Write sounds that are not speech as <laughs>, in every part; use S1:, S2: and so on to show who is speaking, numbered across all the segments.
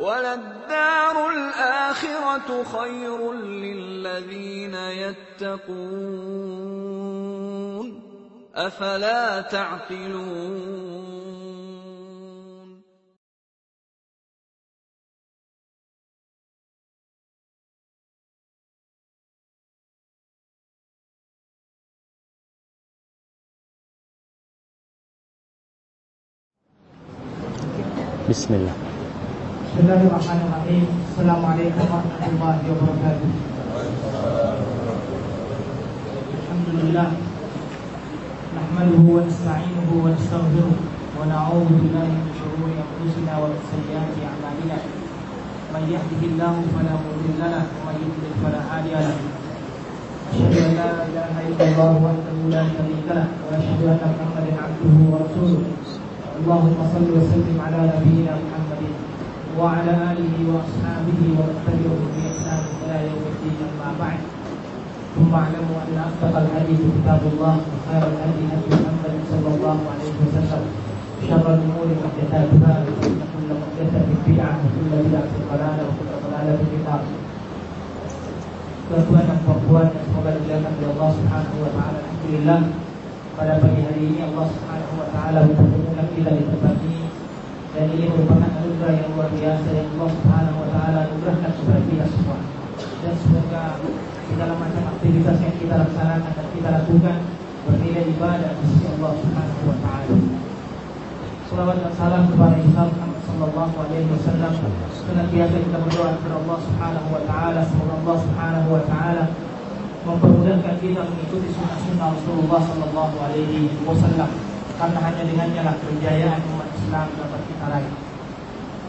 S1: وللدار الآخرة خير للذين يتقون. أفلا تعقلون؟
S2: بسم الله.
S3: Bismillahirrahmanirrahim. Assalamualaikum warahmatullahi wabarakatuh. Alhamdulillah. Nahmaduhu wa nasta'inuhu wa nastaghfiruh wa na'udzu billahi min shururi anfusina wa sayyiati a'malina. Man yahdihillahu fala mudilla lahu wa man yudlil fala hadiya lahu. أشهد أن لا إله إلا الله وحده لا شريك له وأشهد أن على نبينا محمد وعلى آله وأصحابه ومن تبعهم بإحسان إلى يوم الدين أما بعد. ثم اعلموا أن أصدق الحديث كتاب الله وخير الهدي هدي محمد صلى الله عليه وسلم. شر الأمور محدثاتها وإن كل محدثة بدعة وكل بدعة ضلالة وكل ضلالة في النار. Tuan-tuan dan puan yang semoga dimuliakan oleh Allah Subhanahu wa taala. Alhamdulillah pada pagi hari ini Allah Subhanahu wa taala mempertemukan kita di tempat ini. Dan ini merupakan anugerah yang luar biasa yang Allah Subhanahu wa taala anugerahkan kepada kita semua. Dan semoga segala macam aktivitas yang kita laksanakan dan kita lakukan bernilai ibadah di sisi Allah Subhanahu wa taala. Salawat dan salam kepada Isa Muhammad sallallahu alaihi wasallam. Senantiasa kita berdoa kepada Allah Subhanahu wa taala semoga Allah Subhanahu wa taala mempermudahkan kita mengikuti sunnah-sunnah Rasulullah sallallahu alaihi wasallam karena hanya dengannya lah kejayaan umat Islam dapat raih.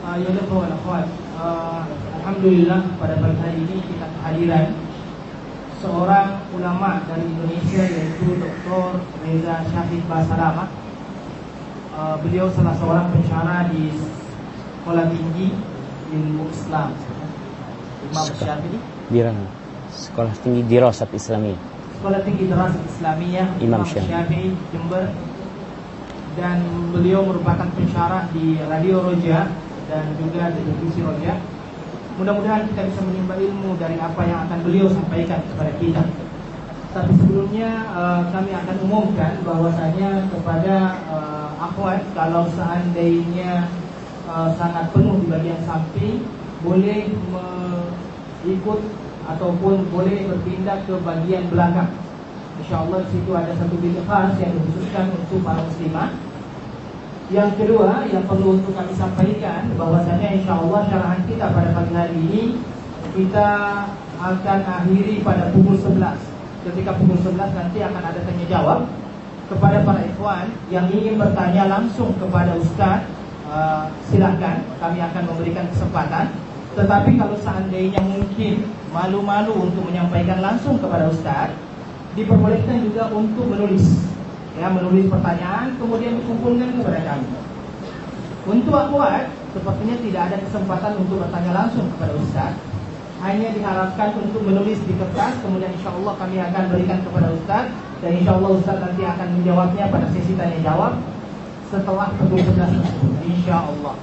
S3: Uh, ya Allah wa akhwat, uh, alhamdulillah pada pagi hari ini kita kehadiran seorang ulama dari Indonesia yaitu Dr. Reza Syahid Basalamah. Uh, beliau salah seorang pensyarah di Sekolah Tinggi Ilmu Islam. Imam Syafi'i.
S2: Dirang Sekolah Tinggi Dirasat Islamiyah
S3: Sekolah Tinggi Darasat Islamiyah
S2: Imam Syafi'i.
S3: Syafi'i Jember dan beliau merupakan pensyarah di Radio Roja dan juga di televisi Roja. Mudah-mudahan kita bisa menimba ilmu dari apa yang akan beliau sampaikan kepada kita. Tapi sebelumnya eh, kami akan umumkan bahwasanya kepada eh, akhwat kalau seandainya eh, sangat penuh di bagian samping boleh mengikut ataupun boleh berpindah ke bagian belakang. Insya Allah di situ ada satu bilik khas yang dikhususkan untuk para muslimah. Yang kedua yang perlu untuk kami sampaikan bahwasanya insya Allah syarahan kita pada pagi hari ini kita akan akhiri pada pukul 11. Ketika pukul 11 nanti akan ada tanya jawab kepada para ikhwan yang ingin bertanya langsung kepada Ustaz uh, silahkan kami akan memberikan kesempatan tetapi kalau seandainya mungkin malu-malu untuk menyampaikan langsung kepada Ustaz diperbolehkan juga untuk menulis. Ya menulis pertanyaan kemudian dikumpulkan kepada kami. Untuk akhwat sepertinya tidak ada kesempatan untuk bertanya langsung kepada Ustaz. Hanya diharapkan untuk menulis di kertas kemudian insya Allah kami akan berikan kepada Ustaz dan insya Allah Ustaz nanti akan menjawabnya pada sesi tanya jawab setelah pukul 11 tersebut. Insya Allah.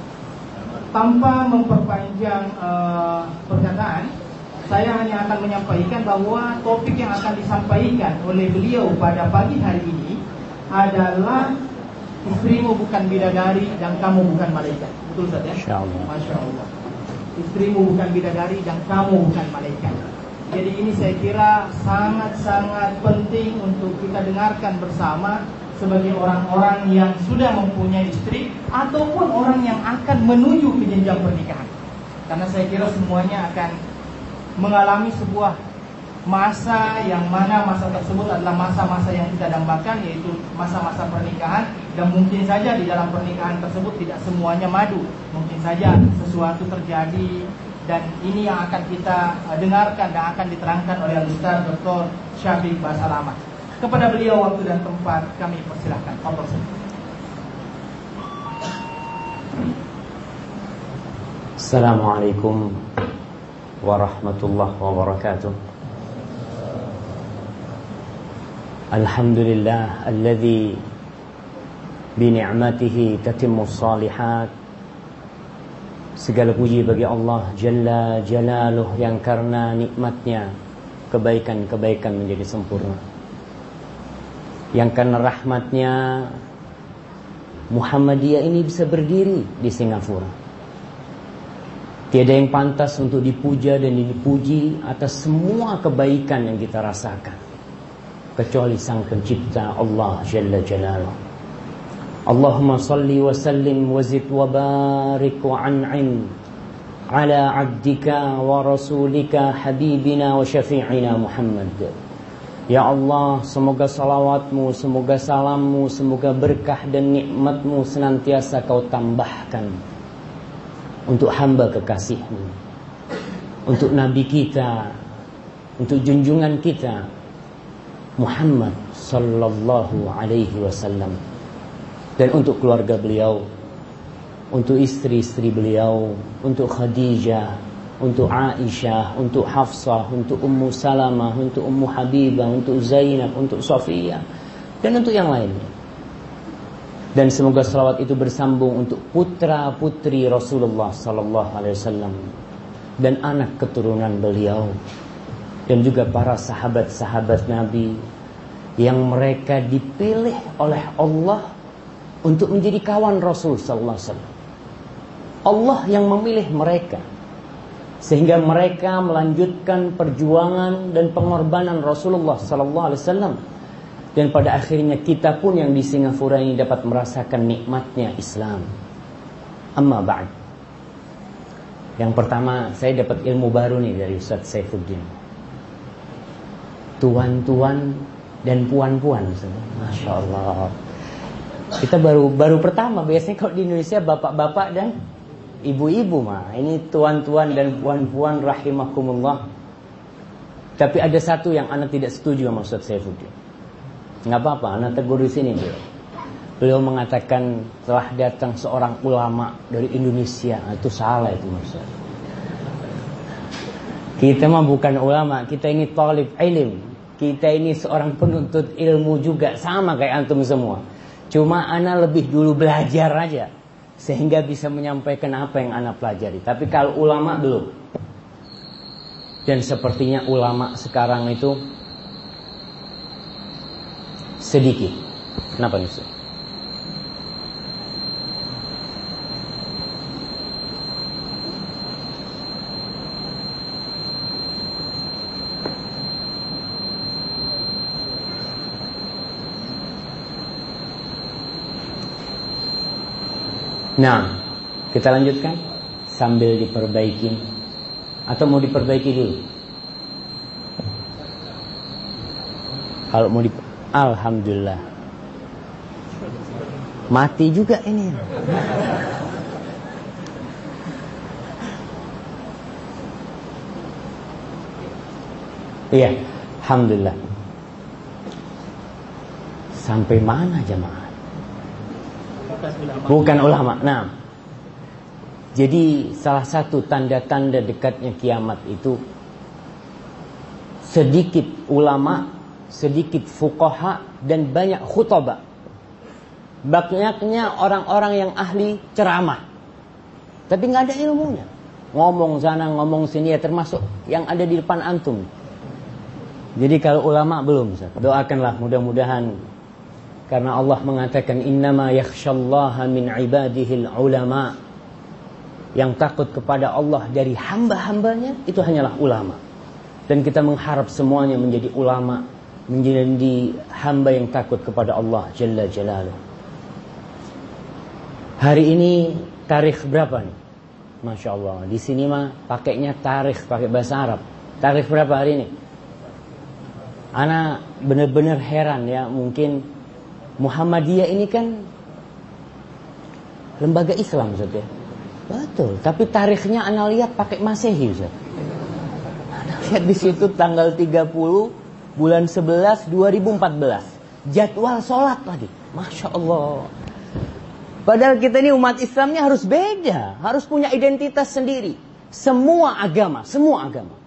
S3: Tanpa memperpanjang uh, perkataan saya hanya akan menyampaikan bahwa topik yang akan disampaikan oleh beliau pada pagi hari ini adalah istrimu bukan bidadari dan kamu bukan malaikat. Betul Ustaz ya?
S2: Insyaallah.
S3: Masya Allah. Istrimu bukan bidadari dan kamu bukan malaikat. Jadi ini saya kira sangat-sangat penting untuk kita dengarkan bersama sebagai orang-orang yang sudah mempunyai istri ataupun orang yang akan menuju ke jenjang pernikahan. Karena saya kira semuanya akan mengalami sebuah masa yang mana masa tersebut adalah masa-masa yang kita dambakan yaitu masa-masa pernikahan dan mungkin saja di dalam pernikahan tersebut tidak semuanya madu mungkin saja sesuatu terjadi dan ini yang akan kita uh, dengarkan dan akan diterangkan oleh Ustaz Dr. Syafiq Basalamah kepada beliau waktu dan tempat kami persilahkan Fadhol.
S2: Assalamualaikum warahmatullahi wabarakatuh الحمد لله الذي بنعمته تتم الصالحات Segala puji bagi Allah Jalla Jalaluh yang karena nikmatnya kebaikan-kebaikan menjadi sempurna. Yang karena rahmatnya Muhammadiyah ini bisa berdiri di Singapura. Tiada yang pantas untuk dipuja dan dipuji atas semua kebaikan yang kita rasakan. Kecuali sang pencipta Allah Jalla Jalaluh. Allahumma salli wa sallim wa zid wa barik wa an'im ala abdika wa rasulika habibina wa syafi'ina Muhammad. Ya Allah, semoga salawatmu, semoga salammu, semoga berkah dan nikmatmu senantiasa kau tambahkan untuk hamba kekasihmu, untuk nabi kita, untuk junjungan kita, Muhammad sallallahu alaihi wasallam. Dan untuk keluarga beliau, untuk istri-istri beliau, untuk Khadijah, untuk Aisyah, untuk Hafsah, untuk Ummu Salamah, untuk Ummu Habibah, untuk Zainab, untuk Sofia, dan untuk yang lainnya. Dan semoga salawat itu bersambung untuk putra putri Rasulullah Sallallahu Alaihi Wasallam dan anak keturunan beliau dan juga para sahabat-sahabat Nabi yang mereka dipilih oleh Allah untuk menjadi kawan Rasul Sallallahu Alaihi Wasallam. Allah yang memilih mereka sehingga mereka melanjutkan perjuangan dan pengorbanan Rasulullah sallallahu alaihi wasallam dan pada akhirnya kita pun yang di Singapura ini dapat merasakan nikmatnya Islam. Amma ba'd. Yang pertama, saya dapat ilmu baru nih dari Ustaz Saifuddin. Tuan-tuan dan puan-puan. Masya Allah. Kita baru baru pertama. Biasanya kalau di Indonesia bapak-bapak dan ibu-ibu mah. Ini tuan-tuan dan puan-puan rahimakumullah. Tapi ada satu yang anak tidak setuju sama Ustaz Saifuddin. Nggak apa-apa, anak tegur di sini beliau. Beliau mengatakan telah datang seorang ulama dari Indonesia. Nah, itu salah itu maksud. Kita mah bukan ulama, kita ini talib ilim. Kita ini seorang penuntut ilmu juga sama kayak antum semua. Cuma anak lebih dulu belajar aja sehingga bisa menyampaikan apa yang anak pelajari. Tapi kalau ulama belum. Dan sepertinya ulama sekarang itu sedikit. Kenapa? Ustaz? Nah, kita lanjutkan sambil diperbaiki atau mau diperbaiki dulu? Kalau mau di Alhamdulillah. Mati juga ini. Iya, Alhamdulillah. Sampai mana jemaah? Bukan ulama. Nah, jadi salah satu tanda-tanda dekatnya kiamat itu sedikit ulama, sedikit fuqaha dan banyak khutbah. Banyaknya orang-orang yang ahli ceramah. Tapi nggak ada ilmunya. Ngomong sana, ngomong sini ya termasuk yang ada di depan antum. Jadi kalau ulama belum, doakanlah mudah-mudahan karena Allah mengatakan innama yakhsyallaha min ibadihil ulama. Yang takut kepada Allah dari hamba-hambanya itu hanyalah ulama. Dan kita mengharap semuanya menjadi ulama, menjadi hamba yang takut kepada Allah Jalla Jalaluh. Hari ini tarikh berapa nih? Masya Allah. Di sini mah pakainya tarikh, pakai bahasa Arab. Tarikh berapa hari ini? Ana benar-benar heran ya, mungkin Muhammadiyah ini kan lembaga Islam Ustaz ya. Betul, tapi tarikhnya ana lihat pakai Masehi Ustaz. Ana lihat di situ tanggal 30 bulan 11 2014. Jadwal sholat lagi. Masya Allah. Padahal kita ini umat Islamnya harus beda, harus punya identitas sendiri. Semua agama, semua agama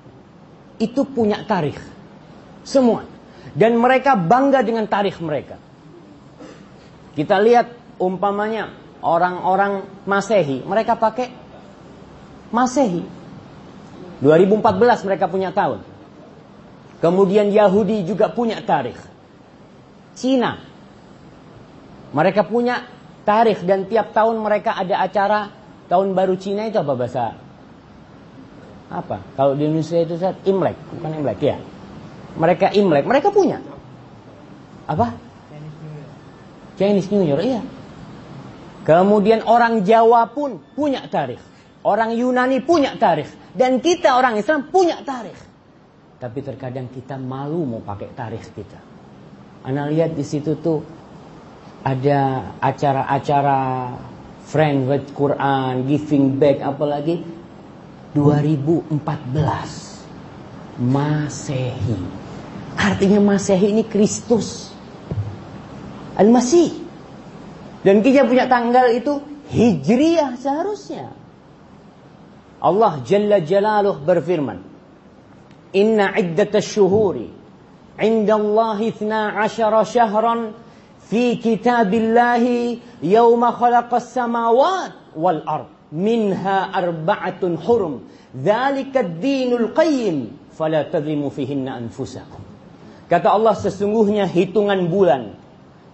S2: itu punya tarikh. Semua. Dan mereka bangga dengan tarikh mereka. Kita lihat umpamanya orang-orang Masehi, mereka pakai Masehi. 2014 mereka punya tahun. Kemudian Yahudi juga punya tarikh. Cina. Mereka punya tarikh dan tiap tahun mereka ada acara tahun baru Cina itu apa bahasa? Apa? Kalau di Indonesia itu saat Imlek, bukan Imlek ya. Mereka Imlek, mereka punya. Apa? Chinese New Year, iya. Kemudian orang Jawa pun punya tarikh. Orang Yunani punya tarikh. Dan kita orang Islam punya tarikh. Tapi terkadang kita malu mau pakai tarikh kita. Anda lihat di situ tuh ada acara-acara friend with Quran, giving back apalagi 2014 Masehi. Artinya Masehi ini Kristus. Al-Masih. Dan kita punya tanggal itu Hijriyah seharusnya. Allah Jalla Jalaluh berfirman, "Inna iddat syuhuri Allah 12 syahran fi kitabillahi yawma khalaqas samawat wal ard minha arba'atun hurum dzalika ad-dinul qayyim fala tadrimu fihinna anfusakum." Kata Allah sesungguhnya hitungan bulan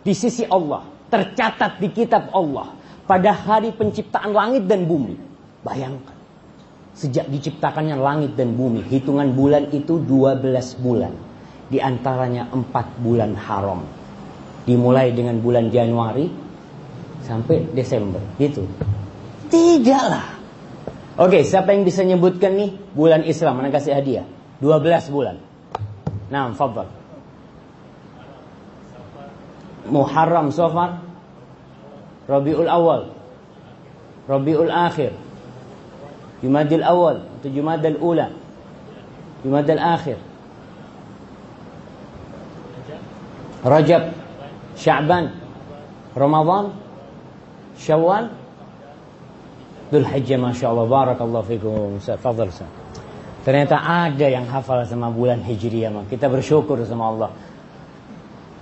S2: di sisi Allah tercatat di kitab Allah pada hari penciptaan langit dan bumi. Bayangkan. Sejak diciptakannya langit dan bumi, hitungan bulan itu 12 bulan. Di antaranya 4 bulan haram. Dimulai dengan bulan Januari sampai Desember, gitu. Tidaklah. Oke, siapa yang bisa nyebutkan nih bulan Islam? Mana kasih hadiah? 12 bulan. Nah, fadal. Muharram Safar Rabiul Awal Rabiul Akhir Jumadil Awal atau Jumadil Ula. Jumadil Akhir. Rajab Sya'ban Ramadan Syawal Dhul Hijjah Masya Allah Barakallahu fikum Fadal Ustaz. Ternyata ada yang hafal sama bulan Hijriyah Kita bersyukur sama Allah.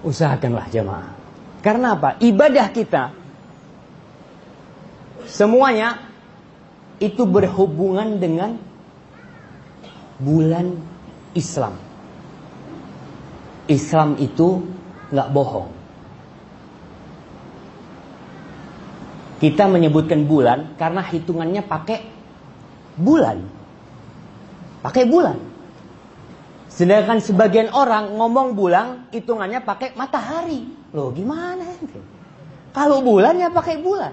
S2: Usahakanlah jamaah Karena apa? Ibadah kita Semuanya Itu berhubungan dengan Bulan Islam Islam itu nggak bohong Kita menyebutkan bulan Karena hitungannya pakai Bulan Pakai bulan Sedangkan sebagian orang ngomong bulan, hitungannya pakai matahari. Loh gimana? Kalau bulan ya pakai bulan.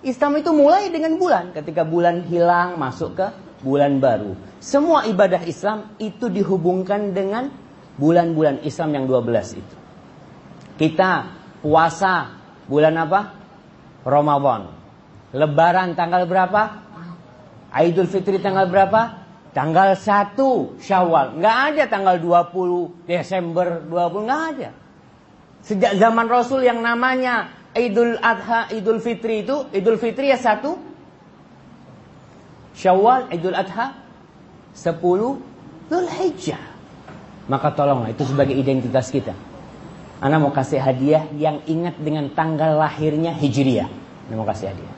S2: Islam itu mulai dengan bulan. Ketika bulan hilang masuk ke bulan baru. Semua ibadah Islam itu dihubungkan dengan bulan-bulan Islam yang 12 itu. Kita puasa bulan apa? Ramadan. Lebaran tanggal berapa? Idul Fitri tanggal berapa? Tanggal 1 Syawal. Nggak ada tanggal 20 Desember 20. Nggak ada. Sejak zaman Rasul yang namanya Idul Adha, Idul Fitri itu. Idul Fitri ya satu. Syawal, Idul Adha. 10 Dhul Hijjah. Maka tolonglah itu sebagai identitas kita. Ana mau kasih hadiah yang ingat dengan tanggal lahirnya Hijriyah. Ana mau kasih hadiah.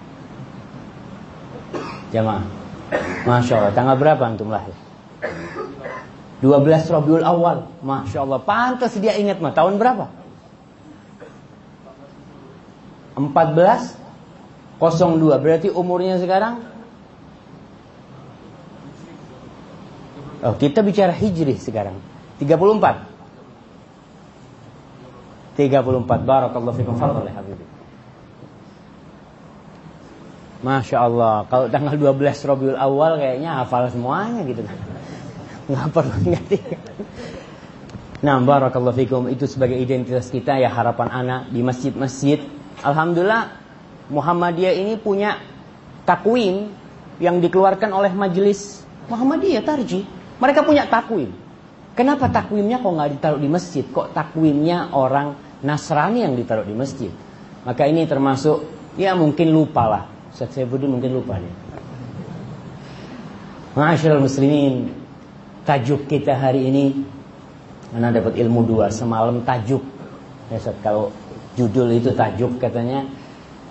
S2: Jamaah. Masya Allah, tanggal berapa antum lahir? 12 Rabiul Awal. Masya Allah, pantas dia ingat mah. Tahun berapa? 14 02. Berarti umurnya sekarang? Oh, kita bicara hijri sekarang. 34. 34. Barakallahu fikum. Fadhal habibi. Masya Allah, kalau tanggal 12 Rabiul Awal kayaknya hafal semuanya gitu kan. Nggak perlu ingat Nah, barakallahu fikum itu sebagai identitas kita ya harapan anak di masjid-masjid. Alhamdulillah Muhammadiyah ini punya takwim yang dikeluarkan oleh majelis Muhammadiyah Tarji. Mereka punya takwim. Kenapa takwimnya kok nggak ditaruh di masjid? Kok takwimnya orang Nasrani yang ditaruh di masjid? Maka ini termasuk ya mungkin lupa lah Ustaz mungkin lupa nih. Ma'asyiral muslimin, tajuk kita hari ini Anda dapat ilmu dua semalam tajuk. Ya kalau judul itu tajuk katanya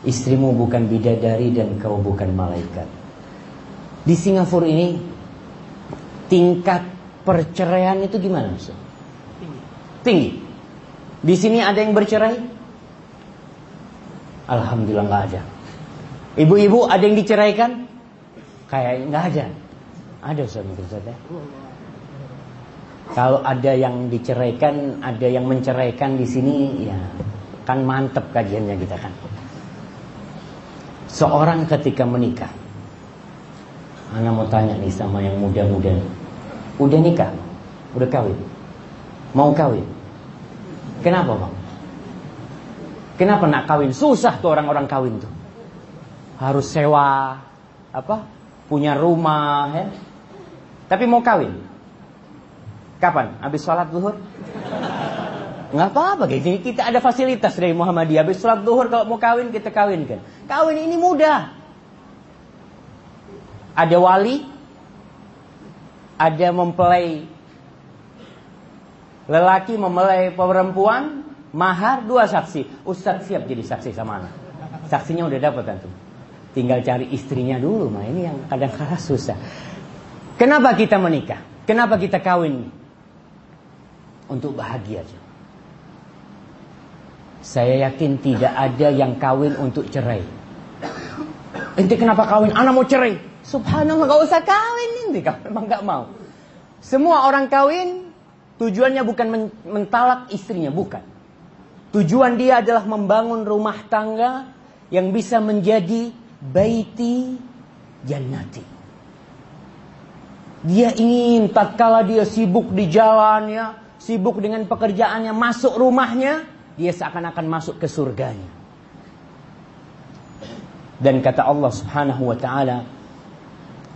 S2: istrimu bukan bidadari dan kau bukan malaikat. Di Singapura ini tingkat perceraian itu gimana Ustaz?
S3: Tinggi.
S2: Tinggi. Di sini ada yang bercerai? Alhamdulillah nggak ada. Ibu-ibu ada yang diceraikan? Kayak nggak ada. Ada Ustaz mungkin Ustaz ya? Kalau ada yang diceraikan, ada yang menceraikan di sini, ya kan mantep kajiannya kita kan. Seorang ketika menikah, Ana mau tanya nih sama yang muda-muda, udah nikah, udah kawin, mau kawin, kenapa bang? Kenapa nak kawin? Susah tuh orang-orang kawin tuh, harus sewa, apa? Punya rumah, ya. Tapi mau kawin, Kapan? Habis sholat zuhur? Nggak apa-apa, gitu. kita ada fasilitas dari Muhammadiyah. Habis sholat zuhur kalau mau kawin kita kawinkan. Kawin ini mudah. Ada wali, ada mempelai lelaki mempelai perempuan, mahar dua saksi. Ustadz siap jadi saksi sama anak. Saksinya udah dapat tuh. Tinggal cari istrinya dulu, mah ini yang kadang-kadang <laughs> susah. Kenapa kita menikah? Kenapa kita kawin? untuk bahagia. Saya yakin tidak ada yang kawin untuk cerai. Ente kenapa kawin? Anak mau cerai. Subhanallah gak usah kawin ente kalau memang gak mau. Semua orang kawin tujuannya bukan mentalak istrinya, bukan. Tujuan dia adalah membangun rumah tangga yang bisa menjadi baiti jannati. Dia ingin tatkala dia sibuk di jalan ya, sibuk dengan pekerjaannya, masuk rumahnya, dia seakan-akan masuk ke surganya. Dan kata Allah Subhanahu wa taala,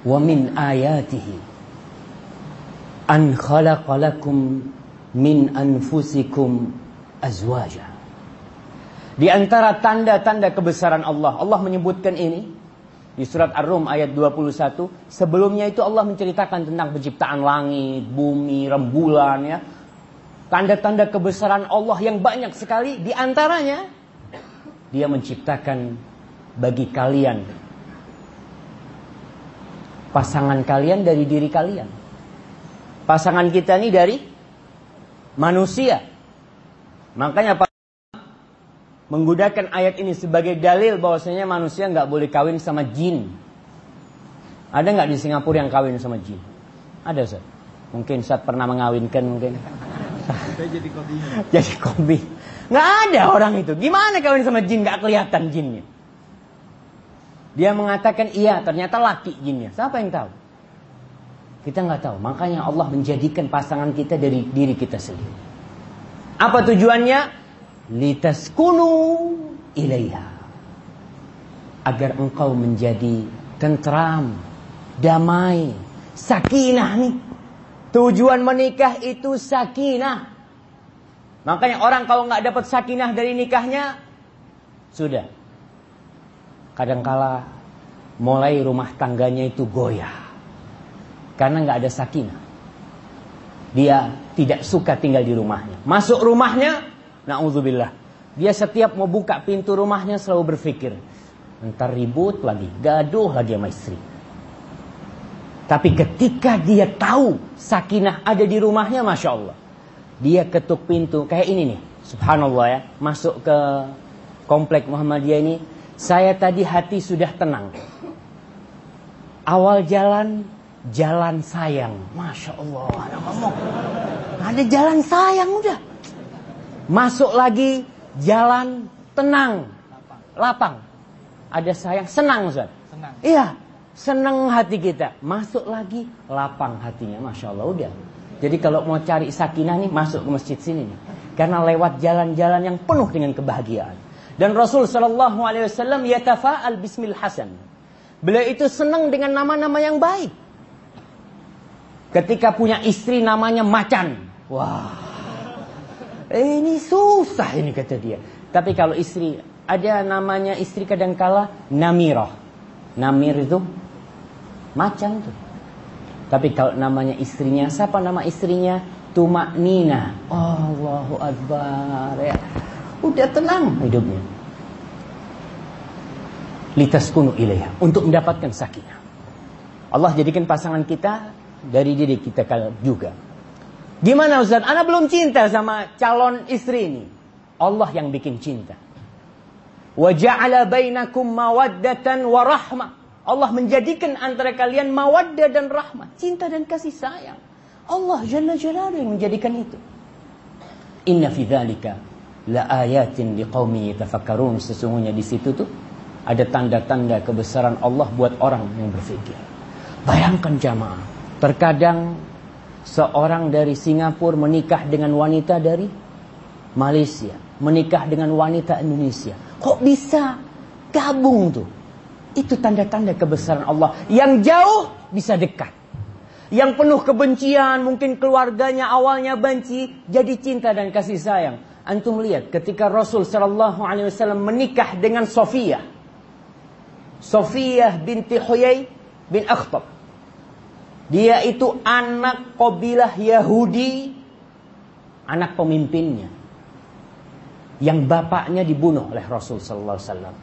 S2: "Wa min ayatihi an khalaqa lakum min anfusikum azwaja." Di antara tanda-tanda kebesaran Allah, Allah menyebutkan ini di surat Ar-Rum ayat 21. Sebelumnya itu Allah menceritakan tentang penciptaan langit, bumi, rembulan ya tanda-tanda kebesaran Allah yang banyak sekali di antaranya dia menciptakan bagi kalian pasangan kalian dari diri kalian. Pasangan kita ini dari manusia. Makanya Pak menggunakan ayat ini sebagai dalil bahwasanya manusia nggak boleh kawin sama jin. Ada nggak di Singapura yang kawin sama jin? Ada Ustaz. Mungkin saat pernah mengawinkan mungkin.
S3: Jadi kobi.
S2: Jadi. Nggak ada orang itu. Gimana kawin sama jin nggak kelihatan jinnya? Dia mengatakan iya, ternyata laki jinnya. Siapa yang tahu? Kita nggak tahu. Makanya Allah menjadikan pasangan kita dari diri kita sendiri. Apa tujuannya? Litaskunu ilaiha. Agar engkau menjadi tentram, damai, sakinah nih. Tujuan menikah itu sakinah. Makanya orang kalau nggak dapat sakinah dari nikahnya, sudah. Kadangkala mulai rumah tangganya itu goyah. Karena nggak ada sakinah. Dia tidak suka tinggal di rumahnya. Masuk rumahnya, na'udzubillah. Dia setiap mau buka pintu rumahnya selalu berpikir. Ntar ribut lagi, gaduh lagi sama istri. Tapi ketika dia tahu sakinah ada di rumahnya, Masya Allah. Dia ketuk pintu, kayak ini nih. Subhanallah ya. Masuk ke komplek Muhammadiyah ini. Saya tadi hati sudah tenang. Awal jalan, jalan sayang. Masya Allah. Ada ngomong. Ada jalan sayang udah. Masuk lagi, jalan tenang. Lapang. Ada sayang, senang Ustaz.
S3: Senang.
S2: Iya, Senang hati kita. Masuk lagi, lapang hatinya. Masya Allah, udah. Jadi kalau mau cari sakinah nih, masuk ke masjid sini nih. Karena lewat jalan-jalan yang penuh dengan kebahagiaan. Dan Rasul Shallallahu Alaihi Wasallam yatafa'al bismil hasan. Beliau itu senang dengan nama-nama yang baik. Ketika punya istri namanya macan. Wah. Ini susah ini kata dia. Tapi kalau istri ada namanya istri kadangkala Namirah. Namir itu Macan tuh. Tapi kalau namanya istrinya, siapa nama istrinya? Tumak Nina. Allahu Akbar. Ya. Udah tenang hidupnya. Litas kunu ilaiha. Untuk mendapatkan sakinah. Allah jadikan pasangan kita dari diri kita juga. Gimana Ustaz? Ana belum cinta sama calon istri ini. Allah yang bikin cinta. Wa ja'ala bainakum mawaddatan wa rahmah. Allah menjadikan antara kalian mawaddah dan rahmah, cinta dan kasih sayang. Allah Jalla Jalaluhu yang menjadikan itu. Inna fi dzalika la ayatin liqaumi yatafakkarun. Sesungguhnya di situ tuh ada tanda-tanda kebesaran Allah buat orang yang berpikir. Bayangkan jamaah, terkadang seorang dari Singapura menikah dengan wanita dari Malaysia, menikah dengan wanita Indonesia. Kok bisa gabung tuh? Itu tanda-tanda kebesaran Allah. Yang jauh bisa dekat. Yang penuh kebencian, mungkin keluarganya awalnya benci, jadi cinta dan kasih sayang. Antum lihat ketika Rasul Shallallahu Alaihi Wasallam menikah dengan Sofia, Sofia binti Huyai bin Akhtab. Dia itu anak kabilah Yahudi, anak pemimpinnya yang bapaknya dibunuh oleh Rasul sallallahu alaihi wasallam.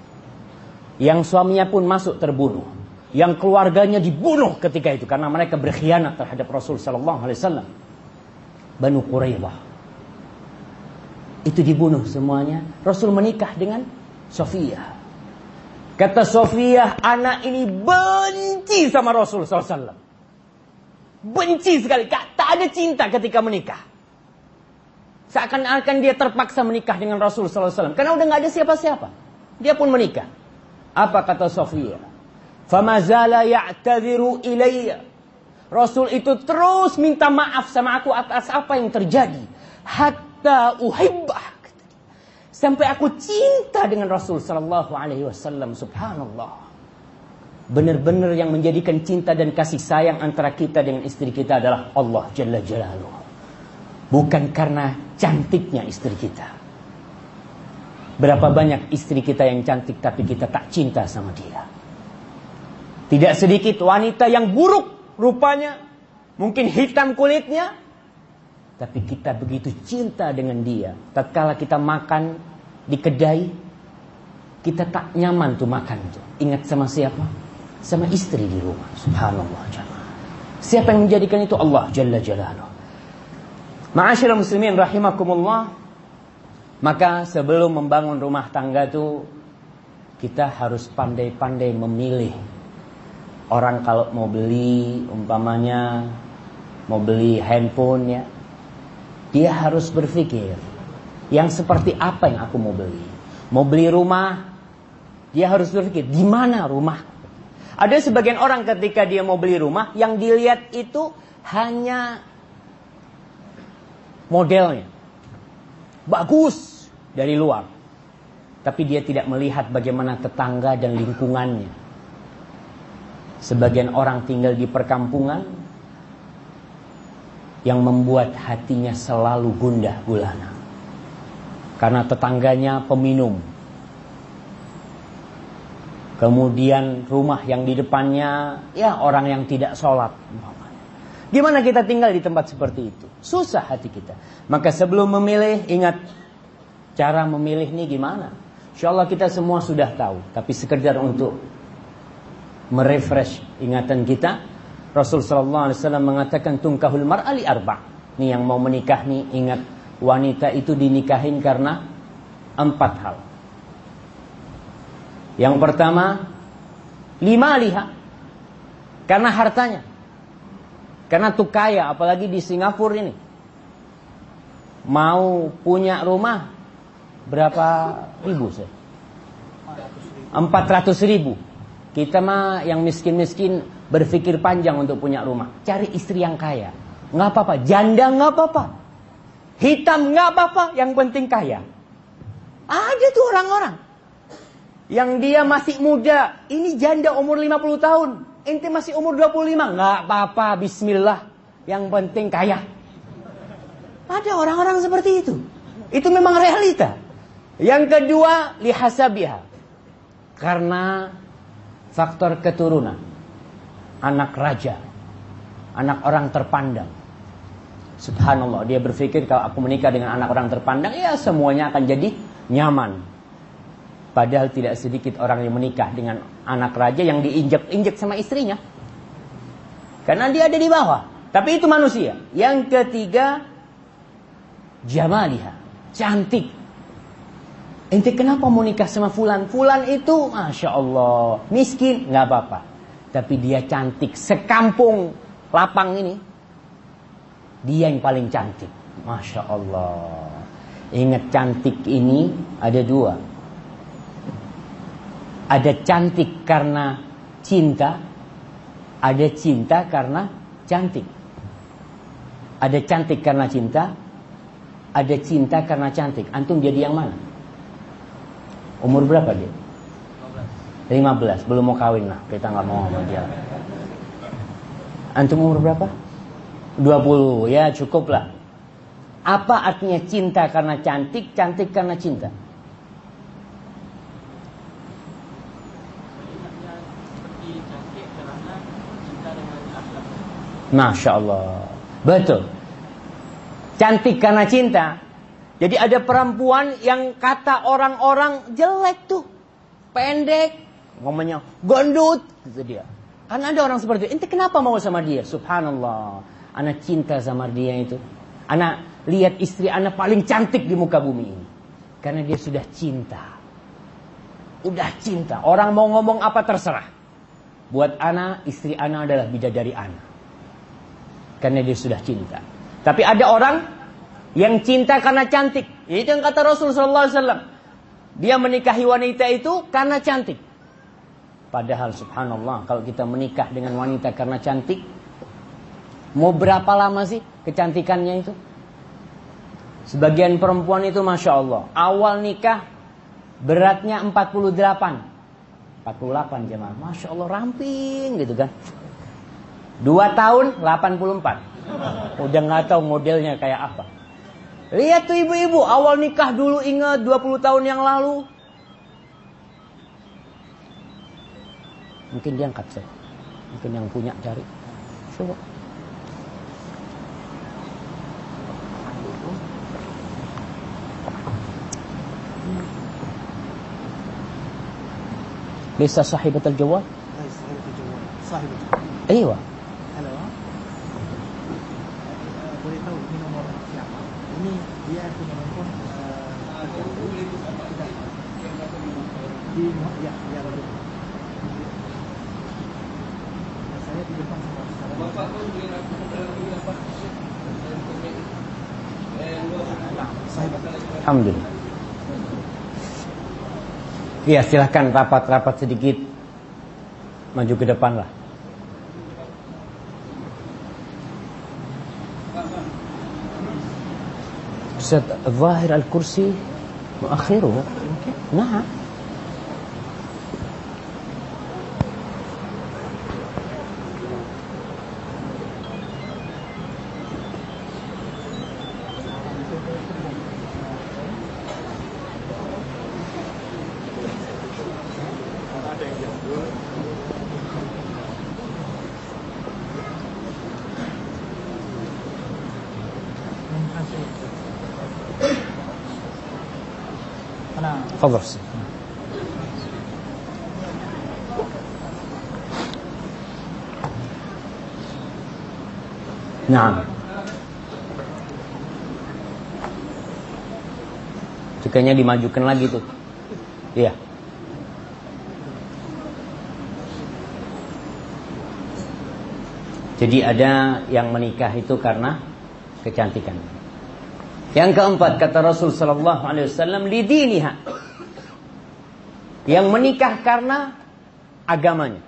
S2: Yang suaminya pun masuk terbunuh. Yang keluarganya dibunuh ketika itu karena mereka berkhianat terhadap Rasul sallallahu alaihi wasallam. Banu Quraidah. Itu dibunuh semuanya. Rasul menikah dengan Sofia. Kata Sofia, anak ini benci sama Rasul wasallam. Benci sekali, tak ada cinta ketika menikah. Seakan-akan dia terpaksa menikah dengan Rasul SAW. Karena udah nggak ada siapa-siapa. Dia pun menikah. Apa kata Sofia? Famazala ya'tadhiru ilayya. Rasul itu terus minta maaf sama aku atas apa yang terjadi. Hatta uhibbah. Sampai aku cinta dengan Rasul Sallallahu Alaihi Wasallam. Subhanallah. Benar-benar yang menjadikan cinta dan kasih sayang antara kita dengan istri kita adalah Allah Jalla Jalaluhu. Bukan karena cantiknya istri kita. Berapa banyak istri kita yang cantik tapi kita tak cinta sama dia. Tidak sedikit wanita yang buruk rupanya, mungkin hitam kulitnya, tapi kita begitu cinta dengan dia. Tatkala kita makan di kedai, kita tak nyaman tuh makan tuh. Ingat sama siapa? Sama istri di rumah. Subhanallah. Siapa yang menjadikan itu? Allah Jalla Jalaluhu. Ma'asyiral muslimin rahimakumullah. Maka sebelum membangun rumah tangga itu kita harus pandai-pandai memilih. Orang kalau mau beli umpamanya mau beli handphone ya, dia harus berpikir yang seperti apa yang aku mau beli. Mau beli rumah, dia harus berpikir di mana rumah. Ada sebagian orang ketika dia mau beli rumah yang dilihat itu hanya modelnya. Bagus dari luar. Tapi dia tidak melihat bagaimana tetangga dan lingkungannya. Sebagian orang tinggal di perkampungan yang membuat hatinya selalu gundah gulana. Karena tetangganya peminum. Kemudian rumah yang di depannya ya orang yang tidak sholat. Gimana kita tinggal di tempat seperti itu? Susah hati kita. Maka sebelum memilih, ingat cara memilih ini gimana. Insya Allah kita semua sudah tahu. Tapi sekedar untuk merefresh ingatan kita. Rasul Sallallahu Alaihi Wasallam mengatakan tungkahul mar'ali arba. Nih yang mau menikah nih ingat wanita itu dinikahin karena empat hal. Yang pertama lima liha karena hartanya. Karena tuh kaya apalagi di Singapura ini. Mau punya rumah berapa ribu sih? 400 ribu. Kita mah yang miskin-miskin berpikir panjang untuk punya rumah. Cari istri yang kaya. Nggak apa-apa. Janda nggak apa-apa. Hitam nggak apa-apa. Yang penting kaya. Ada tuh orang-orang. Yang dia masih muda. Ini janda umur 50 tahun. Ente masih umur 25. Nggak apa-apa. Bismillah. Yang penting kaya. Ada orang-orang seperti itu. Itu memang realita. Yang kedua, lihasabiha. Karena faktor keturunan. Anak raja. Anak orang terpandang. Subhanallah, dia berpikir kalau aku menikah dengan anak orang terpandang, ya semuanya akan jadi nyaman. Padahal tidak sedikit orang yang menikah dengan anak raja yang diinjak-injak sama istrinya. Karena dia ada di bawah. Tapi itu manusia. Yang ketiga, jamaliha. Cantik. Ente kenapa mau nikah sama Fulan? Fulan itu, Masya Allah, miskin, nggak apa-apa. Tapi dia cantik. Sekampung lapang ini, dia yang paling cantik. Masya Allah. Ingat cantik ini ada dua. Ada cantik karena cinta, ada cinta karena cantik. Ada cantik karena cinta, ada cinta karena cantik. Antum jadi yang mana? Umur berapa dia? 15, belum mau kawin lah. Kita nggak mau sama dia. Antum umur berapa? 20, ya cukup lah. Apa artinya cinta karena cantik, cantik karena cinta? Masya Allah. Betul. Cantik karena cinta. Jadi ada perempuan yang kata orang-orang jelek tuh. Pendek. Ngomongnya gondut. Gitu dia. Karena ada orang seperti itu. Ente kenapa mau sama dia? Subhanallah. Anak cinta sama dia itu. Anak lihat istri anak paling cantik di muka bumi ini. Karena dia sudah cinta. Udah cinta. Orang mau ngomong apa terserah. Buat anak, istri anak adalah bidadari anak. Karena dia sudah cinta. Tapi ada orang yang cinta karena cantik. Itu yang kata Rasulullah SAW. Dia menikahi wanita itu karena cantik. Padahal subhanallah kalau kita menikah dengan wanita karena cantik. Mau berapa lama sih kecantikannya itu? Sebagian perempuan itu Masya Allah. Awal nikah beratnya 48. 48 jemaah. Masya Allah ramping gitu kan. Dua tahun 84. Udah nggak tahu modelnya kayak apa. Lihat tuh ibu-ibu, awal nikah dulu ingat 20 tahun yang lalu. Mungkin dia angkat, saya. Mungkin yang punya cari. Coba.
S3: Lisa sahibat al-jawal? Sahibat al-jawal. Sahibat. Aywa. Iya, di ya ya Rabi. Ya, saya di depan sama saya.
S1: Bapak tuh bilang aku
S3: dapat
S2: Alhamdulillah. Iya, silahkan rapat-rapat sedikit. Maju ke depan lah. Ustaz Zahir Al-Kursi Muakhiru ya?
S3: Nah.
S2: تفضل أستاذ. نعم Cukainya dimajukan lagi tuh. Iya. Jadi ada yang menikah itu karena kecantikan. Yang keempat kata Rasul sallallahu alaihi wasallam lidiniha. Yang menikah karena agamanya.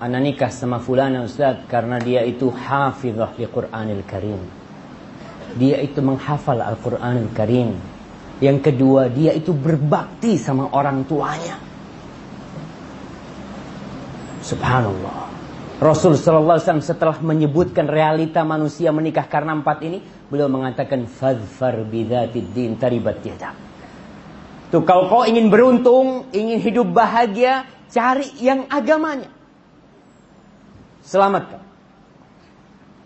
S2: Ana nikah sama fulana Ustaz karena dia itu hafizah di Qur'anil Karim. Dia itu menghafal Al-Qur'anil Karim. Yang kedua, dia itu berbakti sama orang tuanya. Subhanallah. Rasul sallallahu alaihi wasallam setelah menyebutkan realita manusia menikah karena empat ini, beliau mengatakan fadfar bidzatid din taribat yadak. Tuh kalau kau ingin beruntung, ingin hidup bahagia, cari yang agamanya. Selamatkan.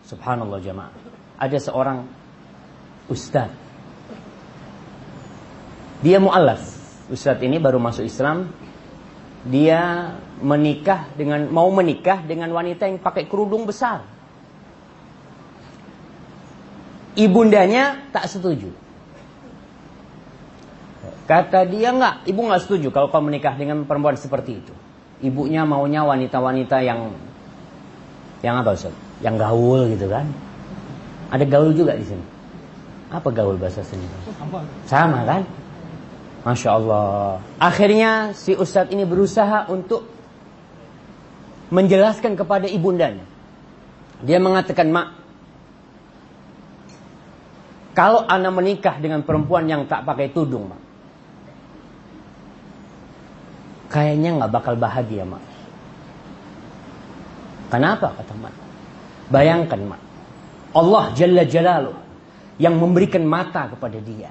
S2: Subhanallah jamaah. Ada seorang ustaz. Dia mu'alaf. Ustaz ini baru masuk Islam. Dia menikah dengan mau menikah dengan wanita yang pakai kerudung besar. Ibundanya tak setuju. Kata dia enggak, ibu nggak setuju kalau kau menikah dengan perempuan seperti itu. Ibunya maunya wanita-wanita yang yang apa Ustaz? Yang gaul gitu kan? Ada gaul juga di sini. Apa gaul bahasa sini? Sama kan? Masya Allah. Akhirnya si Ustadz ini berusaha untuk menjelaskan kepada ibundanya. Dia mengatakan, Mak, kalau anak menikah dengan perempuan yang tak pakai tudung, Mak, kayaknya nggak bakal bahagia, Mak. Kenapa, kata Mak? Bayangkan, Mak. Allah Jalla Jalaluh yang memberikan mata kepada dia.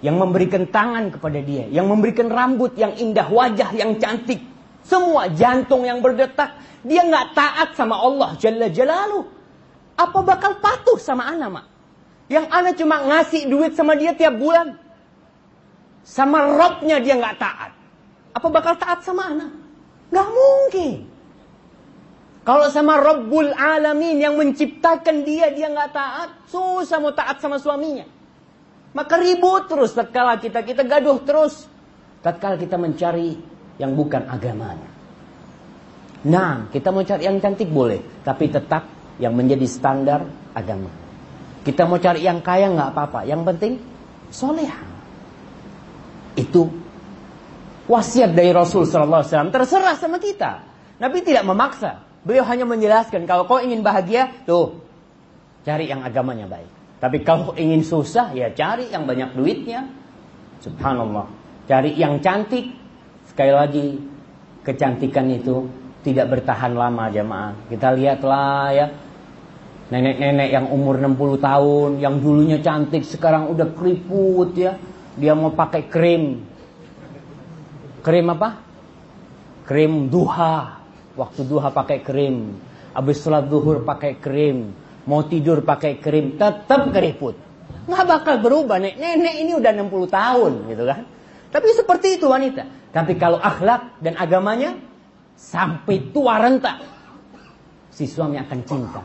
S2: Yang memberikan tangan kepada dia. Yang memberikan rambut yang indah, wajah yang cantik. Semua jantung yang berdetak. Dia nggak taat sama Allah Jalla Jalaluh. Apa bakal patuh sama anak, Mak? Yang anak cuma ngasih duit sama dia tiap bulan. Sama robnya dia nggak taat. Apa bakal taat sama anak? Nggak mungkin. Kalau sama Rabbul Alamin yang menciptakan dia, dia nggak taat. Susah mau taat sama suaminya. Maka ribut terus tatkala kita, kita gaduh terus. Tatkala kita mencari yang bukan agamanya. Nah, kita mau cari yang cantik boleh, tapi tetap yang menjadi standar agama. Kita mau cari yang kaya nggak apa-apa, yang penting soleha. Itu wasiat dari Rasul Sallallahu Alaihi Wasallam terserah sama kita. Nabi tidak memaksa. Beliau hanya menjelaskan kalau kau ingin bahagia, tuh cari yang agamanya baik. Tapi kalau ingin susah, ya cari yang banyak duitnya. Subhanallah. Cari yang cantik. Sekali lagi, kecantikan itu tidak bertahan lama jemaah. Kita lihatlah ya. Nenek-nenek yang umur 60 tahun, yang dulunya cantik, sekarang udah keriput ya. Dia mau pakai krim. Krim apa? Krim duha. Waktu duha pakai krim. Habis sholat duhur pakai krim. Mau tidur pakai krim. Tetap keriput. Nggak bakal berubah. Nek. Nenek ini udah 60 tahun gitu kan. Tapi seperti itu wanita. Tapi kalau akhlak dan agamanya. Sampai tua renta. Si suami akan cinta.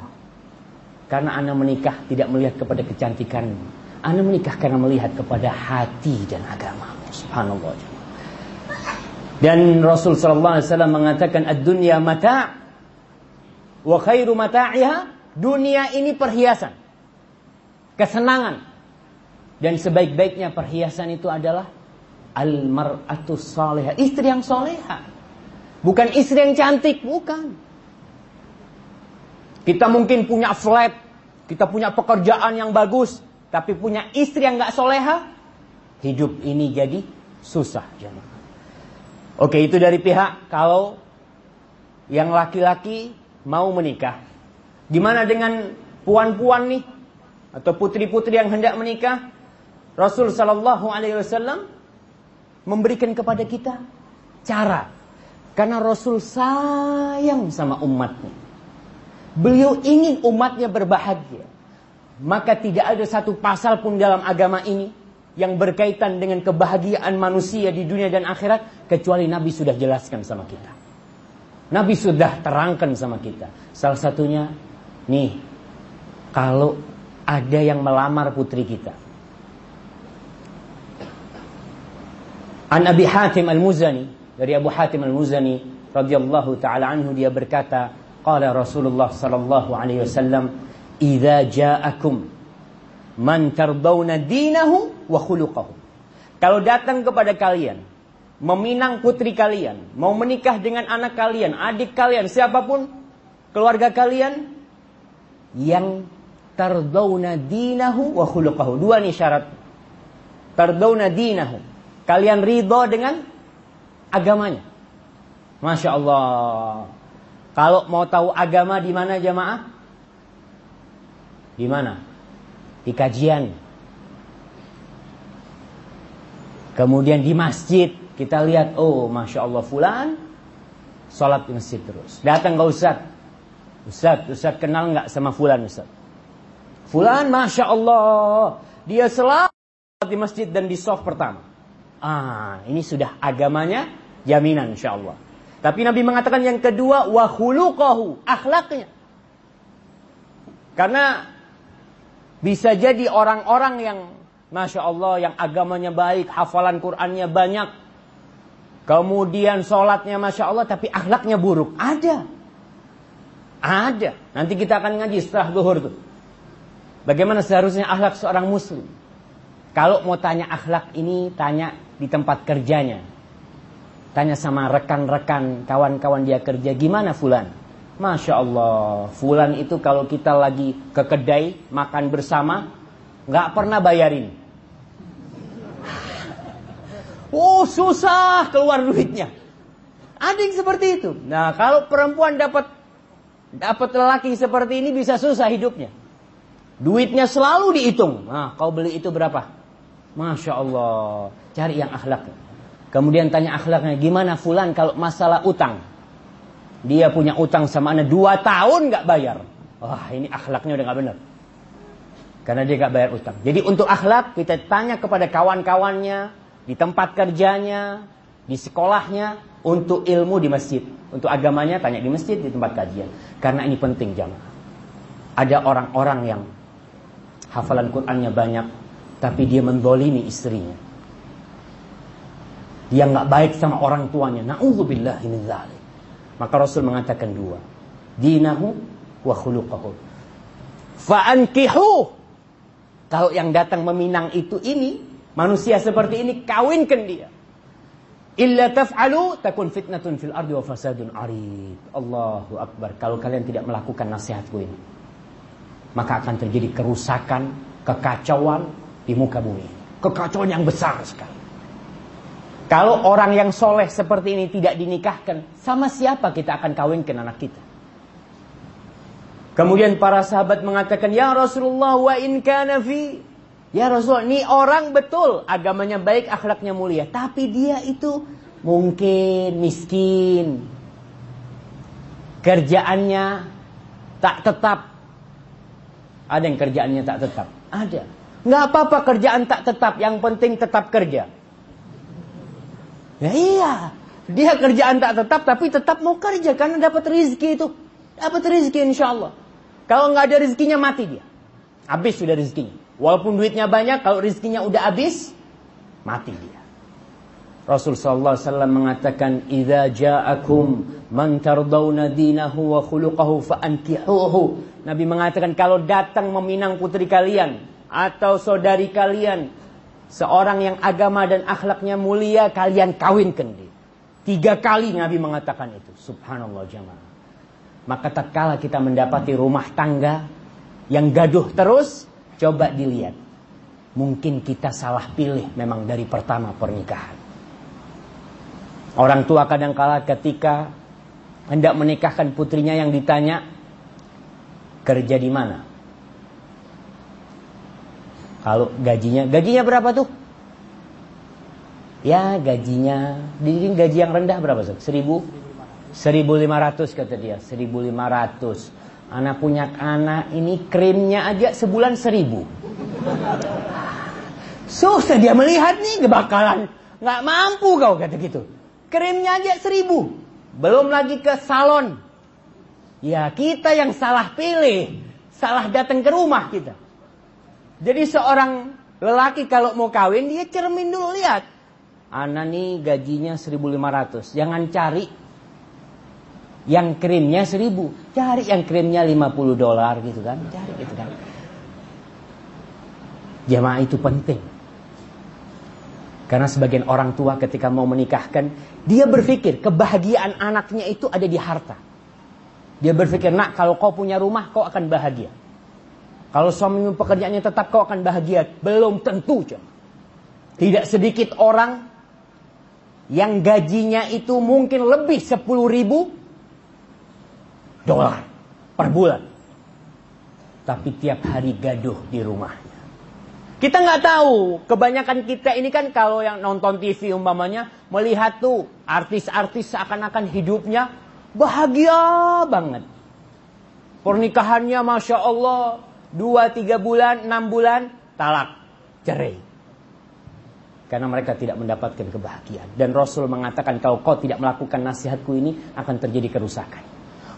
S2: Karena anak menikah tidak melihat kepada kecantikan. Anak menikah karena melihat kepada hati dan agama. Subhanallah. Dan Rasul sallallahu alaihi wasallam mengatakan ad-dunya mata' wa khairu mata'iha dunia ini perhiasan. Kesenangan. Dan sebaik-baiknya perhiasan itu adalah al-mar'atu salihah, istri yang soleha. Bukan istri yang cantik, bukan. Kita mungkin punya flat, kita punya pekerjaan yang bagus, tapi punya istri yang nggak soleha, hidup ini jadi susah jemaah. Oke, itu dari pihak kalau yang laki-laki mau menikah. Gimana dengan puan-puan nih atau putri-putri yang hendak menikah? Rasul sallallahu alaihi wasallam memberikan kepada kita cara. Karena Rasul sayang sama umatnya. Beliau ingin umatnya berbahagia. Maka tidak ada satu pasal pun dalam agama ini yang berkaitan dengan kebahagiaan manusia di dunia dan akhirat kecuali Nabi sudah jelaskan sama kita. Nabi sudah terangkan sama kita. Salah satunya nih kalau ada yang melamar putri kita. An Abi Hatim Al-Muzani dari Abu Hatim Al-Muzani radhiyallahu taala anhu dia berkata, qala Rasulullah sallallahu alaihi wasallam, "Idza ja'akum man tardawna dinahu wa khuluquhu. Kalau datang kepada kalian, meminang putri kalian, mau menikah dengan anak kalian, adik kalian, siapa pun, keluarga kalian yang tardawna dinahu wa khuluquhu. Dua nih syarat. Tardawna dinahu. Kalian ridho dengan agamanya. Masya Allah. Kalau mau tahu agama di mana jamaah? Di mana? Di kajian. Kemudian di masjid kita lihat, oh masya Allah fulan sholat di masjid terus. Datang ke Ustaz, Ustaz, Ustaz kenal nggak sama fulan Ustaz? Fulan masya Allah dia selalu di masjid dan di soft pertama. Ah, ini sudah agamanya jaminan insya Allah. Tapi Nabi mengatakan yang kedua wa khuluquhu, akhlaknya. Karena bisa jadi orang-orang yang Masya Allah yang agamanya baik, hafalan Qurannya banyak. Kemudian sholatnya Masya Allah tapi akhlaknya buruk. Ada. Ada. Nanti kita akan ngaji setelah zuhur tuh. Bagaimana seharusnya akhlak seorang muslim. Kalau mau tanya akhlak ini, tanya di tempat kerjanya. Tanya sama rekan-rekan, kawan-kawan dia kerja, gimana fulan? Masya Allah, fulan itu kalau kita lagi ke kedai, makan bersama, nggak pernah bayarin. <laughs> Oh susah keluar duitnya. Ada yang seperti itu. Nah kalau perempuan dapat dapat lelaki seperti ini bisa susah hidupnya. Duitnya selalu dihitung. Nah kau beli itu berapa? Masya Allah. Cari yang akhlak. Kemudian tanya akhlaknya. Gimana fulan kalau masalah utang? Dia punya utang sama anda dua tahun nggak bayar. Wah ini akhlaknya udah nggak benar. Karena dia nggak bayar utang. Jadi untuk akhlak kita tanya kepada kawan-kawannya di tempat kerjanya, di sekolahnya, untuk ilmu di masjid. Untuk agamanya tanya di masjid, di tempat kajian. Karena ini penting jamaah. Ada orang-orang yang hafalan Qur'annya banyak, tapi dia mendolimi istrinya. Dia nggak baik sama orang tuanya. Nauzubillah min. Maka Rasul mengatakan dua. Dinahu wa khuluquhu. Fa'ankihu. Kalau yang datang meminang itu ini, manusia seperti ini, kawinkan dia. Illa taf'alu takun fitnatun fil ardi wa fasadun arid. Allahu Akbar. Kalau kalian tidak melakukan nasihatku ini, maka akan terjadi kerusakan, kekacauan di muka bumi. Kekacauan yang besar sekali. Kalau orang yang soleh seperti ini tidak dinikahkan, sama siapa kita akan kawinkan anak kita? Kemudian para sahabat mengatakan, Ya Rasulullah wa in kana fi Ya Rasul, ini orang betul agamanya baik, akhlaknya mulia, tapi dia itu mungkin miskin. Kerjaannya tak tetap. Ada yang kerjaannya tak tetap? Ada. Nggak apa-apa kerjaan tak tetap, yang penting tetap kerja. Ya iya, dia kerjaan tak tetap tapi tetap mau kerja karena dapat rezeki itu. Dapat rezeki insya Allah. Kalau nggak ada rezekinya mati dia. Habis sudah rezekinya. Walaupun duitnya banyak, kalau rezekinya udah habis, mati dia. Rasul sallallahu alaihi wasallam mengatakan, "Idza ja'akum man tardawna dinahu wa khuluquhu fa'ankihuhu." Nabi mengatakan kalau datang meminang putri kalian atau saudari kalian seorang yang agama dan akhlaknya mulia, kalian kawinkan dia. Tiga kali Nabi mengatakan itu. Subhanallah jamaah. Maka tatkala kita mendapati rumah tangga yang gaduh terus, Coba dilihat. Mungkin kita salah pilih memang dari pertama pernikahan. Orang tua kadang-kala ketika hendak menikahkan putrinya yang ditanya kerja di mana? Kalau gajinya, gajinya berapa tuh? Ya gajinya, di gaji yang rendah berapa sih? Seribu? 1500 kata dia, 1500. Anak punya anak ini krimnya aja sebulan seribu. Susah dia melihat nih kebakalan. Nggak mampu kau kata gitu. Krimnya aja seribu. Belum lagi ke salon. Ya kita yang salah pilih. Salah datang ke rumah kita. Jadi seorang lelaki kalau mau kawin dia cermin dulu lihat. Anak nih gajinya 1500. Jangan cari yang krimnya seribu, cari yang krimnya 50 dolar gitu kan, cari gitu kan. Jamaah itu penting. Karena sebagian orang tua ketika mau menikahkan, dia berpikir kebahagiaan anaknya itu ada di harta. Dia berpikir, nak kalau kau punya rumah, kau akan bahagia. Kalau suamimu pekerjaannya tetap, kau akan bahagia. Belum tentu, jemaah. Tidak sedikit orang yang gajinya itu mungkin lebih 10 ribu, dolar per bulan. Tapi tiap hari gaduh di rumahnya. Kita nggak tahu, kebanyakan kita ini kan kalau yang nonton TV umpamanya melihat tuh artis-artis seakan-akan hidupnya bahagia banget. Pernikahannya masya Allah dua tiga bulan enam bulan talak cerai. Karena mereka tidak mendapatkan kebahagiaan. Dan Rasul mengatakan kalau kau tidak melakukan nasihatku ini akan terjadi kerusakan.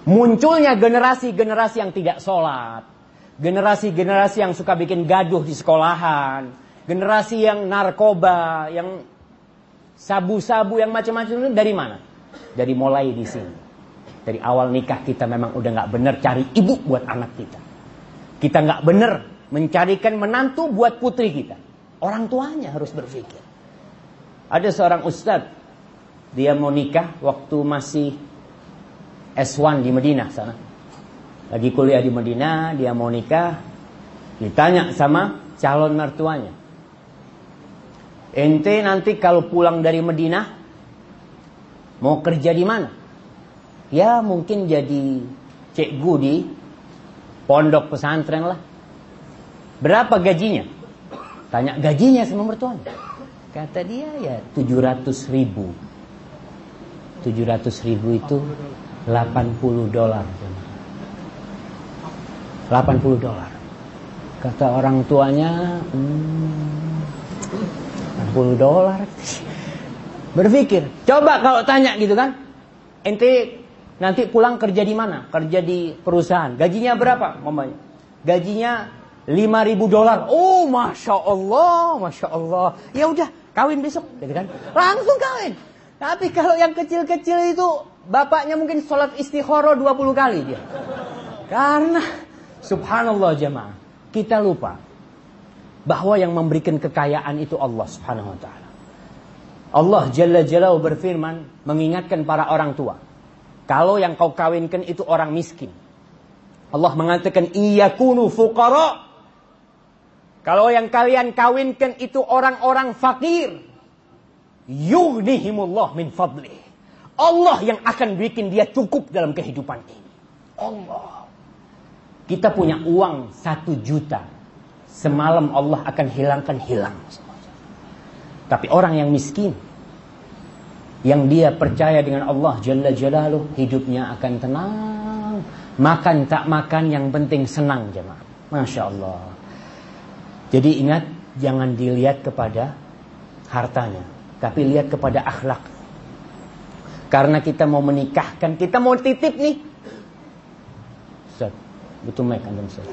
S2: Munculnya generasi-generasi yang tidak sholat. Generasi-generasi yang suka bikin gaduh di sekolahan. Generasi yang narkoba, yang sabu-sabu, yang macam-macam itu dari mana? Dari mulai di sini. Dari awal nikah kita memang udah nggak bener cari ibu buat anak kita. Kita nggak bener mencarikan menantu buat putri kita. Orang tuanya harus berpikir. Ada seorang ustadz, dia mau nikah waktu masih S1 di Medina sana. Lagi kuliah di Medina, dia mau nikah. Ditanya sama calon mertuanya. Ente nanti kalau pulang dari Medina, mau kerja di mana? Ya mungkin jadi cikgu di pondok pesantren lah. Berapa gajinya? Tanya gajinya sama mertuanya. Kata dia ya 700 ribu. 700 ribu itu 80 dolar. 80 dolar. Kata orang tuanya, hmm, 80 dolar. Berpikir, coba kalau tanya gitu kan. Ente nanti pulang kerja di mana? Kerja di perusahaan. Gajinya berapa? Mamanya. Gajinya 5000 dolar. Oh, masya Allah, masya Allah. Ya udah, kawin besok, gitu kan? Langsung kawin. Tapi kalau yang kecil-kecil itu bapaknya mungkin sholat istikharah 20 kali dia. Karena subhanallah jemaah, kita lupa bahwa yang memberikan kekayaan itu Allah Subhanahu wa taala. Allah Jalla Jalla berfirman mengingatkan para orang tua. Kalau yang kau kawinkan itu orang miskin. Allah mengatakan iyakunu fuqara kalau yang kalian kawinkan itu orang-orang fakir, yughnihimullah min fadli. Allah yang akan bikin dia cukup dalam kehidupan ini. Allah. Kita punya uang satu juta. Semalam Allah akan hilangkan hilang. Tapi orang yang miskin, yang dia percaya dengan Allah Jalla Jalaluh, hidupnya akan tenang. Makan tak makan, yang penting senang jemaah. Masya Allah. Jadi ingat, jangan dilihat kepada hartanya, tapi lihat kepada akhlak. Karena kita mau menikahkan, kita mau titip nih. Ustaz, butuh mic anda Ustaz.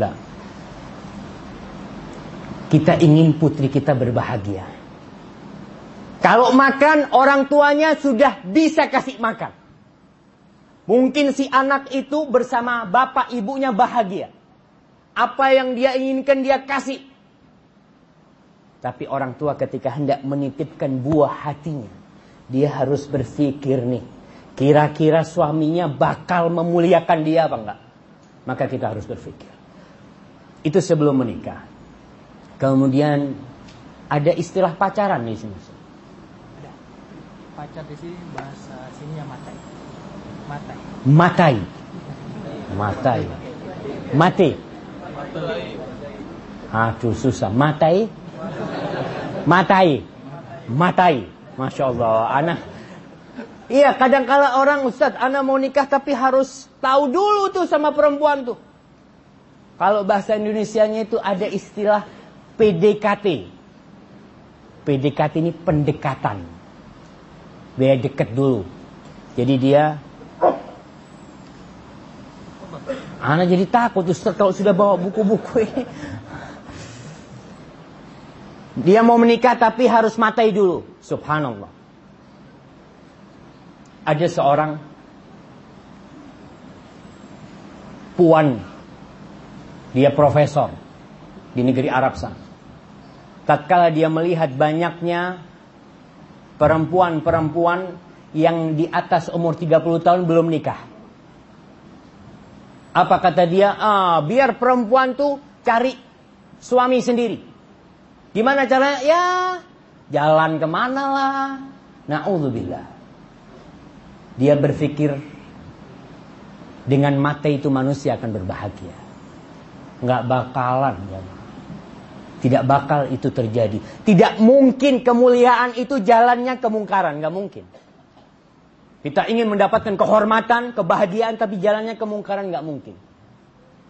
S2: Lah. Kita ingin putri kita berbahagia. Kalau makan, orang tuanya sudah bisa kasih makan. Mungkin si anak itu bersama bapak ibunya bahagia. Apa yang dia inginkan dia kasih. Tapi orang tua ketika hendak menitipkan buah hatinya. Dia harus berpikir nih. Kira-kira suaminya bakal memuliakan dia apa enggak? Maka kita harus berpikir. Itu sebelum menikah. Kemudian ada istilah pacaran di sini.
S1: Pacar di sini bahasa sininya matai. Matai.
S2: Matai. Matai. Mati. Aduh susah. Matai. Matai. Matai. Masya Allah. Anak. Iya kadang kala orang Ustadz anak mau nikah tapi harus tahu dulu tuh sama perempuan tuh. Kalau bahasa Indonesianya itu ada istilah PDKT. PDKT ini pendekatan. Biar deket dulu. Jadi dia Anak jadi takut Ustaz kalau sudah bawa buku-buku ini. Dia mau menikah tapi harus matai dulu. Subhanallah. Ada seorang puan. Dia profesor di negeri Arab sana. Tatkala dia melihat banyaknya perempuan-perempuan yang di atas umur 30 tahun belum nikah. Apa kata dia? Ah, biar perempuan tuh cari suami sendiri. Gimana caranya? Ya, jalan ke mana lah. Na'udzubillah. Dia berpikir dengan mata itu manusia akan berbahagia. Nggak bakalan. Ya. Tidak bakal itu terjadi. Tidak mungkin kemuliaan itu jalannya kemungkaran. Nggak mungkin. Kita ingin mendapatkan kehormatan, kebahagiaan, tapi jalannya kemungkaran nggak mungkin.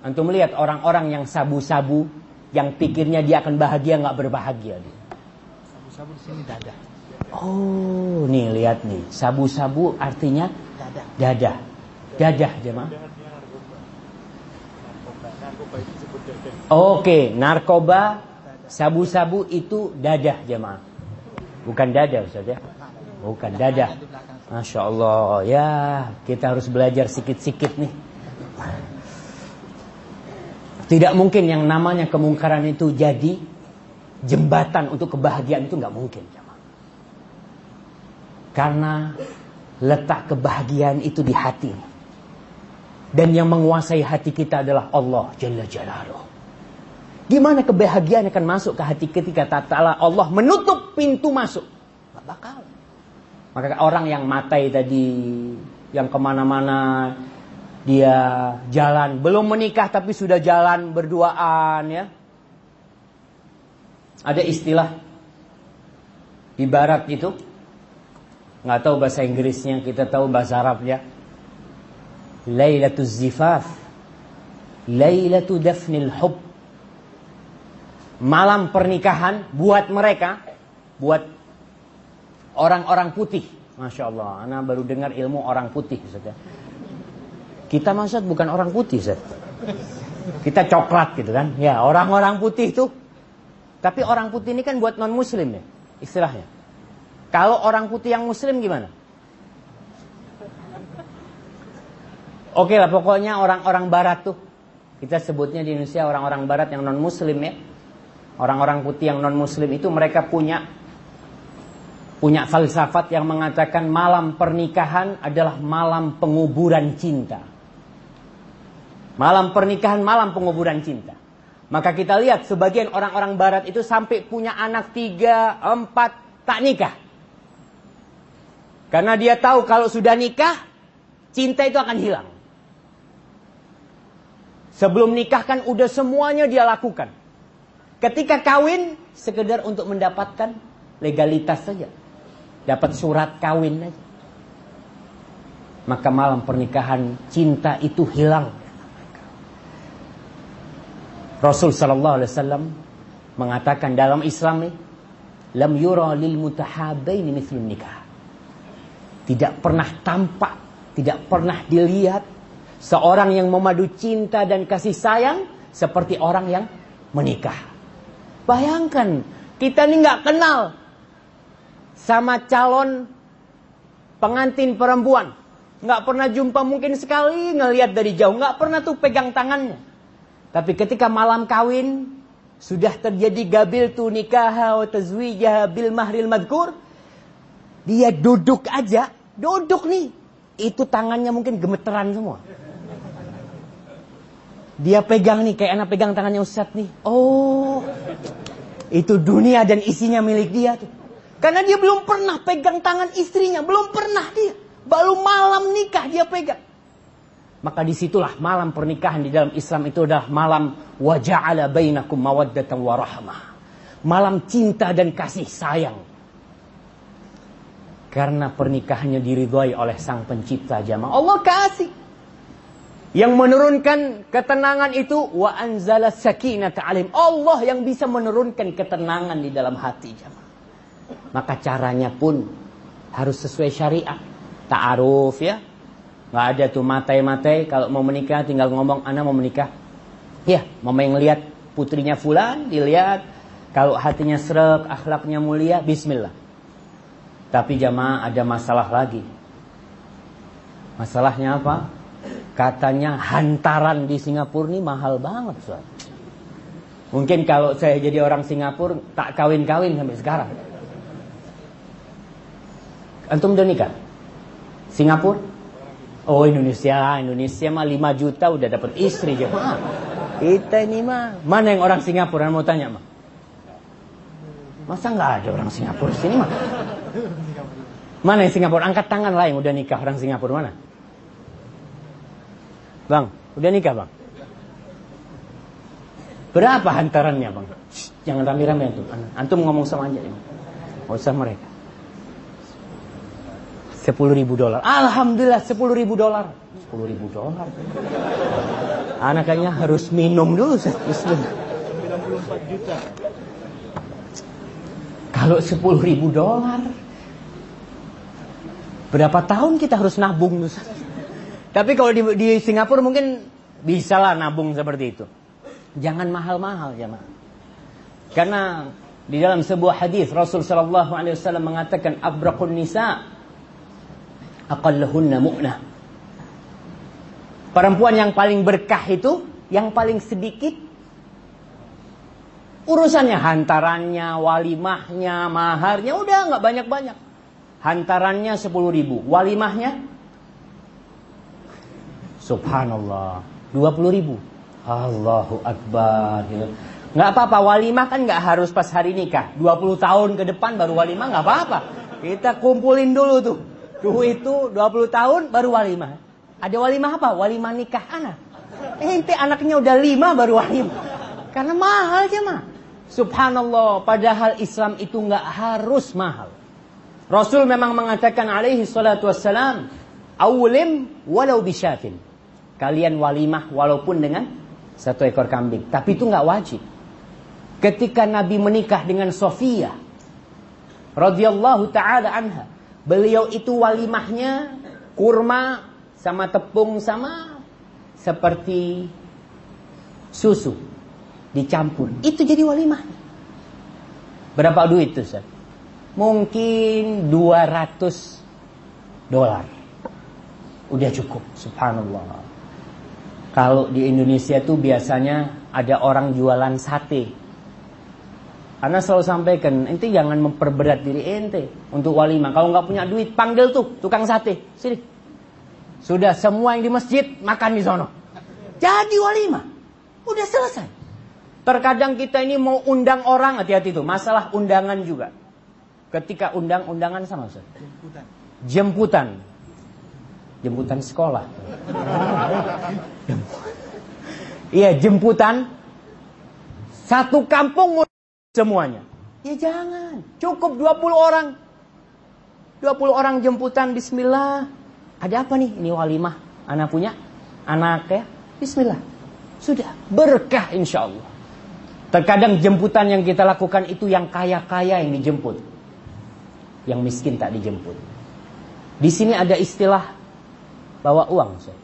S2: Antum melihat orang-orang yang sabu-sabu, yang pikirnya dia akan bahagia nggak berbahagia.
S1: Sabu-sabu di sini dada.
S2: Oh, nih lihat nih. Sabu-sabu artinya
S1: Dada.
S2: dada. Dadah, jemaah.
S1: Dada.
S2: Oke, narkoba, sabu-sabu itu dadah jemaah. Bukan dada Ustaz ya. Bukan dadah. Masya Allah, ya kita harus belajar sikit-sikit nih. Tidak mungkin yang namanya kemungkaran itu jadi jembatan untuk kebahagiaan itu nggak mungkin. jemaah. Karena letak kebahagiaan itu di hati. Dan yang menguasai hati kita adalah Allah Jalla Jalaluh. Gimana kebahagiaan akan masuk ke hati ketika tatkala Allah menutup pintu masuk? Gak bakal. Maka orang yang matai tadi, yang ke mana-mana, dia jalan, belum menikah tapi sudah jalan berduaan ya. Ada istilah di barat itu, nggak tahu bahasa Inggrisnya, kita tahu bahasa Arabnya. Lailatul zifaf, Lailatul dafnil hub. Malam pernikahan buat mereka, buat orang-orang putih. Masya Allah, Ana baru dengar ilmu orang putih. Kita maksud bukan orang putih, Ustaz. Kita coklat gitu kan. Ya, orang-orang putih itu. Tapi orang putih ini kan buat non-muslim ya, istilahnya. Kalau orang putih yang muslim gimana? Oke lah, pokoknya orang-orang barat tuh. Kita sebutnya di Indonesia orang-orang barat yang non-muslim ya. Orang-orang putih yang non-muslim itu mereka punya punya falsafat yang mengatakan malam pernikahan adalah malam penguburan cinta. Malam pernikahan, malam penguburan cinta. Maka kita lihat sebagian orang-orang barat itu sampai punya anak tiga, empat, tak nikah. Karena dia tahu kalau sudah nikah, cinta itu akan hilang. Sebelum nikah kan udah semuanya dia lakukan. Ketika kawin, sekedar untuk mendapatkan legalitas saja. Dapat surat kawin aja. Maka malam pernikahan cinta itu hilang. Rasul sallallahu alaihi wasallam mengatakan dalam Islam nih, lam yura lil mutahabaini mithlun nikah. Tidak pernah tampak, tidak pernah dilihat seorang yang memadu cinta dan kasih sayang seperti orang yang menikah. Bayangkan, kita ini nggak kenal sama calon pengantin perempuan. Nggak pernah jumpa mungkin sekali ngelihat dari jauh. Nggak pernah tuh pegang tangannya. Tapi ketika malam kawin, sudah terjadi gabil tu nikah wa bil mahril madkur. Dia duduk aja, duduk nih. Itu tangannya mungkin gemeteran semua. Dia pegang nih, kayak anak pegang tangannya Ustadz nih. Oh, itu dunia dan isinya milik dia tuh. Karena dia belum pernah pegang tangan istrinya, belum pernah dia. Baru malam nikah dia pegang. Maka di situlah malam pernikahan di dalam Islam itu adalah malam waja'ala bainakum mawaddatan warahmah. Malam cinta dan kasih sayang. Karena pernikahannya diridhoi oleh sang pencipta jamaah. Allah kasih. Yang menurunkan ketenangan itu wa anzala sakinata alim. Allah yang bisa menurunkan ketenangan di dalam hati jamaah. Maka caranya pun harus sesuai syariat. Ta'aruf ya. Nggak ada tuh matai-matai kalau mau menikah tinggal ngomong anak mau menikah. Ya, mama yang lihat putrinya fulan dilihat kalau hatinya serak, akhlaknya mulia, bismillah. Tapi jamaah ada masalah lagi. Masalahnya apa? Katanya hantaran di Singapura ini mahal banget, Soal. Mungkin kalau saya jadi orang Singapura tak kawin-kawin sampai sekarang. Antum udah nikah? Singapura? Oh Indonesia, Indonesia mah 5 juta udah dapat istri jemaah. Kita ini mah mana yang orang Singapura mau tanya mah? Masa nggak ada orang Singapura sini mah? Mana yang Singapura? Angkat tangan lah yang udah nikah orang Singapura mana? Bang, udah nikah bang? Berapa hantarannya bang? Shh, jangan rame-rame antum. Antum ngomong sama aja. Gak usah mereka. 10 ribu dolar. Alhamdulillah 10 ribu dolar. 10 ribu dolar. Anak kayaknya harus minum dulu. Bismillah.
S1: 94 juta.
S2: Kalau 10 ribu dolar, berapa tahun kita harus nabung? Ustaz? Tapi kalau di, di Singapura mungkin bisa lah nabung seperti itu. Jangan mahal-mahal jemaah. Karena di dalam sebuah hadis Rasul sallallahu alaihi wasallam mengatakan abraqun nisa aqallahunna mu'nah. Perempuan yang paling berkah itu yang paling sedikit urusannya hantarannya, walimahnya, maharnya udah nggak banyak-banyak. Hantarannya 10 ribu, walimahnya Subhanallah. 20 ribu. Allahu Akbar. Gitu. Nggak apa-apa walimah kan nggak harus pas hari nikah. 20 tahun ke depan baru walimah nggak apa-apa. Kita kumpulin dulu tuh. Duit itu 20 tahun baru walimah Ada walimah apa? Walimah nikah anak. Ente anaknya udah lima baru walimah Karena mahal aja mah. Subhanallah Padahal Islam itu nggak harus mahal. Rasul memang mengatakan alaihi salatu wassalam Awlim walau bisyatin Kalian walimah walaupun dengan satu ekor kambing. Tapi itu nggak wajib. Ketika Nabi menikah dengan Sofia, radhiyallahu taala anha, beliau itu walimahnya kurma sama tepung sama seperti susu dicampur. Itu jadi walimah. Berapa duit itu, Ustaz? Mungkin 200 dolar. Udah cukup, subhanallah. Kalau di Indonesia tuh biasanya ada orang jualan sate. Karena selalu sampaikan, ente jangan memperberat diri ente untuk walimah. Kalau nggak punya duit, panggil tuh tukang sate. Sini. Sudah semua yang di masjid makan di sono. Jadi walimah. Udah selesai. Terkadang kita ini mau undang orang, hati-hati tuh. Masalah undangan juga. Ketika undang-undangan sama Ustaz. Jemputan. Jemputan. Jemputan sekolah. Iya jemputan Satu kampung semuanya Ya jangan Cukup 20 orang 20 orang jemputan Bismillah Ada apa nih? Ini walimah Anak punya Anak ya Bismillah Sudah Berkah insya Allah Terkadang jemputan yang kita lakukan itu yang kaya-kaya yang dijemput. Yang miskin tak dijemput. Di sini ada istilah bawa uang. Ustaz.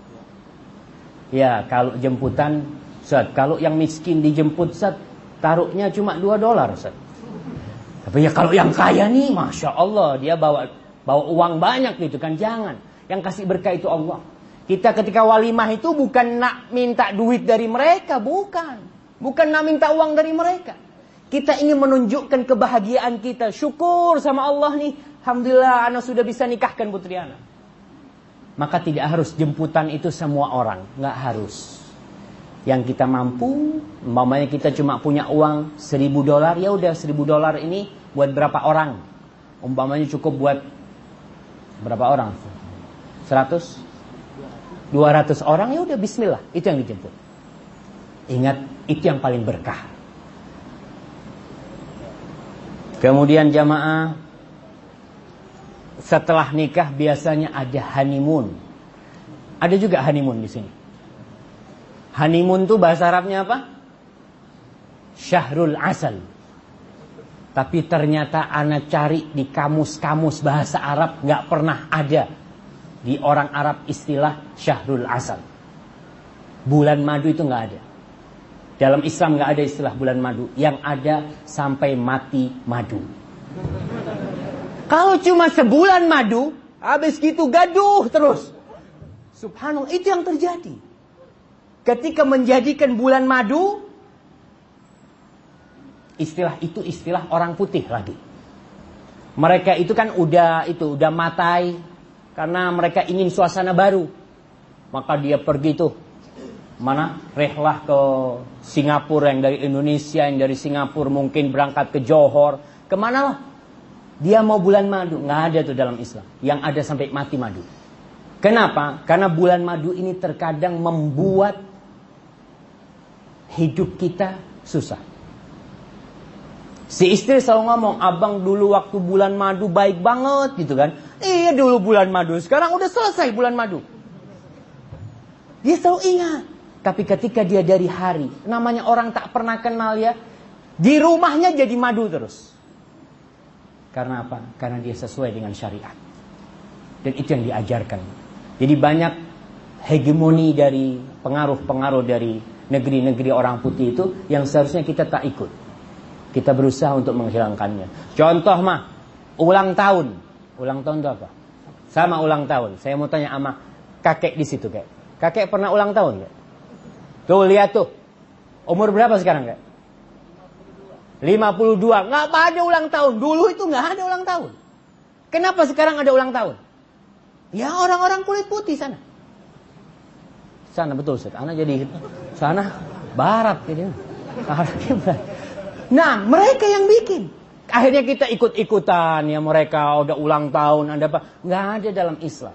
S2: Ya, kalau jemputan, Ustaz, kalau yang miskin dijemput, Ustaz, taruhnya cuma 2 dolar, Ustaz. Tapi ya kalau yang kaya nih, Masya Allah, dia bawa bawa uang banyak gitu kan. Jangan. Yang kasih berkah itu Allah. Kita ketika walimah itu bukan nak minta duit dari mereka, bukan. Bukan nak minta uang dari mereka. Kita ingin menunjukkan kebahagiaan kita. Syukur sama Allah nih. Alhamdulillah anak sudah bisa nikahkan putri anak. Maka tidak harus jemputan itu semua orang. Nggak harus. Yang kita mampu, umpamanya kita cuma punya uang seribu dolar, ya udah seribu dolar ini buat berapa orang? Umpamanya cukup buat berapa orang? 100? 200 orang ya udah bismillah, itu yang dijemput. Ingat, itu yang paling berkah. Kemudian jamaah setelah nikah biasanya ada honeymoon. Ada juga honeymoon di sini. Honeymoon tuh bahasa Arabnya apa? Syahrul Asal. Tapi ternyata anak cari di kamus-kamus bahasa Arab nggak pernah ada di orang Arab istilah Syahrul Asal. Bulan madu itu nggak ada. Dalam Islam nggak ada istilah bulan madu. Yang ada sampai mati madu. Kalau cuma sebulan madu, habis gitu gaduh terus. Subhanallah, itu yang terjadi. Ketika menjadikan bulan madu, istilah itu istilah orang putih lagi. Mereka itu kan udah itu udah matai karena mereka ingin suasana baru. Maka dia pergi tuh mana rehlah ke Singapura yang dari Indonesia yang dari Singapura mungkin berangkat ke Johor ke mana lah dia mau bulan madu. Nggak ada tuh dalam Islam. Yang ada sampai mati madu. Kenapa? Karena bulan madu ini terkadang membuat hidup kita susah. Si istri selalu ngomong abang dulu waktu bulan madu baik banget gitu kan. Iya dulu bulan madu sekarang udah selesai bulan madu. Dia selalu ingat. Tapi ketika dia dari hari, namanya orang tak pernah kenal ya, di rumahnya jadi madu terus. Karena apa? Karena dia sesuai dengan syariat. Dan itu yang diajarkan. Jadi banyak hegemoni dari pengaruh-pengaruh dari negeri-negeri orang putih itu yang seharusnya kita tak ikut. Kita berusaha untuk menghilangkannya. Contoh mah, ulang tahun. Ulang tahun itu apa? Sama ulang tahun. Saya mau tanya sama kakek di situ. Kakek pernah ulang tahun gak? Tuh lihat tuh. Umur berapa sekarang kak? 52. Nggak ada ulang tahun. Dulu itu nggak ada ulang tahun. Kenapa sekarang ada ulang tahun? Ya orang-orang kulit putih sana. Sana betul Ustaz. Anak jadi sana barat gitu. <laughs> Nah, mereka yang bikin. Akhirnya kita ikut-ikutan ya mereka udah ulang tahun ada apa? Nggak ada dalam Islam.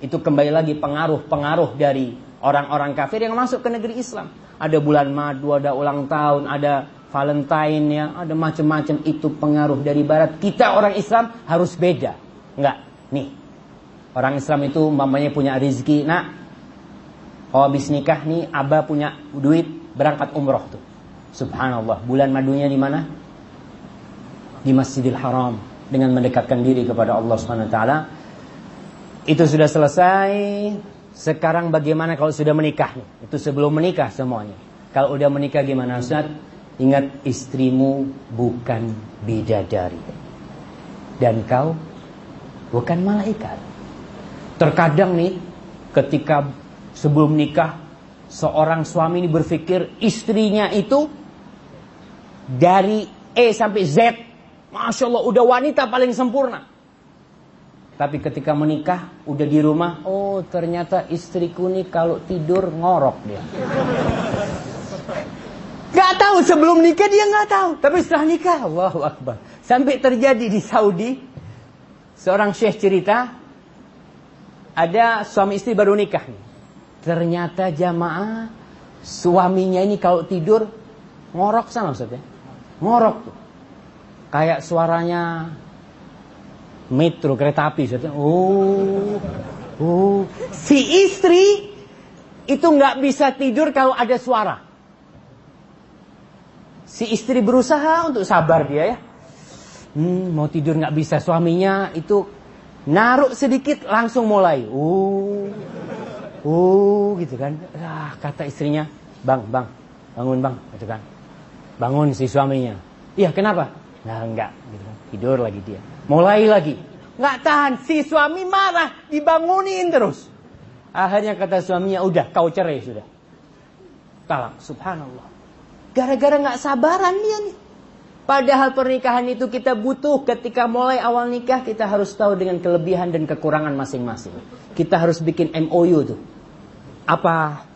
S2: Itu kembali lagi pengaruh-pengaruh dari orang-orang kafir yang masuk ke negeri Islam. Ada bulan madu, ada ulang tahun, ada Valentine ya, ada macam-macam itu pengaruh dari barat. Kita orang Islam harus beda. Enggak. Nih. Orang Islam itu mamanya punya rezeki. Nah, kalau habis nikah nih, Abah punya duit berangkat umroh tuh. Subhanallah. Bulan madunya di mana? Di Masjidil Haram dengan mendekatkan diri kepada Allah taala. Itu sudah selesai. Sekarang bagaimana kalau sudah menikah? Itu sebelum menikah semuanya. Kalau udah menikah gimana Ustaz? Ingat istrimu bukan bidadari. Dan kau bukan malaikat. Terkadang nih ketika sebelum nikah seorang suami ini berpikir istrinya itu dari E sampai Z. Masya Allah udah wanita paling sempurna. Tapi ketika menikah, udah di rumah, oh ternyata istriku nih kalau tidur ngorok dia. Tahu sebelum nikah dia gak tahu, tapi setelah nikah, Allahu Akbar. Sampai terjadi di Saudi, seorang syekh cerita, ada suami istri baru nikah. Ternyata jamaah suaminya ini kalau tidur ngorok sama maksudnya. Ngorok tuh. Kayak suaranya metro kereta api maksudnya. Oh. Oh, si istri itu nggak bisa tidur kalau ada suara. Si istri berusaha untuk sabar dia ya. Hmm, mau tidur nggak bisa suaminya itu naruh sedikit langsung mulai. Uh, uh, gitu kan. Ah, kata istrinya, bang, bang, bangun bang, gitu kan. Bangun si suaminya. Iya kenapa? Nah enggak, gitu kan. tidur lagi dia. Mulai lagi. Nggak tahan, si suami marah, dibangunin terus. Akhirnya kata suaminya, udah kau cerai sudah. Talak, subhanallah. Gara-gara nggak sabaran dia nih. Padahal pernikahan itu kita butuh ketika mulai awal nikah kita harus tahu dengan kelebihan dan kekurangan masing-masing. Kita harus bikin MOU tuh. Apa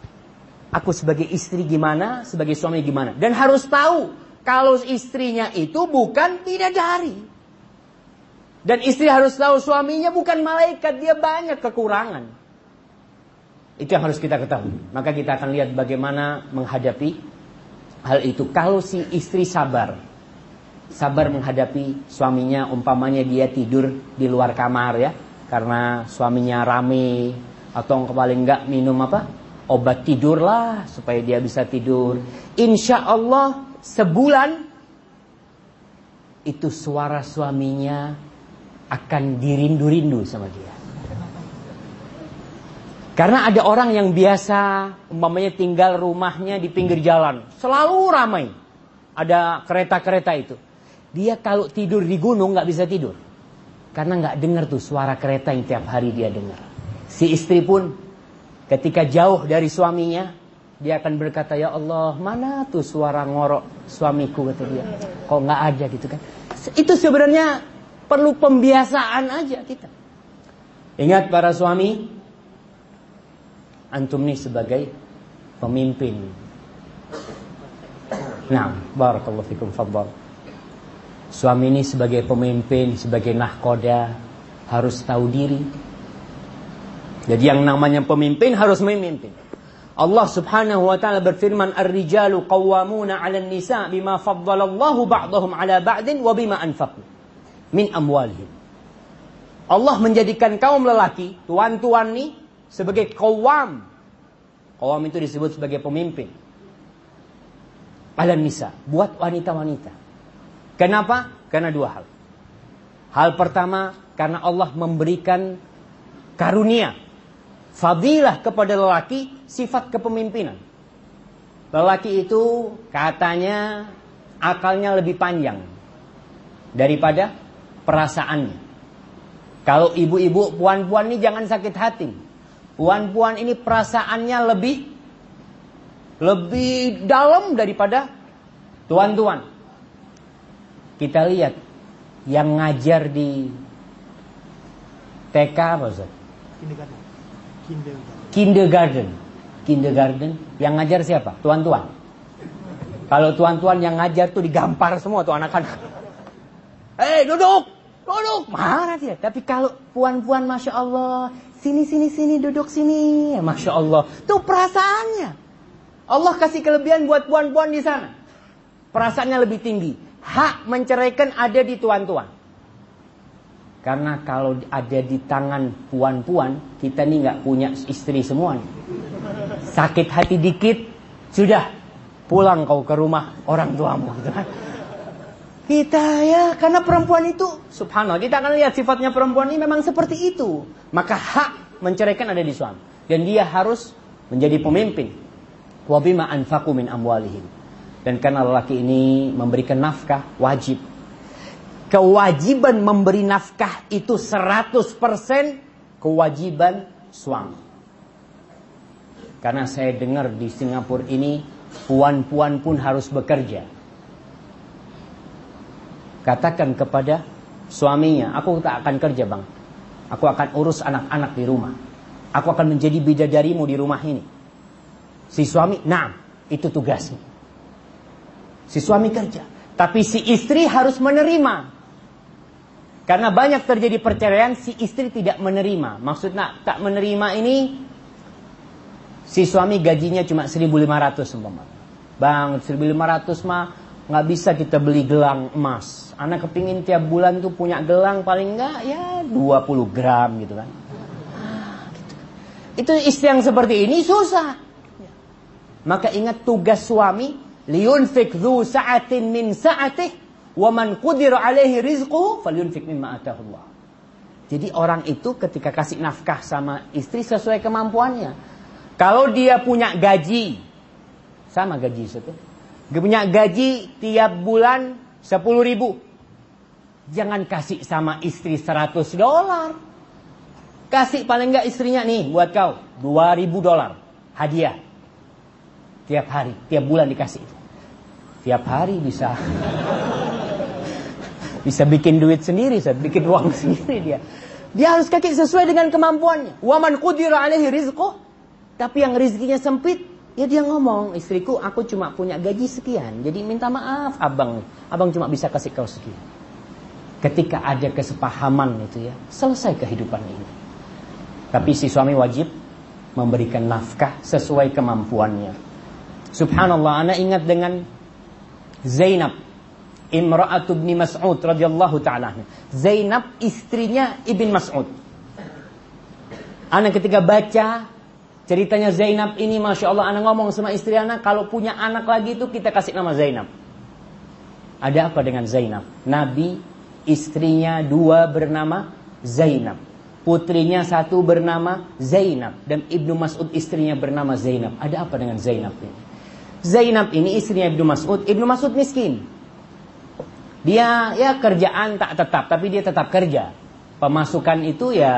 S2: aku sebagai istri gimana, sebagai suami gimana. Dan harus tahu kalau istrinya itu bukan bidadari. Dan istri harus tahu suaminya bukan malaikat, dia banyak kekurangan. Itu yang harus kita ketahui. Maka kita akan lihat bagaimana menghadapi hal itu. Kalau si istri sabar, sabar menghadapi suaminya, umpamanya dia tidur di luar kamar ya, karena suaminya rame atau paling enggak minum apa? Obat tidur lah supaya dia bisa tidur. Insya Allah sebulan itu suara suaminya akan dirindu-rindu sama dia. Karena ada orang yang biasa umpamanya tinggal rumahnya di pinggir jalan, selalu ramai. Ada kereta-kereta itu. Dia kalau tidur di gunung nggak bisa tidur. Karena nggak dengar tuh suara kereta yang tiap hari dia dengar. Si istri pun ketika jauh dari suaminya, dia akan berkata, "Ya Allah, mana tuh suara ngorok suamiku?" kata dia. Kok nggak ada gitu kan? Itu sebenarnya Perlu pembiasaan aja kita. Ingat para suami, antum nih sebagai pemimpin. Nah, barakallahu fikum fadhal. Suami ini sebagai pemimpin, sebagai nahkoda harus tahu diri. Jadi yang namanya pemimpin harus memimpin. Allah Subhanahu wa taala berfirman ar-rijalu qawwamuna 'alan nisa bima faddalallahu ba'dahum 'ala ba'din wa bima anfaqu min amwalihim. Allah menjadikan kaum lelaki, tuan-tuan nih, sebagai kawam. Kawam itu disebut sebagai pemimpin. Alam nisa, buat wanita-wanita. Kenapa? Karena dua hal. Hal pertama karena Allah memberikan karunia, fadilah kepada lelaki sifat kepemimpinan. Lelaki itu katanya akalnya lebih panjang daripada perasaannya. Kalau ibu-ibu, puan-puan ini jangan sakit hati. Puan-puan ini perasaannya lebih lebih dalam daripada tuan-tuan. Kita lihat yang ngajar di TK apa Ustaz?
S1: Kindergarten. Kindergarten.
S2: Kindergarten. Kindergarten yang ngajar siapa? Tuan-tuan. Kalau tuan-tuan yang ngajar tuh digampar semua tuh anak-anak. Eh duduk, duduk. Marah dia. Tapi kalau puan-puan Masya Allah. Sini, sini, sini, duduk sini. Ya, Masya Allah. Tuh perasaannya. Allah kasih kelebihan buat puan-puan di sana. Perasaannya lebih tinggi. Hak menceraikan ada di tuan-tuan. Karena kalau ada di tangan puan-puan, kita nih nggak punya istri semua. nih. Sakit hati dikit, sudah pulang kau ke rumah orang tuamu. Gitu <laughs> kan. Kita ya, karena perempuan itu, subhanallah, kita akan lihat sifatnya perempuan ini memang seperti itu. Maka hak menceraikan ada di suami. Dan dia harus menjadi pemimpin. Wabima anfaku min amwalihim. Dan karena lelaki ini memberikan nafkah, wajib kewajiban memberi nafkah itu 100% kewajiban suami. Karena saya dengar di Singapura ini puan-puan pun harus bekerja. Katakan kepada suaminya, aku tak akan kerja bang. Aku akan urus anak-anak di rumah. Aku akan menjadi bidadarimu di rumah ini. Si suami, nah itu tugasnya. Si suami kerja. Tapi si istri harus menerima. Karena banyak terjadi perceraian, si istri tidak menerima. Maksudnya tak menerima ini, si suami gajinya cuma 1.500 umpama. Bang, 1.500 mah nggak bisa kita beli gelang emas. Anak kepingin tiap bulan tuh punya gelang paling nggak ya 20 gram gitu kan. Itu istri yang seperti ini susah. Maka ingat tugas suami, liyunfik dhu sa'atin min sa'atih Wa man qudira alaihi rizquhu falyunfik mimma. Jadi orang itu ketika kasih nafkah sama istri sesuai kemampuannya. Kalau dia punya gaji sama gaji itu. Dia punya gaji tiap bulan 10 ribu. Jangan kasih sama istri 100 dolar. Kasih paling enggak istrinya nih buat kau 2000 dolar hadiah. Tiap hari, tiap bulan dikasih. Tiap hari bisa <laughs> bisa bikin duit sendiri, bisa bikin uang <laughs> sendiri dia. Dia harus kaki sesuai dengan kemampuannya. Waman qudira alaihi rizquh. Tapi yang rizkinya sempit, ya dia ngomong, istriku aku cuma punya gaji sekian. Jadi minta maaf abang, abang cuma bisa kasih kau sekian. Ketika ada kesepahaman itu ya, selesai kehidupan ini. Tapi si suami wajib memberikan nafkah sesuai kemampuannya. Subhanallah, anak ingat dengan Zainab Imra'atu bin Mas'ud radhiyallahu taala. Zainab istrinya Ibn Mas'ud. Anak ketika baca ceritanya Zainab ini Masya Allah anak ngomong sama istri anak kalau punya anak lagi itu kita kasih nama Zainab. Ada apa dengan Zainab? Nabi istrinya dua bernama Zainab. Putrinya satu bernama Zainab. Dan Ibnu Mas'ud istrinya bernama Zainab. Ada apa dengan Zainab ini? Zainab ini istrinya Ibnu Mas'ud. Ibnu Mas'ud miskin. Dia ya kerjaan tak tetap, tapi dia tetap kerja. Pemasukan itu ya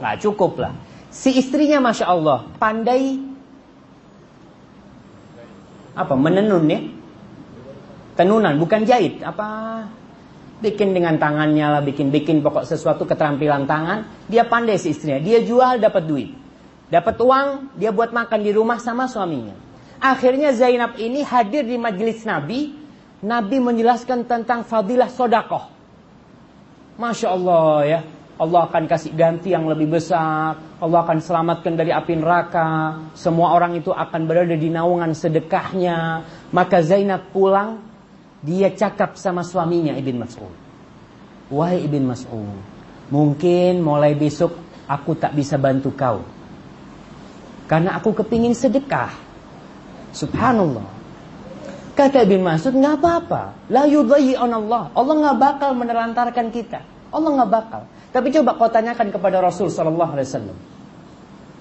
S2: nggak cukup lah. Si istrinya masya Allah pandai apa menenun ya, tenunan bukan jahit apa bikin dengan tangannya lah, bikin bikin pokok sesuatu keterampilan tangan. Dia pandai si istrinya, dia jual dapat duit, dapat uang, dia buat makan di rumah sama suaminya. Akhirnya Zainab ini hadir di majelis Nabi Nabi menjelaskan tentang fadilah sodakoh. Masya Allah ya. Allah akan kasih ganti yang lebih besar. Allah akan selamatkan dari api neraka. Semua orang itu akan berada di naungan sedekahnya. Maka Zainab pulang. Dia cakap sama suaminya Ibn Mas'ud. Wahai Ibn Mas'ud. Mungkin mulai besok aku tak bisa bantu kau. Karena aku kepingin sedekah. Subhanallah. Kata Ibn Mas'ud, nggak apa-apa. La yudayyi'an Allah. Allah nggak bakal menelantarkan kita. Allah nggak bakal. Tapi coba kau tanyakan kepada Rasul Sallallahu Alaihi Wasallam.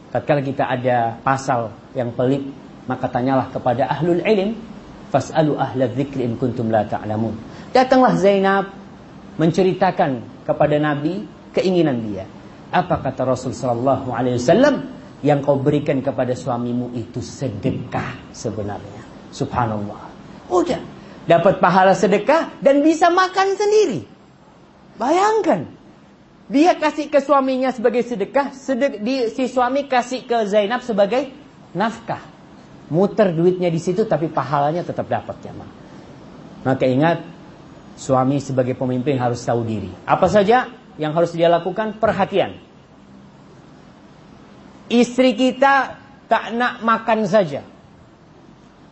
S2: Tatkala kita ada pasal yang pelik, maka tanyalah kepada ahlul ilm. Fas'alu ahla dzikri in kuntum la ta'lamun. Datanglah Zainab menceritakan kepada Nabi keinginan dia. Apa kata Rasul sallallahu alaihi wasallam? Yang kau berikan kepada suamimu itu sedekah sebenarnya. Subhanallah. Udah, dapat pahala sedekah dan bisa makan sendiri. Bayangkan. Dia kasih ke suaminya sebagai sedekah, sedek, di, si suami kasih ke Zainab sebagai nafkah muter duitnya di situ tapi pahalanya tetap dapat jamaah. Maka ingat suami sebagai pemimpin harus tahu diri. Apa saja yang harus dia lakukan? Perhatian. Istri kita tak nak makan saja.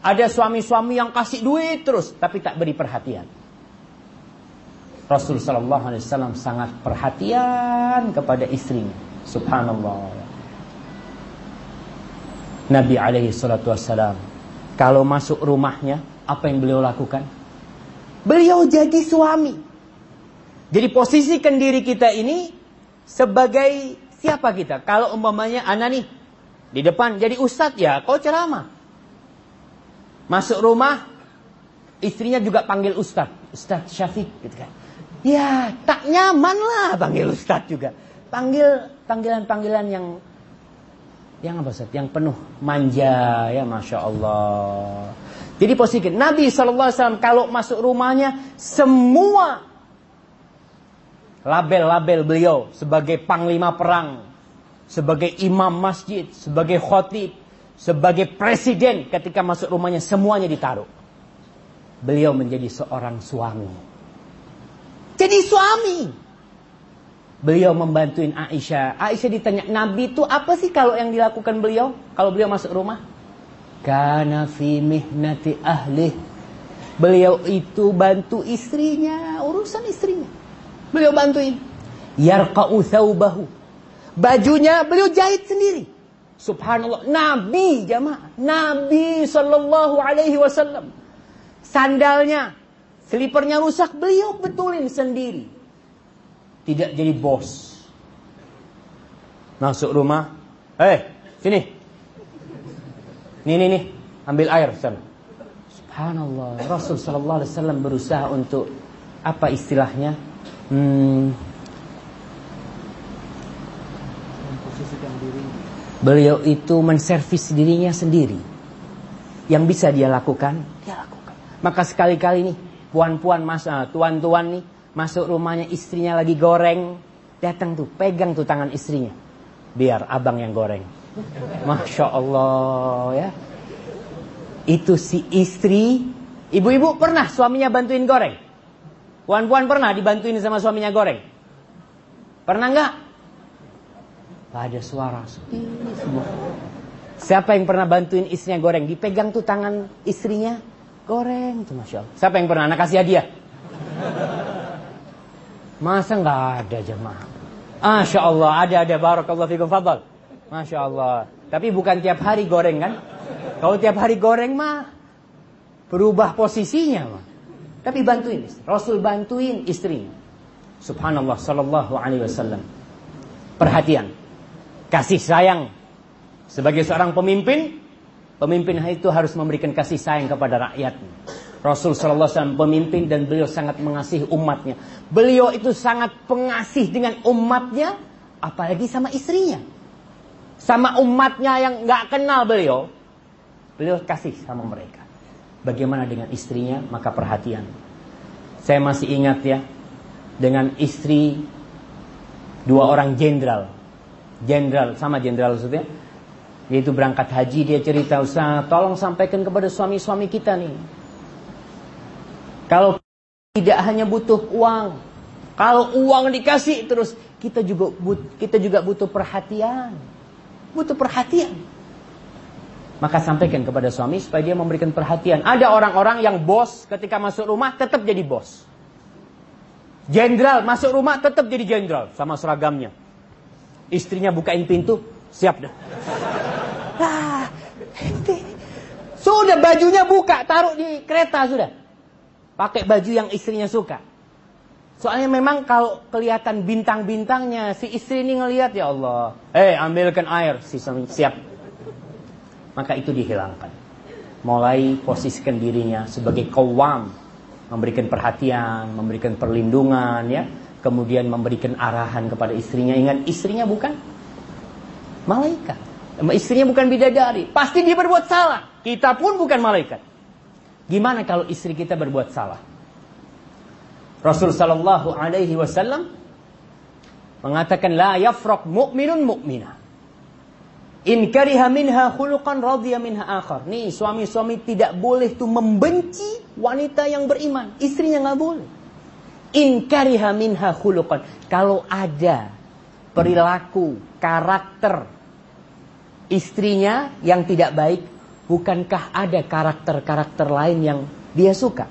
S2: Ada suami-suami yang kasih duit terus tapi tak beri perhatian. Rasul sallallahu alaihi wasallam sangat perhatian kepada istrinya. Subhanallah. Nabi alaihi salatu wassalam kalau masuk rumahnya apa yang beliau lakukan? Beliau jadi suami. Jadi posisikan diri kita ini sebagai siapa kita? Kalau umpamanya anak nih di depan jadi ustadz ya, kau ceramah. Masuk rumah istrinya juga panggil ustadz, ustadz Syafiq gitu kan. Ya, tak nyaman lah panggil ustadz juga. Panggil panggilan-panggilan yang yang apa Ustaz? Yang penuh manja ya Masya Allah. Jadi posisi Nabi SAW kalau masuk rumahnya semua label-label beliau sebagai panglima perang, sebagai imam masjid, sebagai khotib, sebagai presiden ketika masuk rumahnya semuanya ditaruh. Beliau menjadi seorang suami. Jadi suami. Beliau membantuin Aisyah. Aisyah ditanya, Nabi itu apa sih kalau yang dilakukan beliau? Kalau beliau masuk rumah? Karena fi mihnati ahli. Beliau itu bantu istrinya, urusan istrinya. Beliau bantuin. Yarqa'u thawbahu. Bajunya beliau jahit sendiri. Subhanallah, Nabi jamaah, Nabi sallallahu alaihi wasallam. Sandalnya, selipernya rusak, beliau betulin sendiri tidak jadi bos. Masuk rumah, eh sini, nih nih nih, ambil air sana. Subhanallah, Rasul Sallallahu Alaihi Wasallam berusaha untuk apa istilahnya? Hmm, Beliau itu menservis dirinya sendiri. Yang bisa dia lakukan, dia lakukan. Maka sekali-kali nih, puan-puan masa, tuan-tuan nih, Masuk rumahnya istrinya lagi goreng. Datang tuh, pegang tuh tangan istrinya. Biar abang yang goreng. Masya Allah ya. Itu si istri. Ibu-ibu pernah suaminya bantuin goreng? Puan-puan pernah dibantuin sama suaminya goreng? Pernah nggak? Ada suara. Siapa yang pernah bantuin istrinya goreng? Dipegang tuh tangan istrinya goreng tuh masya Allah. Siapa yang pernah? Anak kasih hadiah. Masa nggak ada jemaah? Masya Allah, ada ada barakallahu fikum fadal. Masya Allah. Tapi bukan tiap hari goreng kan? Kalau tiap hari goreng mah berubah posisinya mah. Tapi bantuin Rasul bantuin istrinya. Subhanallah sallallahu alaihi wasallam. Perhatian. Kasih sayang sebagai seorang pemimpin, pemimpin itu harus memberikan kasih sayang kepada rakyatnya. Rasul Sallallahu Alaihi Wasallam pemimpin dan beliau sangat mengasihi umatnya. Beliau itu sangat pengasih dengan umatnya, apalagi sama istrinya. Sama umatnya yang nggak kenal beliau, beliau kasih sama mereka. Bagaimana dengan istrinya? Maka perhatian. Saya masih ingat ya, dengan istri dua orang jenderal. Jenderal, sama jenderal maksudnya. Yaitu berangkat haji, dia cerita, Ustaz, tolong sampaikan kepada suami-suami kita nih kalau tidak hanya butuh uang, kalau uang dikasih terus kita juga but, kita juga butuh perhatian. Butuh perhatian. Maka sampaikan kepada suami supaya dia memberikan perhatian. Ada orang-orang yang bos ketika masuk rumah tetap jadi bos. Jenderal masuk rumah tetap jadi jenderal sama seragamnya. Istrinya bukain pintu, siap dah. Ah, sudah bajunya buka, taruh di kereta sudah. Pakai baju yang istrinya suka. Soalnya memang kalau kelihatan bintang-bintangnya, si istri ini ngelihat ya Allah. Eh, ambilkan air, si siap. Maka itu dihilangkan. Mulai posisikan dirinya sebagai kawam, memberikan perhatian, memberikan perlindungan, ya. Kemudian memberikan arahan kepada istrinya. Ingat, istrinya bukan malaikat. Istrinya bukan bidadari. Pasti dia berbuat salah. Kita pun bukan malaikat. Gimana kalau istri kita berbuat salah? Rasul sallallahu alaihi wasallam mengatakan la yafraq mu'minun mu'mina. In kariha minha khuluqan radhiya minha akhar. Nih, suami-suami tidak boleh tuh membenci wanita yang beriman. Istrinya nggak boleh. In kariha minha khuluqan. Kalau ada perilaku, karakter istrinya yang tidak baik, bukankah ada karakter-karakter lain yang dia suka?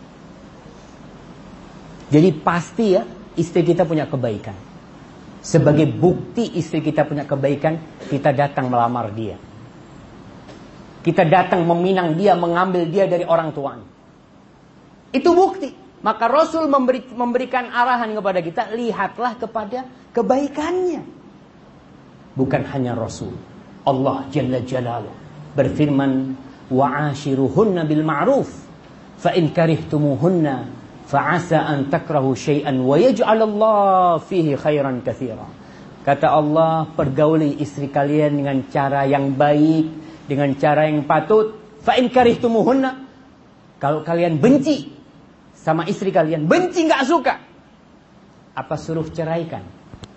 S2: Jadi pasti ya istri kita punya kebaikan. Sebagai bukti istri kita punya kebaikan, kita datang melamar dia. Kita datang meminang dia, mengambil dia dari orang tuanya. Itu bukti. Maka Rasul memberi, memberikan arahan kepada kita, lihatlah kepada kebaikannya. Bukan hanya Rasul. Allah Jalla Jalaluh berfirman, "Wa'ashiruhunna bil ma'ruf, fa in karihtumuhunna Fa'asa an takrahu syai'an wa yaj'alallah fihi khairan katsira. Kata Allah, pergauli istri kalian dengan cara yang baik, dengan cara yang patut. Fa in karihtumuhunna. Kalau kalian benci sama istri kalian, benci nggak suka. Apa suruh ceraikan?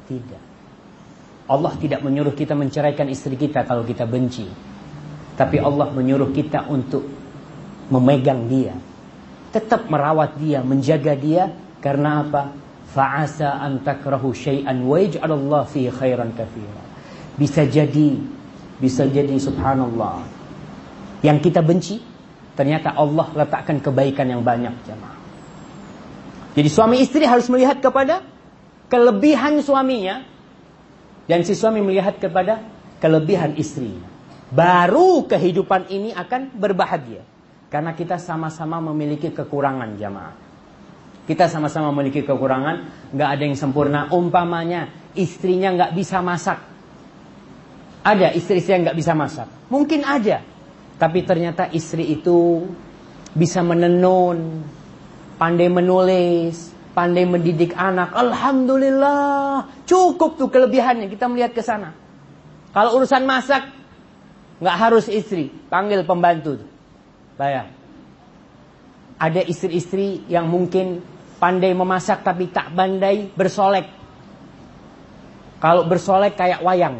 S2: Tidak. Allah tidak menyuruh kita menceraikan istri kita kalau kita benci. Tapi Allah menyuruh kita untuk memegang dia, tetap merawat dia, menjaga dia karena apa? Fa'asa an takrahu syai'an wa yaj'alallah fi khairan katsira. Bisa jadi bisa jadi subhanallah. Yang kita benci ternyata Allah letakkan kebaikan yang banyak jemaah. Jadi suami istri harus melihat kepada kelebihan suaminya dan si suami melihat kepada kelebihan istrinya. Baru kehidupan ini akan berbahagia. Karena kita sama-sama memiliki kekurangan jamaah. Kita sama-sama memiliki kekurangan, nggak ada yang sempurna. Umpamanya istrinya nggak bisa masak. Ada istri-istri yang nggak bisa masak. Mungkin ada, tapi ternyata istri itu bisa menenun, pandai menulis, pandai mendidik anak. Alhamdulillah, cukup tuh kelebihannya. Kita melihat ke sana. Kalau urusan masak, nggak harus istri, panggil pembantu. Bayang. Ada istri-istri yang mungkin pandai memasak tapi tak pandai bersolek. Kalau bersolek kayak wayang.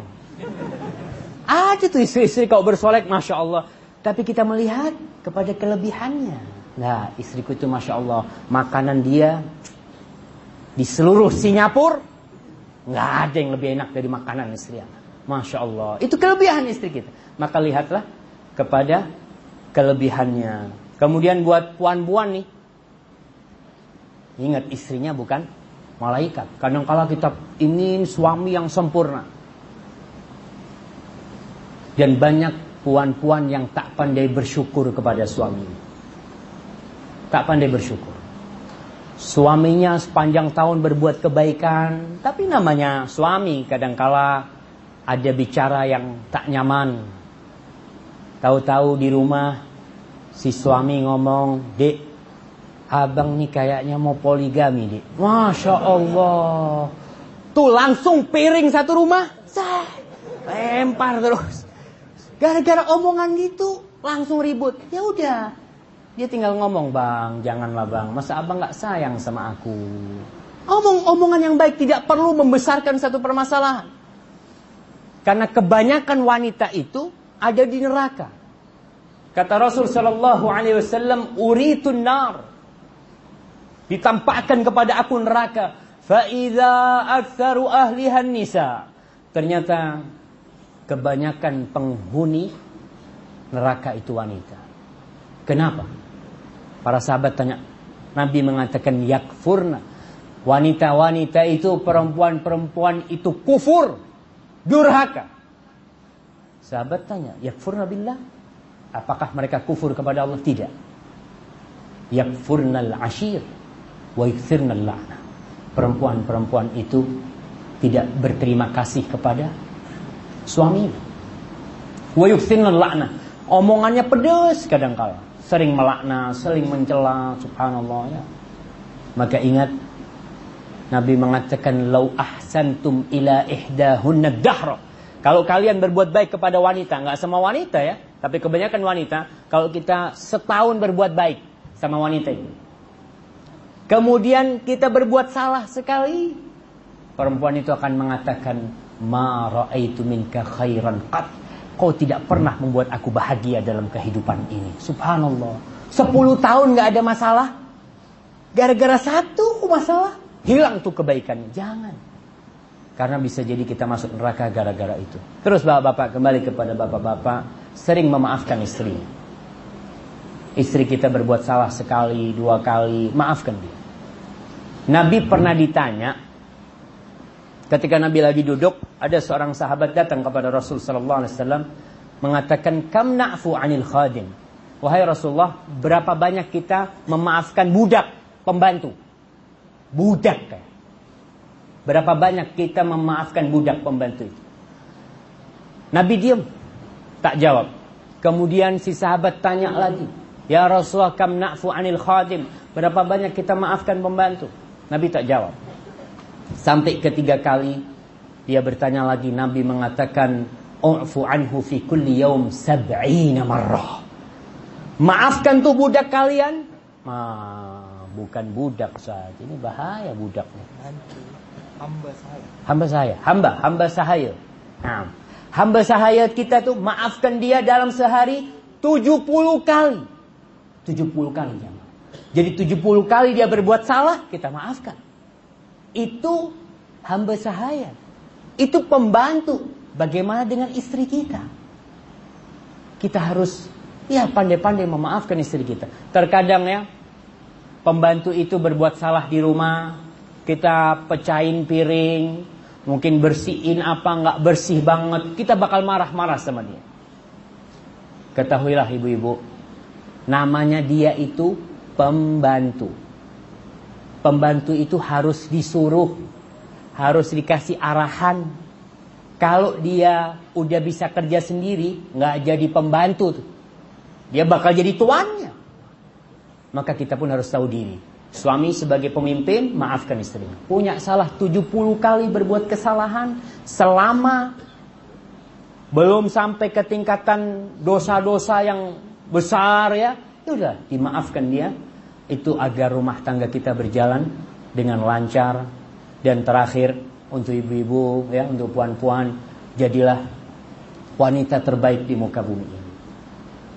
S2: Ada tuh istri-istri kalau bersolek Masya Allah. Tapi kita melihat kepada kelebihannya. Nah istriku itu Masya Allah. Makanan dia di seluruh Singapura. nggak ada yang lebih enak dari makanan istri Masya Allah. Itu kelebihan istri kita. Maka lihatlah kepada kelebihannya. Kemudian buat puan-puan nih. Ingat istrinya bukan malaikat. Kadang kala kita ingin suami yang sempurna. Dan banyak puan-puan yang tak pandai bersyukur kepada suami. Tak pandai bersyukur. Suaminya sepanjang tahun berbuat kebaikan, tapi namanya suami kadangkala ada bicara yang tak nyaman, Tahu-tahu di rumah si suami ngomong, Dek, abang nih kayaknya mau poligami, Dek. Masya Allah. Tuh langsung piring satu rumah, saya lempar terus. Gara-gara omongan gitu, langsung ribut. Ya udah, dia tinggal ngomong, Bang, janganlah Bang, masa abang nggak sayang sama aku? Omong-omongan yang baik tidak perlu membesarkan satu permasalahan. Karena kebanyakan wanita itu ada di neraka. Kata Rasul sallallahu alaihi wasallam, "Uritun nar." Ditampakkan kepada aku neraka. Fa idza aktsaru ahliha nisa. Ternyata kebanyakan penghuni neraka itu wanita. Kenapa? Para sahabat tanya. Nabi mengatakan yakfurna. Wanita-wanita itu perempuan-perempuan itu kufur, durhaka. Sahabat tanya, yakfurna billah? Apakah mereka kufur kepada Allah? Tidak. Yakfurnal ashir wa yukthirnal la'na. perempuan-perempuan itu tidak berterima kasih kepada suami. Wa yuksinul la'na. Omongannya pedes kadang-kala. Sering melakna, sering mencela, subhanallah ya. Maka ingat Nabi mengatakan lau ahsantum ila ihdahunna dahra. Kalau kalian berbuat baik kepada wanita, nggak semua wanita ya, tapi kebanyakan wanita, kalau kita setahun berbuat baik sama wanita itu. Kemudian kita berbuat salah sekali, perempuan itu akan mengatakan, "Ma raaitu minka khairan qat." Kau tidak pernah membuat aku bahagia dalam kehidupan ini. Subhanallah. Sepuluh tahun nggak ada masalah. Gara-gara satu masalah, hilang tuh kebaikannya. Jangan. Karena bisa jadi kita masuk neraka gara-gara itu. Terus bapak-bapak kembali kepada bapak-bapak. Sering memaafkan istri. Istri kita berbuat salah sekali, dua kali. Maafkan dia. Nabi pernah ditanya. Ketika Nabi lagi duduk. Ada seorang sahabat datang kepada Rasul Sallallahu Alaihi Wasallam. Mengatakan, Kam na'fu anil khadim. Wahai Rasulullah, berapa banyak kita memaafkan budak, pembantu. Budak. Berapa banyak kita memaafkan budak pembantu itu? Nabi diam, tak jawab. Kemudian si sahabat tanya lagi, Ya Rasulullah kam na'fu anil khadim. Berapa banyak kita maafkan pembantu? Nabi tak jawab. Sampai ketiga kali dia bertanya lagi, Nabi mengatakan, U'fu anhu fi kulli yawm sab'ina marrah. Maafkan tuh budak kalian. Ah, bukan budak saja. Ini bahaya.
S1: Nanti hamba saya.
S2: Hamba saya, hamba, hamba sahaya. Nah, hamba sahaya kita tuh maafkan dia dalam sehari 70 kali. 70 kali jamaah. Jadi 70 kali dia berbuat salah, kita maafkan. Itu hamba sahaya. Itu pembantu. Bagaimana dengan istri kita? Kita harus ya pandai-pandai memaafkan istri kita. Terkadang ya pembantu itu berbuat salah di rumah, kita pecahin piring, mungkin bersihin apa nggak bersih banget, kita bakal marah-marah sama dia. Ketahuilah ibu-ibu, namanya dia itu pembantu. Pembantu itu harus disuruh, harus dikasih arahan. Kalau dia udah bisa kerja sendiri, nggak jadi pembantu. Dia bakal jadi tuannya. Maka kita pun harus tahu diri. Suami sebagai pemimpin, maafkan istrinya. Punya salah 70 kali berbuat kesalahan selama belum sampai ke tingkatan dosa-dosa yang besar ya. Ya udah, dimaafkan dia. Itu agar rumah tangga kita berjalan dengan lancar dan terakhir untuk ibu-ibu ya, untuk puan-puan, jadilah wanita terbaik di muka bumi ini.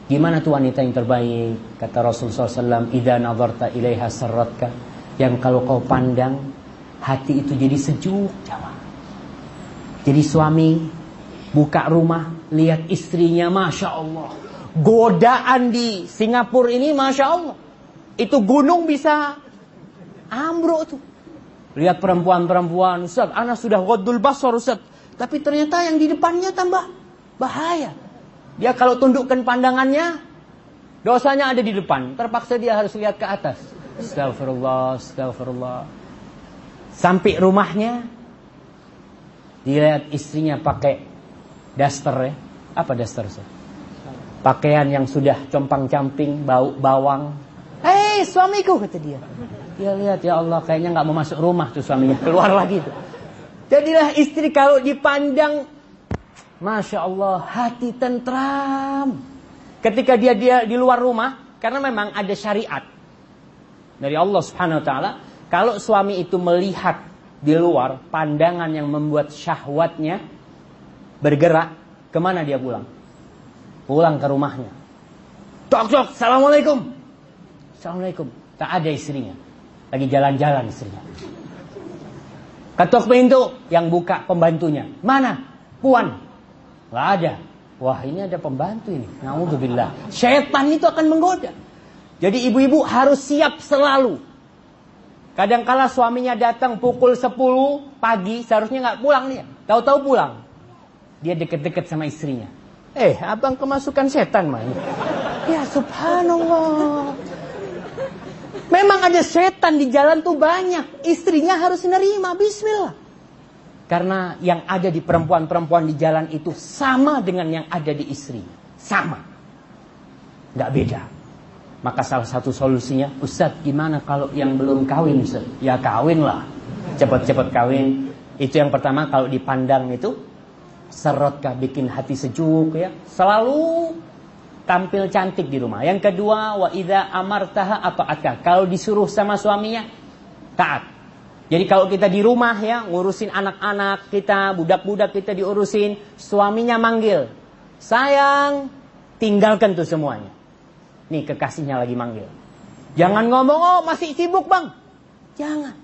S2: Gimana tuh wanita yang terbaik? Kata Rasulullah SAW, Ida nazarta ilaiha sarratka. Yang kalau kau pandang, hati itu jadi sejuk. Jawab. Jadi suami buka rumah, lihat istrinya, Masya Allah. Godaan di Singapura ini, Masya Allah. Itu gunung bisa ambruk tuh. Lihat perempuan-perempuan, Ustaz, anak sudah godul basar Ustaz. Tapi ternyata yang di depannya tambah bahaya. Dia kalau tundukkan pandangannya, dosanya ada di depan. Terpaksa dia harus lihat ke atas. Astagfirullah, astagfirullah. Sampai rumahnya, dilihat istrinya pakai daster ya. Apa daster? Sir? Pakaian yang sudah compang-camping, bau bawang. Hei suamiku, kata dia. Dia lihat, ya Allah, kayaknya nggak mau masuk rumah tuh suaminya. Keluar lagi tuh. Jadilah istri kalau dipandang Masya Allah, hati tentram. Ketika dia dia di luar rumah, karena memang ada syariat dari Allah Subhanahu Wa Taala. Kalau suami itu melihat di luar pandangan yang membuat syahwatnya bergerak, ke mana dia pulang? Pulang ke rumahnya. Tok assalamualaikum. Assalamualaikum. Tak ada istrinya. Lagi jalan-jalan istrinya. Ketuk pintu, yang buka pembantunya. Mana? Puan, Gak ada. Wah ini ada pembantu ini. Naudzubillah. Syaitan itu akan menggoda. Jadi ibu-ibu harus siap selalu. Kadangkala suaminya datang pukul 10 pagi, seharusnya nggak pulang dia. Tahu-tahu pulang. Dia deket-deket sama istrinya. Eh, abang kemasukan setan mah. Ya subhanallah. Memang ada setan di jalan tuh banyak. Istrinya harus nerima. Bismillah. Karena yang ada di perempuan-perempuan di jalan itu sama dengan yang ada di istrinya. Sama. Nggak beda. Maka salah satu solusinya, Ustadz gimana kalau yang belum kawin Ustaz? Ya kawin lah. Cepat-cepat kawin. Itu yang pertama kalau dipandang itu serotkah bikin hati sejuk ya. Selalu tampil cantik di rumah. Yang kedua, wa idza amartaha ata'atka. Kalau disuruh sama suaminya, taat. Jadi kalau kita di rumah ya, ngurusin anak-anak kita, budak-budak kita diurusin, suaminya manggil. Sayang, tinggalkan tuh semuanya. Nih kekasihnya lagi manggil. Jangan ngomong, oh masih sibuk bang. Jangan.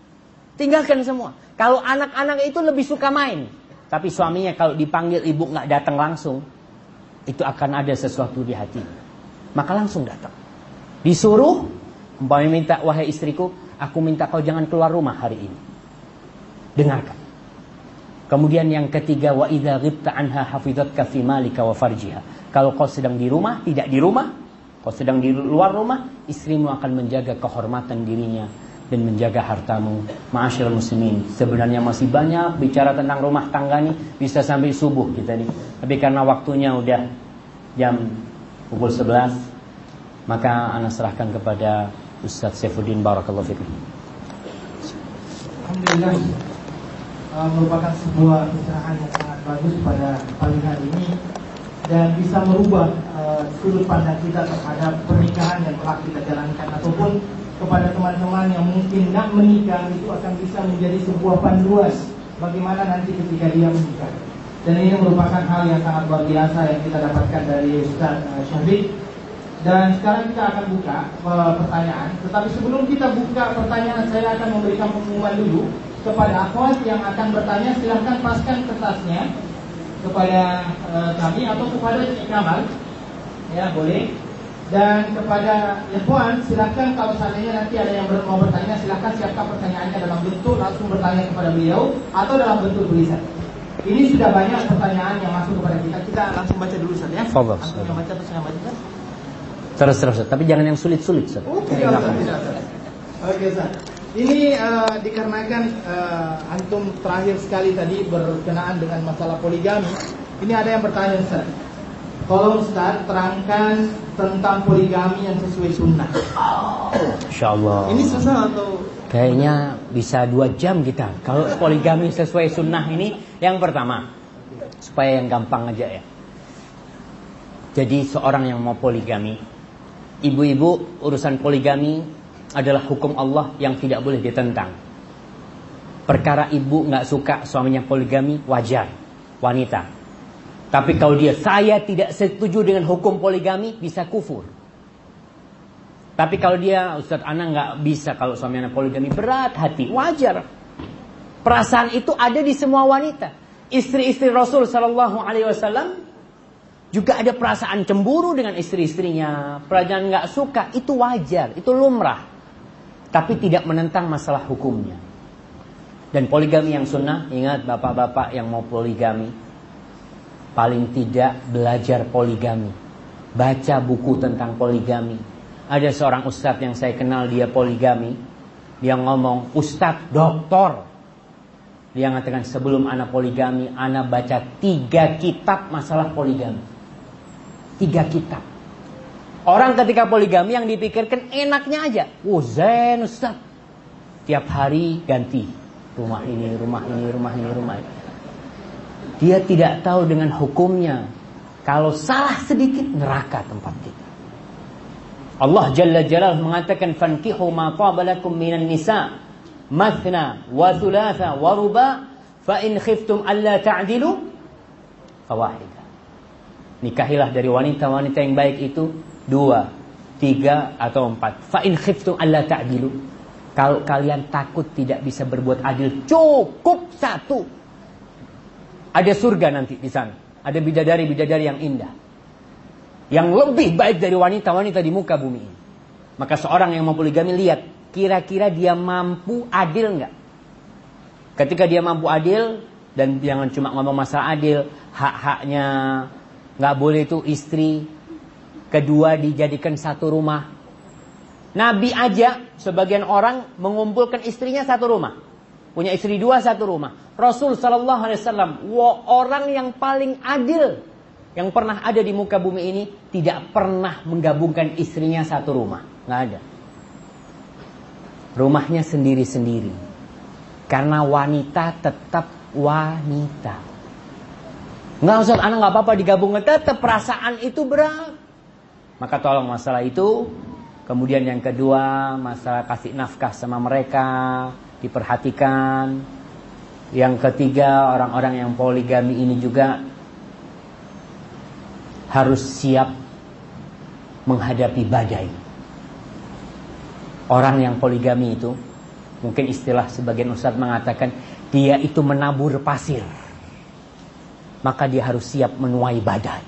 S2: Tinggalkan semua. Kalau anak-anak itu lebih suka main. Tapi suaminya kalau dipanggil ibu nggak datang langsung, itu akan ada sesuatu di hati. Maka langsung datang. Disuruh, umpamanya minta, wahai istriku, aku minta kau jangan keluar rumah hari ini. Dengarkan. Kemudian yang ketiga, wa idza ghibta anha hafizatka fi malika wa farjiha. Kalau kau sedang di rumah, tidak di rumah, kau sedang di luar rumah, istrimu akan menjaga kehormatan dirinya dan menjaga hartamu. Ma'asyiral muslimin, sebenarnya masih banyak bicara tentang rumah tangga nih, bisa sampai subuh kita nih. Tapi karena waktunya udah jam pukul 11, maka ana serahkan kepada Ustaz Saifuddin Barakallahu fikum.
S3: Alhamdulillah uh, merupakan sebuah pencerahan yang sangat bagus pada pagi hari ini dan bisa merubah uh, sudut pandang kita terhadap pernikahan yang telah kita jalankan ataupun kepada teman-teman yang mungkin nak menikah itu akan bisa menjadi sebuah panduan bagaimana nanti ketika dia menikah. Dan ini merupakan hal yang sangat luar biasa yang kita dapatkan dari Ustaz uh, Syafiq. Dan sekarang kita akan buka uh, pertanyaan. Tetapi sebelum kita buka pertanyaan, saya akan memberikan pengumuman dulu kepada akhwat yang akan bertanya. Silahkan paskan kertasnya kepada uh, kami atau kepada Cik Kamal. Ya, boleh. Dan kepada Ikhwan, silakan kalau seandainya nanti ada yang mau bertanya, silakan siapkan pertanyaannya dalam bentuk langsung bertanya kepada beliau atau dalam bentuk tulisan. Ini sudah banyak pertanyaan yang masuk kepada kita. Kita langsung baca dulu Ustaz ya.
S2: Fadhal,
S3: Langsung yang baca atau saya baca Ustaz?
S2: Terus terus, tapi jangan yang sulit-sulit. Ustaz.
S3: Ustaz, tidak, Ustaz. Oke, Ustaz. Ini uh, dikarenakan uh, antum terakhir sekali tadi berkenaan dengan masalah poligami. Ini ada yang bertanya Ustaz. Tolong Ustaz terangkan tentang poligami yang sesuai sunnah.
S2: Insya Allah.
S3: Ini susah atau
S2: Kayaknya bisa dua jam kita. Kalau poligami sesuai sunnah ini, yang pertama, supaya yang gampang aja ya. Jadi seorang yang mau poligami, ibu-ibu urusan poligami adalah hukum Allah yang tidak boleh ditentang. Perkara ibu nggak suka suaminya poligami wajar, wanita. Tapi kalau dia saya tidak setuju dengan hukum poligami bisa kufur. Tapi kalau dia Ustadz Ana nggak bisa kalau suami anak poligami berat hati, wajar. Perasaan itu ada di semua wanita. Istri-istri Rasul Shallallahu Alaihi Wasallam juga ada perasaan cemburu dengan istri-istrinya, perasaan nggak suka, itu wajar, itu lumrah. Tapi tidak menentang masalah hukumnya. Dan poligami yang sunnah, ingat bapak-bapak yang mau poligami, paling tidak belajar poligami, baca buku tentang poligami, ada seorang ustadz yang saya kenal dia poligami. Dia ngomong, ustadz doktor. Dia mengatakan sebelum anak poligami, anak baca tiga kitab masalah poligami. Tiga kitab. Orang ketika poligami yang dipikirkan enaknya aja. Oh zen ustadz. Tiap hari ganti. Rumah ini, rumah ini, rumah ini, rumah ini. Dia tidak tahu dengan hukumnya. Kalau salah sedikit neraka tempat kita. Allah Jalla Jalal mengatakan fankihu ma qabalakum minan nisa mathna wa thulatha wa ruba fa in khiftum alla ta'dilu fawahida. Nikahilah dari wanita-wanita yang baik itu dua, tiga atau empat. Fa in khiftum alla ta'dilu. Kalau kalian takut tidak bisa berbuat adil, cukup satu. Ada surga nanti di sana. Ada bidadari-bidadari yang indah yang lebih baik dari wanita-wanita di muka bumi ini. Maka seorang yang mau poligami lihat kira-kira dia mampu adil nggak? Ketika dia mampu adil dan jangan cuma ngomong masalah adil, hak-haknya nggak boleh itu istri kedua dijadikan satu rumah. Nabi aja sebagian orang mengumpulkan istrinya satu rumah. Punya istri dua satu rumah. Rasul Shallallahu Alaihi Wasallam, orang yang paling adil yang pernah ada di muka bumi ini tidak pernah menggabungkan istrinya satu rumah, nggak ada. Rumahnya sendiri-sendiri. Karena wanita tetap wanita. Nggak usah anak nggak apa-apa digabungkan, tetap perasaan itu berat. Maka tolong masalah itu. Kemudian yang kedua, masalah kasih nafkah sama mereka diperhatikan. Yang ketiga, orang-orang yang poligami ini juga harus siap menghadapi badai. Orang yang poligami itu, mungkin istilah sebagian ustadz mengatakan, dia itu menabur pasir. Maka dia harus siap menuai badai.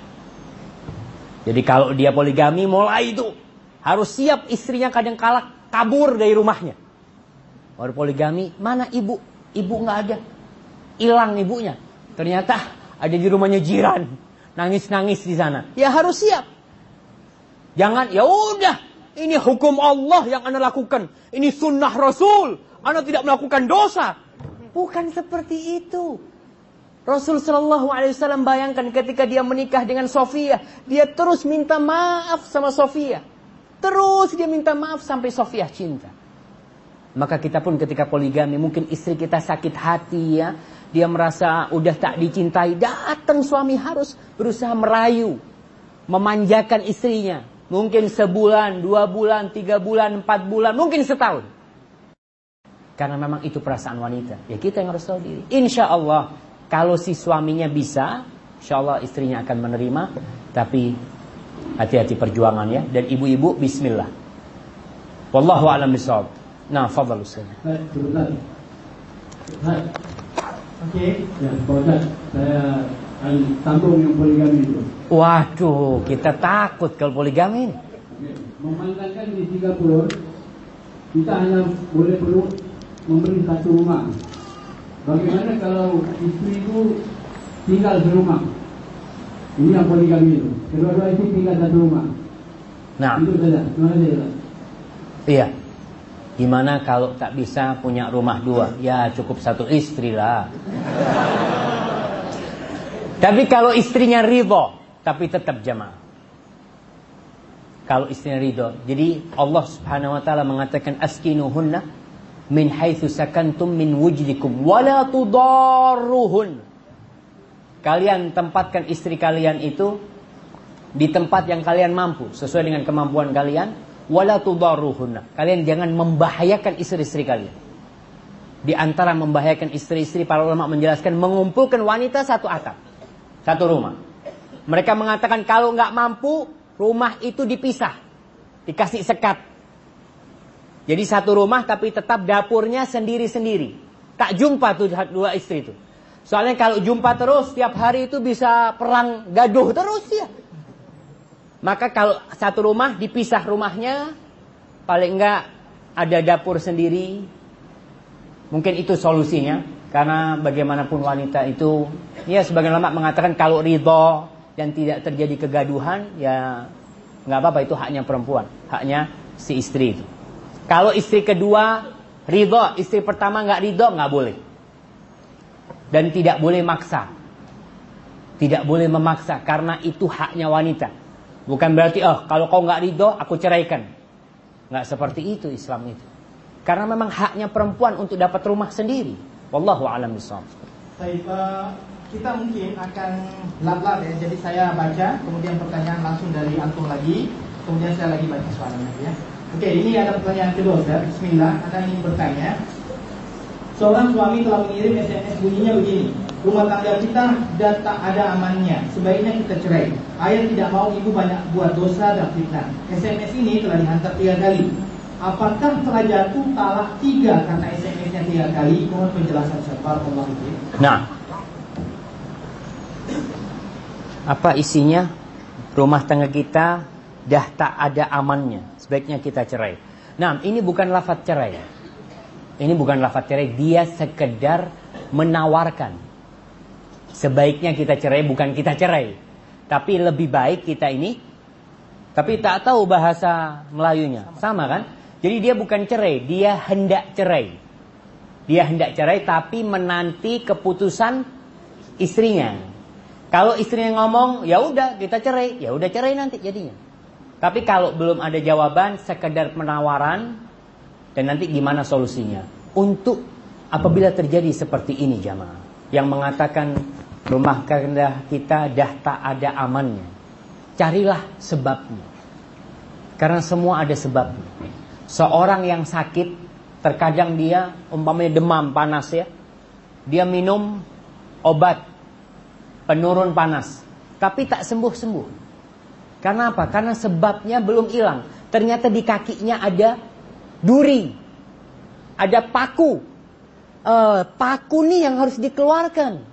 S2: Jadi kalau dia poligami mulai itu harus siap istrinya kadang kala kabur dari rumahnya. Baru poligami, mana ibu? Ibu nggak ada. Hilang ibunya. Ternyata ada di rumahnya jiran. Nangis-nangis di sana. Ya harus siap. Jangan, ya udah. Ini hukum Allah yang anda lakukan. Ini sunnah Rasul. Anda tidak melakukan dosa. Bukan seperti itu. Rasul Shallallahu Alaihi Wasallam bayangkan ketika dia menikah dengan Sofia, dia terus minta maaf sama Sofia. Terus dia minta maaf sampai Sofia cinta. Maka kita pun ketika poligami mungkin istri kita sakit hati ya. Dia merasa udah tak dicintai. Datang suami harus berusaha merayu. Memanjakan istrinya. Mungkin sebulan, dua bulan, tiga bulan, empat bulan, mungkin setahun. Karena memang itu perasaan wanita. Ya kita yang harus tahu diri. Insya Allah kalau si suaminya bisa, insya Allah istrinya akan menerima. Tapi hati-hati perjuangan ya. Dan ibu-ibu bismillah. Wallahu a'lam. Nah, fadhal Ustaz.
S4: Baik, Ustaz. Ustaz,
S3: Oke.
S4: ya, Pak Ustaz, saya akan sambung yang poligami itu.
S2: Waduh, kita takut kalau poligami ini.
S4: Memandangkan di Singapura, kita hanya boleh perlu memberi satu rumah. Bagaimana kalau istri itu tinggal di rumah? Ini yang poligami itu. Kedua-dua istri tinggal satu rumah.
S2: Nah,
S4: Itu saja. Terima kasih.
S2: Iya. Gimana kalau tak bisa punya rumah dua? Ya cukup satu istri lah. Tapi kalau istrinya ridho, tapi tetap jamaah. Kalau istrinya ridho. Jadi Allah subhanahu wa ta'ala mengatakan askinuhunna min haitsu sakantum min wujdikum wala tudarruhun. Kalian tempatkan istri kalian itu di tempat yang kalian mampu sesuai dengan kemampuan kalian wala tudarruhunna. Kalian jangan membahayakan istri-istri kalian. Di antara membahayakan istri-istri para ulama menjelaskan mengumpulkan wanita satu atap, satu rumah. Mereka mengatakan kalau nggak mampu rumah itu dipisah, dikasih sekat. Jadi satu rumah tapi tetap dapurnya sendiri-sendiri. Tak jumpa tuh dua istri itu. Soalnya kalau jumpa terus tiap hari itu bisa perang gaduh terus ya. Maka kalau satu rumah dipisah rumahnya, paling enggak ada dapur sendiri. Mungkin itu solusinya. Karena bagaimanapun wanita itu, ya sebagian ulama mengatakan kalau ridho dan tidak terjadi kegaduhan, ya nggak apa-apa itu haknya perempuan, haknya si istri itu. Kalau istri kedua ridho, istri pertama nggak ridho nggak boleh. Dan tidak boleh maksa. Tidak boleh memaksa karena itu haknya wanita. Bukan berarti oh kalau kau nggak ridho aku ceraikan. Nggak seperti itu Islam itu. Karena memang haknya perempuan untuk dapat rumah sendiri. Wallahu a'lam bishawab.
S3: Baik, eh, kita mungkin akan lap-lap ya. Jadi saya baca, kemudian pertanyaan langsung dari antum lagi, kemudian saya lagi baca soalnya ya. Oke, ini ada pertanyaan kedua, Ustaz. Bismillah, Anda ingin bertanya. Seorang suami telah mengirim SMS bunyinya begini. Rumah tangga kita dan tak ada amannya. Sebaiknya kita cerai. Ayah tidak mau ibu banyak buat dosa dan fitnah. SMS ini telah dihantar tiga kali. Apakah telah jatuh talak tiga karena SMS-nya tiga kali? Mohon penjelasan serta Allah itu.
S2: Nah. Apa isinya? Rumah tangga kita dah tak ada amannya. Sebaiknya kita cerai. Nah, ini bukan lafaz cerai. Ini bukan lafaz cerai, dia sekedar menawarkan. Sebaiknya kita cerai bukan kita cerai. Tapi lebih baik kita ini tapi tak tahu bahasa Melayunya. Sama kan? Jadi dia bukan cerai, dia hendak cerai. Dia hendak cerai tapi menanti keputusan istrinya. Kalau istrinya ngomong, ya udah kita cerai, ya udah cerai nanti jadinya. Tapi kalau belum ada jawaban, sekedar penawaran dan nanti gimana solusinya? Untuk apabila terjadi seperti ini jamaah yang mengatakan rumah tangga kita dah tak ada amannya. Carilah sebabnya. Karena semua ada sebabnya. Seorang yang sakit, terkadang dia umpamanya demam panas ya. Dia minum obat penurun panas, tapi tak sembuh-sembuh. Karena apa? Karena sebabnya belum hilang. Ternyata di kakinya ada duri. Ada paku. Uh, paku nih yang harus dikeluarkan.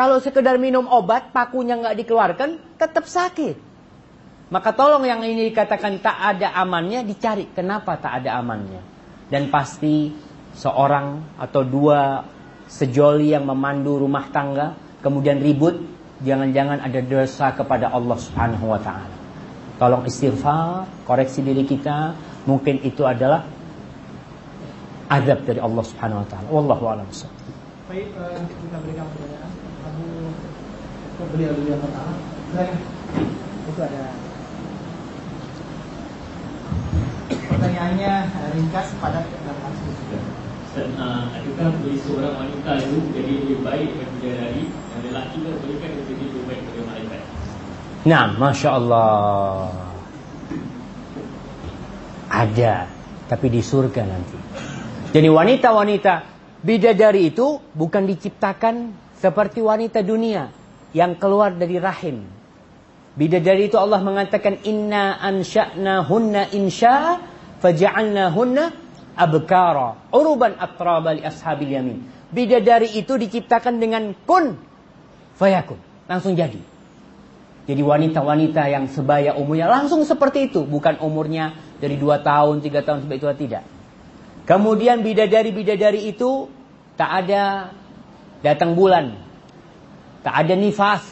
S2: Kalau sekedar minum obat, pakunya nggak dikeluarkan, tetap sakit. Maka tolong yang ini dikatakan tak ada amannya dicari. Kenapa tak ada amannya? Dan pasti seorang atau dua sejoli yang memandu rumah tangga kemudian ribut, jangan-jangan ada dosa kepada Allah Subhanahu wa taala. Tolong istighfar, koreksi diri kita, mungkin itu adalah azab dari Allah Subhanahu wa taala. Wallahu a'lam
S3: Baik, pertanyaan. Beliau yang pertama. Itu ada pertanyaannya ringkas padat dan langsung.
S5: Dan uh, adakah bagi seorang wanita itu jadi lebih baik daripada bidadari dan lelaki itu bolehkah dia jadi lebih baik daripada malaikat?
S2: Nah, masya Allah. Ada, tapi di surga nanti. Jadi wanita-wanita bidadari itu bukan diciptakan seperti wanita dunia yang keluar dari rahim. Bidadari itu Allah mengatakan inna ansha'na hunna insya faja'alnahunna abkara uruban atraba li ashabil yamin. Bidadari itu diciptakan dengan kun fayakun, langsung jadi. Jadi wanita-wanita yang sebaya umurnya langsung seperti itu, bukan umurnya dari dua tahun, tiga tahun sampai itu tidak. Kemudian bidadari-bidadari itu tak ada datang bulan, tak ada nifas.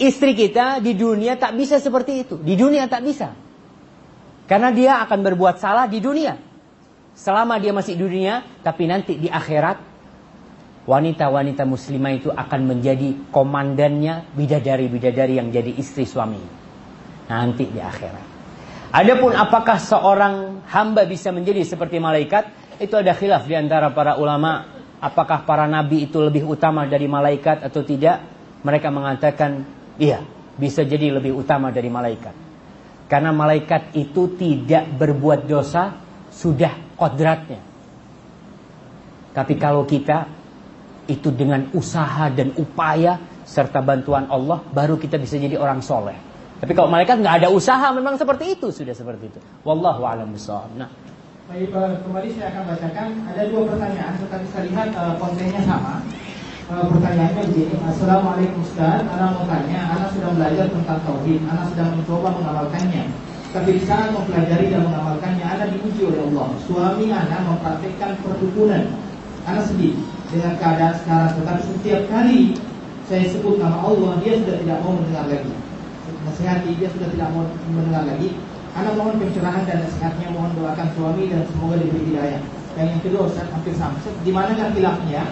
S2: Istri kita di dunia tak bisa seperti itu, di dunia tak bisa. Karena dia akan berbuat salah di dunia. Selama dia masih di dunia, tapi nanti di akhirat wanita-wanita muslimah itu akan menjadi komandannya bidadari-bidadari yang jadi istri suami. Nanti di akhirat. Adapun apakah seorang hamba bisa menjadi seperti malaikat? Itu ada khilaf di antara para ulama. Apakah para nabi itu lebih utama dari malaikat atau tidak? Mereka mengatakan, iya, bisa jadi lebih utama dari malaikat. Karena malaikat itu tidak berbuat dosa sudah kodratnya. Tapi kalau kita itu dengan usaha dan upaya serta bantuan Allah baru kita bisa jadi orang soleh. Tapi kalau malaikat nggak ada usaha memang seperti itu sudah seperti itu. Wallahu a'lam bishawab. Nah.
S3: Baik, kembali saya akan bacakan. Ada dua pertanyaan tetapi saya lihat uh, kontennya sama. Uh, pertanyaannya begini, Assalamualaikum Ustaz, Ana mau tanya, Ana sudah belajar tentang Tauhid, Ana sedang mencoba mengamalkannya. Tapi di saat mempelajari dan mengamalkannya, Ana diuji oleh Allah. Suami Ana mempraktikkan perdukunan Ana sedih dengan keadaan sekarang. Tetapi setiap kali saya sebut nama Allah, dia sudah tidak mau mendengar lagi. Nasihati, dia sudah tidak mau mendengar lagi Ana mohon pencerahan dan nasihatnya, mohon doakan suami dan semoga diberi hidayah. Dan yang kedua Ustaz, hampir sama. Di mana kan khilafnya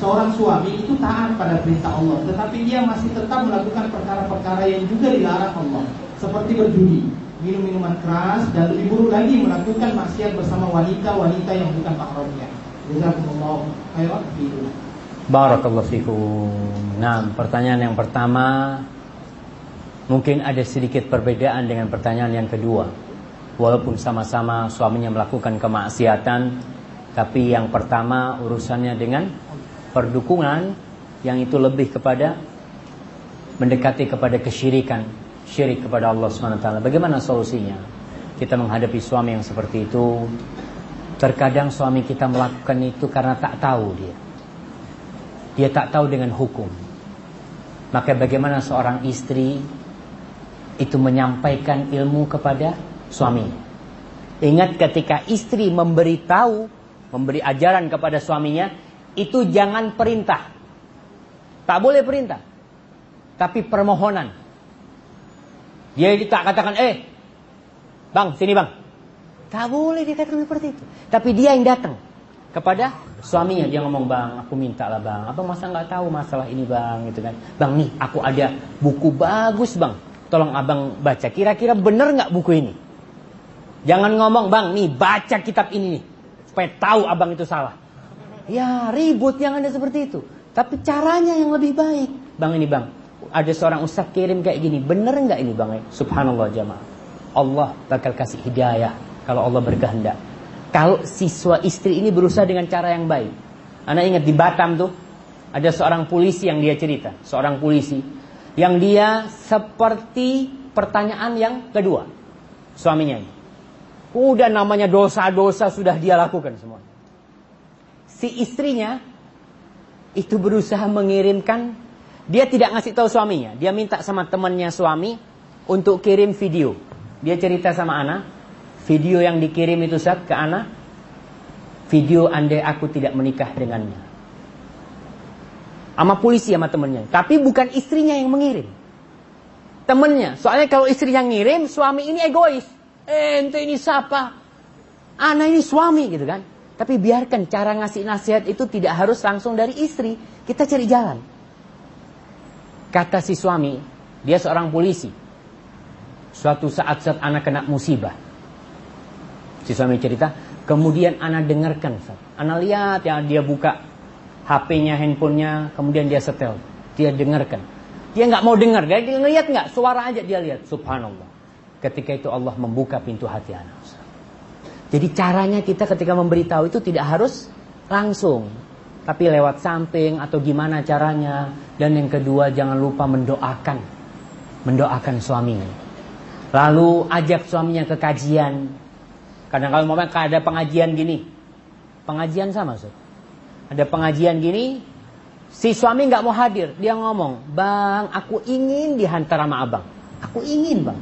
S3: seorang suami itu taat pada perintah Allah, tetapi dia masih tetap melakukan perkara-perkara yang juga dilarang Allah, seperti berjudi, minum minuman keras, dan lebih buruk lagi melakukan maksiat bersama wanita-wanita yang bukan mahramnya. Jazakumullah khairan.
S2: Barakallahu fikum. Nah, pertanyaan yang pertama mungkin ada sedikit perbedaan dengan pertanyaan yang kedua. Walaupun sama-sama suaminya melakukan kemaksiatan, tapi yang pertama urusannya dengan perdukungan yang itu lebih kepada mendekati kepada kesyirikan, syirik kepada Allah SWT. Bagaimana solusinya? Kita menghadapi suami yang seperti itu. Terkadang suami kita melakukan itu karena tak tahu dia. Dia tak tahu dengan hukum. Maka bagaimana seorang istri itu menyampaikan ilmu kepada suaminya. Ingat ketika istri memberitahu, memberi ajaran kepada suaminya, itu jangan perintah. Tak boleh perintah. Tapi permohonan. Dia tak katakan, eh, bang, sini bang. Tak boleh dikatakan seperti itu. Tapi dia yang datang kepada suaminya dia ngomong bang aku minta lah bang abang masa nggak tahu masalah ini bang gitu kan bang nih aku ada buku bagus bang tolong abang baca. Kira-kira bener nggak buku ini? Jangan ngomong bang nih baca kitab ini nih supaya tahu abang itu salah. Ya ribut yang ada seperti itu. Tapi caranya yang lebih baik. Bang ini bang ada seorang ustaz kirim kayak gini. Bener nggak ini bang? Subhanallah jamaah. Allah bakal kasih hidayah kalau Allah berkehendak. Kalau siswa istri ini berusaha dengan cara yang baik. Anda ingat di Batam tuh ada seorang polisi yang dia cerita, seorang polisi yang dia seperti pertanyaan yang kedua suaminya ini. Udah namanya dosa-dosa sudah dia lakukan semua. Si istrinya itu berusaha mengirimkan dia tidak ngasih tahu suaminya, dia minta sama temannya suami untuk kirim video. Dia cerita sama Ana, Video yang dikirim itu saat ke anak Video andai aku tidak menikah dengannya Sama polisi sama temennya. Tapi bukan istrinya yang mengirim. Temennya. Soalnya kalau istrinya ngirim Suami ini egois. Eh ente ini siapa? Anak ini suami gitu kan? Tapi biarkan cara ngasih nasihat itu Tidak harus langsung dari istri. Kita cari jalan. Kata si suami Dia seorang polisi. Suatu saat saat anak kena musibah. Si suami cerita, kemudian anak dengarkan. Anak lihat ya dia buka HP-nya, handphonenya, kemudian dia setel. Dia dengarkan. Dia nggak mau dengar, dia ngeliat nggak, suara aja dia lihat. Subhanallah. Ketika itu Allah membuka pintu hati anak. Jadi caranya kita ketika memberitahu itu tidak harus langsung. Tapi lewat samping atau gimana caranya. Dan yang kedua jangan lupa mendoakan. Mendoakan suaminya. Lalu ajak suaminya ke kajian. Kadang kalau mau ada pengajian gini, pengajian sama so. Ada pengajian gini, si suami nggak mau hadir, dia ngomong, bang, aku ingin dihantar sama abang, aku ingin bang.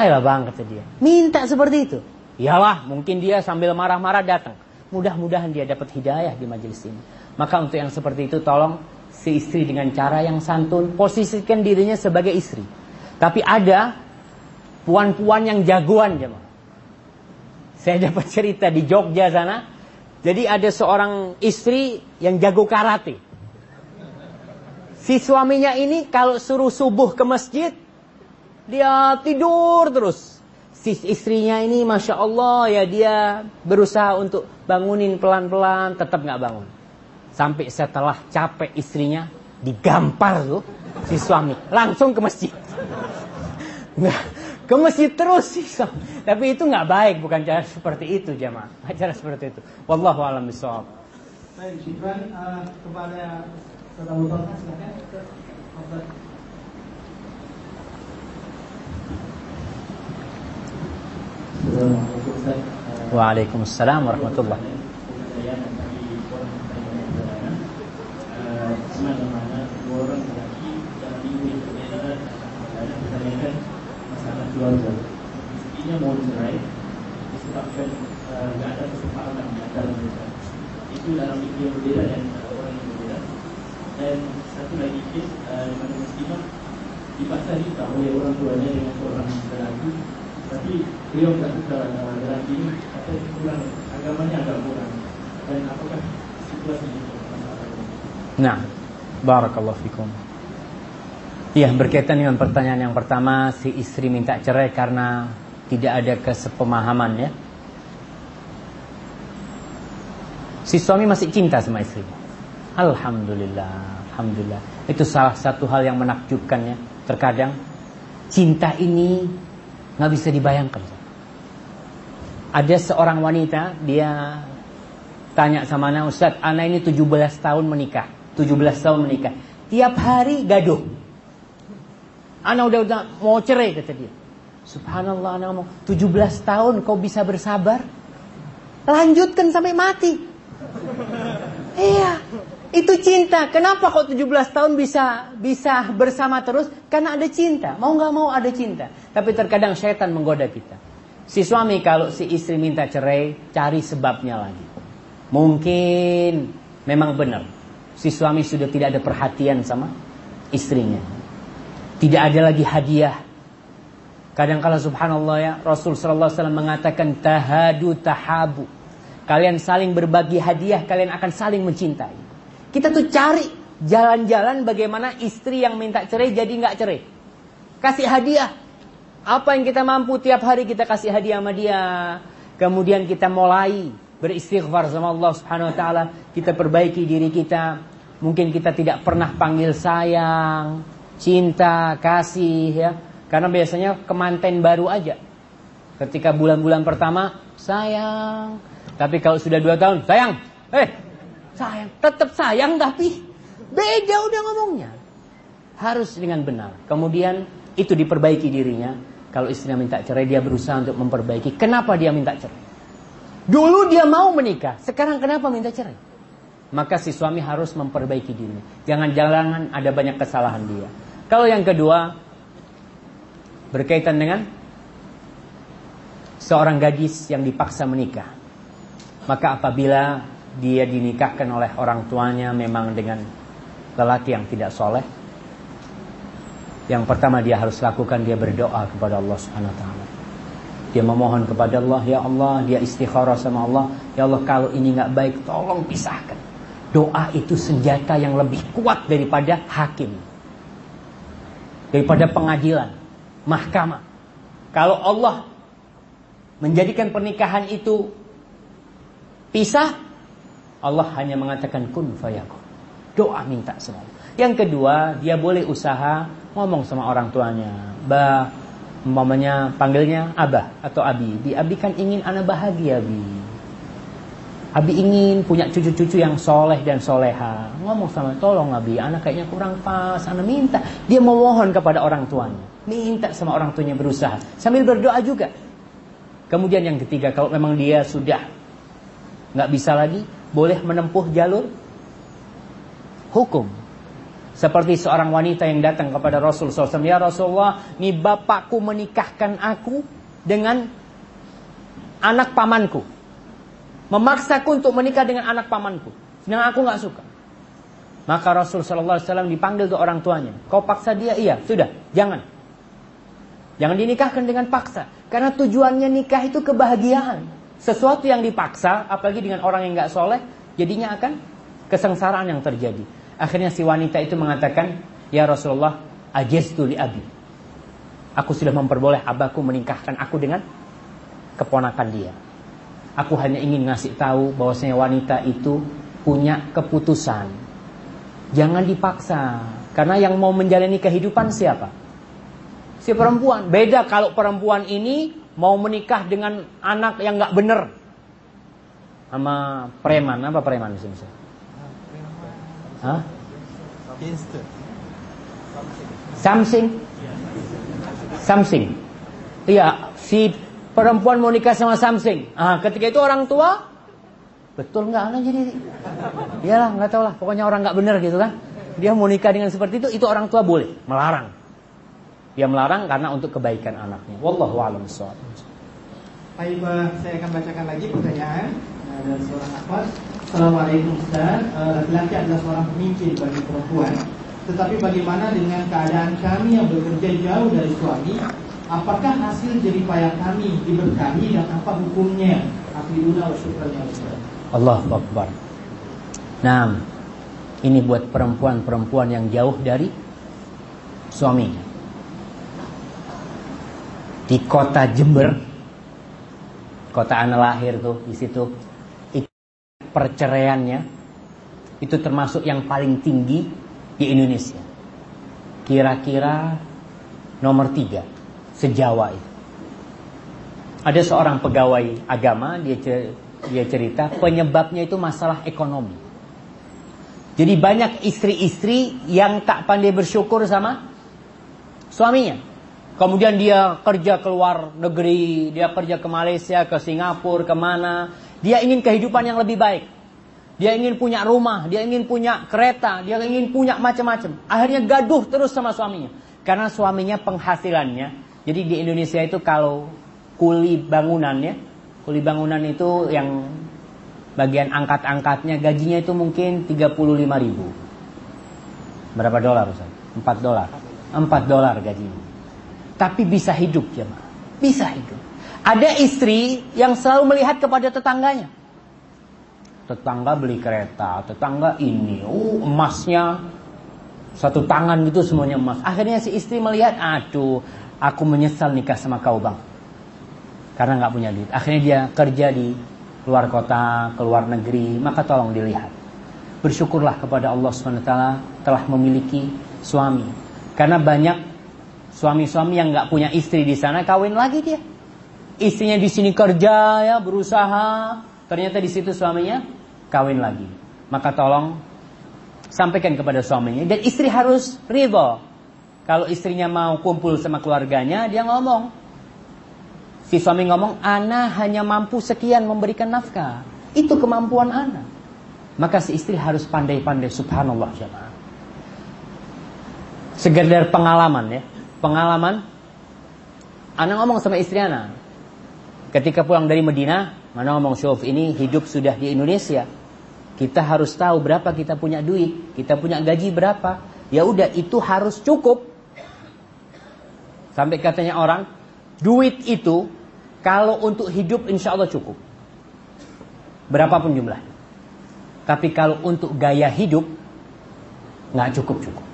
S2: Ayolah bang kata dia, minta seperti itu. Iyalah, mungkin dia sambil marah-marah datang. Mudah-mudahan dia dapat hidayah di majelis ini. Maka untuk yang seperti itu tolong si istri dengan cara yang santun posisikan dirinya sebagai istri. Tapi ada puan-puan yang jagoan jemaah. Saya dapat cerita di Jogja sana. Jadi ada seorang istri yang jago karate. Si suaminya ini kalau suruh subuh ke masjid, dia tidur terus. Si istrinya ini Masya Allah ya dia berusaha untuk bangunin pelan-pelan, tetap nggak bangun. Sampai setelah capek istrinya, digampar tuh si suami. Langsung ke masjid. <laughs> Nah, ke masjid terus <laughs> sih. Tapi itu nggak baik, bukan cara seperti itu jemaah. Cara seperti itu. Wallahu a'lam bishawab.
S3: Baik, syukran uh, kepada Saudara Mustafa silakan.
S2: Waalaikumsalam warahmatullahi
S5: keluarga istrinya mau cerai disebabkan nggak uh, ada kesepahaman di antara mereka itu dalam fikir yang berbeda dan uh, orang yang berbeda dan satu lagi kes uh, di mana muslimah dipaksa nikah oleh orang tuanya dengan seorang lelaki tapi beliau tak suka lelaki ini atau kurang. Agamanya agak kurang. Dan apakah situasi itu
S2: Nah, barakallahu fikum. Iya berkaitan dengan pertanyaan yang pertama Si istri minta cerai karena Tidak ada kesepemahaman ya. Si suami masih cinta sama istri. Alhamdulillah Alhamdulillah. Itu salah satu hal yang menakjubkan ya. Terkadang Cinta ini nggak bisa dibayangkan Ada seorang wanita Dia Tanya sama anak Ustaz Anak ini 17 tahun menikah. 17 tahun menikah. Tiap hari gaduh. Anak udah, udah mau cerai kata dia. Subhanallah anak ngomong 17 tahun kau bisa bersabar? Lanjutkan sampai mati. Iya Itu cinta. Kenapa kok 17 tahun bisa bisa bersama terus? Karena ada cinta. Mau nggak mau ada cinta. Tapi terkadang syaitan menggoda kita Si suami kalau si istri minta cerai Cari sebabnya lagi Mungkin Memang benar Si suami sudah tidak ada perhatian sama istrinya tidak ada lagi hadiah. Kadang-kala subhanallah ya, Rasul sallallahu alaihi mengatakan tahadu tahabu. Kalian saling berbagi hadiah, kalian akan saling mencintai. Kita tuh cari jalan-jalan bagaimana istri yang minta cerai jadi nggak cerai. Kasih hadiah. Apa yang kita mampu tiap hari kita kasih hadiah sama dia. Kemudian kita mulai beristighfar sama Allah Subhanahu wa taala, kita perbaiki diri kita. Mungkin kita tidak pernah panggil sayang, cinta, kasih ya. Karena biasanya kemanten baru aja. Ketika bulan-bulan pertama, sayang. Tapi kalau sudah dua tahun, sayang. Eh, sayang. Tetap sayang tapi beda udah ngomongnya. Harus dengan benar. Kemudian itu diperbaiki dirinya. Kalau istrinya minta cerai, dia berusaha untuk memperbaiki. Kenapa dia minta cerai? Dulu dia mau menikah, sekarang kenapa minta cerai? Maka si suami harus memperbaiki dirinya. Jangan-jangan ada banyak kesalahan dia. Kalau yang kedua, berkaitan dengan seorang gadis yang dipaksa menikah. Maka apabila dia dinikahkan oleh orang tuanya memang dengan lelaki yang tidak soleh, yang pertama dia harus lakukan dia berdoa kepada Allah Subhanahu wa taala. Dia memohon kepada Allah, ya Allah, dia istikharah sama Allah, ya Allah kalau ini nggak baik tolong pisahkan. Doa itu senjata yang lebih kuat daripada hakim. Daripada pengadilan, mahkamah. Kalau Allah menjadikan pernikahan itu pisah, Allah hanya mengatakan kun fayakun. Doa minta Allah. Yang kedua, dia boleh usaha ngomong sama orang tuanya. Bah, umpamanya panggilnya abah atau abi. Bi, abi kan ingin anak bahagia, bi. Abi ingin punya cucu-cucu yang soleh dan soleha. Ngomong sama, tolong abi, anak kayaknya kurang pas, anak minta. Dia memohon kepada orang tuanya. Minta sama orang tuanya berusaha. Sambil berdoa juga. Kemudian yang ketiga, kalau memang dia sudah nggak bisa lagi, boleh menempuh jalur hukum. Seperti seorang wanita yang datang kepada Rasul SAW. Ya Rasulullah, ini bapakku menikahkan aku dengan anak pamanku. Memaksaku untuk menikah dengan anak pamanku. Sedangkan aku nggak suka. Maka Rasul SAW dipanggil ke orang tuanya. Kau paksa dia? Iya, sudah, jangan. Jangan dinikahkan dengan paksa. Karena tujuannya nikah itu kebahagiaan. Sesuatu yang dipaksa, apalagi dengan orang yang nggak soleh, jadinya akan kesengsaraan yang terjadi. Akhirnya si wanita itu mengatakan, Ya Rasulullah, ajaztu li abi. Aku sudah memperboleh abaku menikahkan aku dengan keponakan dia. Aku hanya ingin ngasih tahu bahwasanya wanita itu punya keputusan. Jangan dipaksa. Karena yang mau menjalani kehidupan siapa? Si perempuan. Beda kalau perempuan ini mau menikah dengan anak yang nggak bener. Sama preman. Apa preman misalnya? Hah? Something? Something. Iya, si perempuan mau nikah sama something. Ah, ketika itu orang tua betul nggak anak jadi iyalah nggak tahu lah pokoknya orang nggak bener gitu kan dia mau nikah dengan seperti itu itu orang tua boleh melarang dia melarang karena untuk kebaikan anaknya wallahu a'lam bishawab
S3: Baik, saya akan bacakan lagi pertanyaan dari seorang akhwat. Assalamualaikum Ustaz. Uh, Laki-laki adalah seorang pemimpin bagi perempuan. Tetapi bagaimana dengan keadaan kami yang bekerja jauh dari suami? Apakah hasil jerih payah kami diberkahi dan apa hukumnya? Afiduna wa syukran ya Ustaz.
S2: Allah Akbar. Nah, ini buat perempuan-perempuan yang jauh dari suaminya. Di kota Jember, kota anak lahir tuh di situ, itu perceraiannya itu termasuk yang paling tinggi di Indonesia. Kira-kira nomor tiga sejawa itu. Ada seorang pegawai agama dia dia cerita penyebabnya itu masalah ekonomi. Jadi banyak istri-istri yang tak pandai bersyukur sama suaminya. Kemudian dia kerja ke luar negeri, dia kerja ke Malaysia, ke Singapura, ke mana. Dia ingin kehidupan yang lebih baik. Dia ingin punya rumah, dia ingin punya kereta, dia ingin punya macam-macam. Akhirnya gaduh terus sama suaminya. Karena suaminya penghasilannya. Jadi di Indonesia itu kalau kuli bangunannya, kuli bangunan itu yang bagian angkat-angkatnya gajinya itu mungkin 35 ribu. Berapa dolar Ustaz? 4 dolar. 4 dolar gajinya. Tapi bisa hidup jemaah. Bisa hidup. Ada istri yang selalu melihat kepada tetangganya. Tetangga beli kereta, tetangga ini, oh emasnya satu tangan gitu semuanya emas. Akhirnya si istri melihat, aduh, aku menyesal nikah sama kau bang. Karena nggak punya duit. Akhirnya dia kerja di luar kota, ke luar negeri, maka tolong dilihat. Bersyukurlah kepada Allah SWT telah memiliki suami. Karena banyak suami-suami yang nggak punya istri di sana kawin lagi dia. Istrinya di sini kerja ya, berusaha, ternyata di situ suaminya kawin lagi. Maka tolong sampaikan kepada suaminya dan istri harus ridho. Kalau istrinya mau kumpul sama keluarganya, dia ngomong. Si suami ngomong, Ana hanya mampu sekian memberikan nafkah. Itu kemampuan Ana. Maka si istri harus pandai-pandai, subhanallah jemaah. Sekedar pengalaman ya. Pengalaman, Ana ngomong sama istri Ana. Ketika pulang dari Medina, Ana ngomong, Syuf ini hidup sudah di Indonesia. Kita harus tahu berapa kita punya duit, kita punya gaji berapa. Ya udah itu harus cukup. Sampai katanya orang, duit itu kalau untuk hidup insya Allah cukup. Berapapun jumlah. Tapi kalau untuk gaya hidup nggak cukup cukup.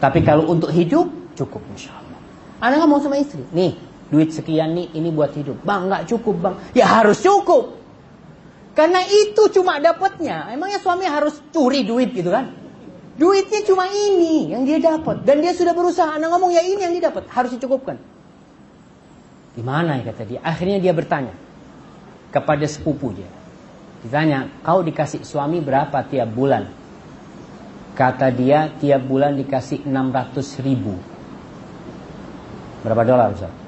S2: Tapi kalau untuk hidup cukup insya Allah. Anak ngomong sama istri, nih duit sekian nih ini buat hidup. Bang nggak cukup bang, ya harus cukup. Karena itu cuma dapatnya. Emangnya suami harus curi duit gitu kan? Duitnya cuma ini yang dia dapat. Dan dia sudah berusaha. Anak ngomong ya ini yang dia dapat. Harus dicukupkan. Gimana ya kata dia. Akhirnya dia bertanya. Kepada sepupu dia. Ditanya, kau dikasih suami berapa tiap bulan? Kata dia, tiap bulan dikasih 600 ribu. Berapa dolar Ustaz?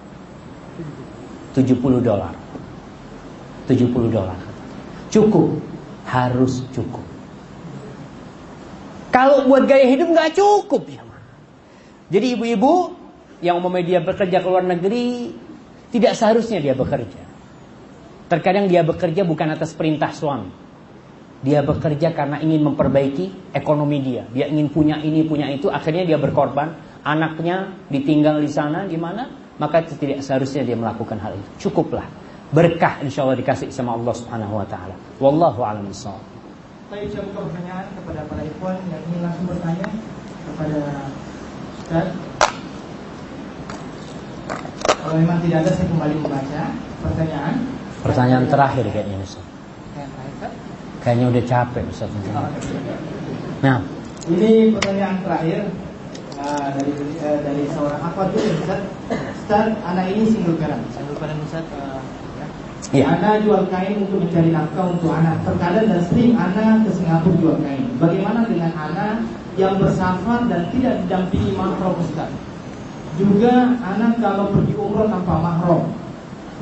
S2: 70 dolar. 70 dolar. Cukup. Harus cukup. Kalau buat gaya hidup nggak cukup ya. Jadi ibu-ibu yang umpamanya dia bekerja ke luar negeri tidak seharusnya dia bekerja. Terkadang dia bekerja bukan atas perintah suami. Dia bekerja karena ingin memperbaiki ekonomi dia. Dia ingin punya ini, punya itu. Akhirnya dia berkorban. Anaknya ditinggal di sana, di mana? Maka tidak seharusnya dia melakukan hal itu. Cukuplah. Berkah insya Allah dikasih sama Allah subhanahu wa ta'ala. Wallahu a'lam bishawab.
S3: Baik, saya pertanyaan kepada para ikhwan yang ingin langsung bertanya kepada Ustaz. Kalau memang tidak ada, saya kembali membaca pertanyaan.
S2: Pertanyaan terakhir kayaknya Ustaz. Kayaknya udah capek Ustaz. Nah,
S3: Ini pertanyaan terakhir uh, dari uh, dari seorang apa dulu Ustaz? Ustaz, anak ini single parent.
S1: Single parent Ustaz. eh, ya.
S3: Anak jual kain untuk mencari nafkah untuk anak. Terkadang dan sering anak ke Singapura jual kain. Bagaimana dengan anak yang bersafar dan tidak didampingi mahram Ustaz? Juga anak kalau pergi umroh tanpa mahram.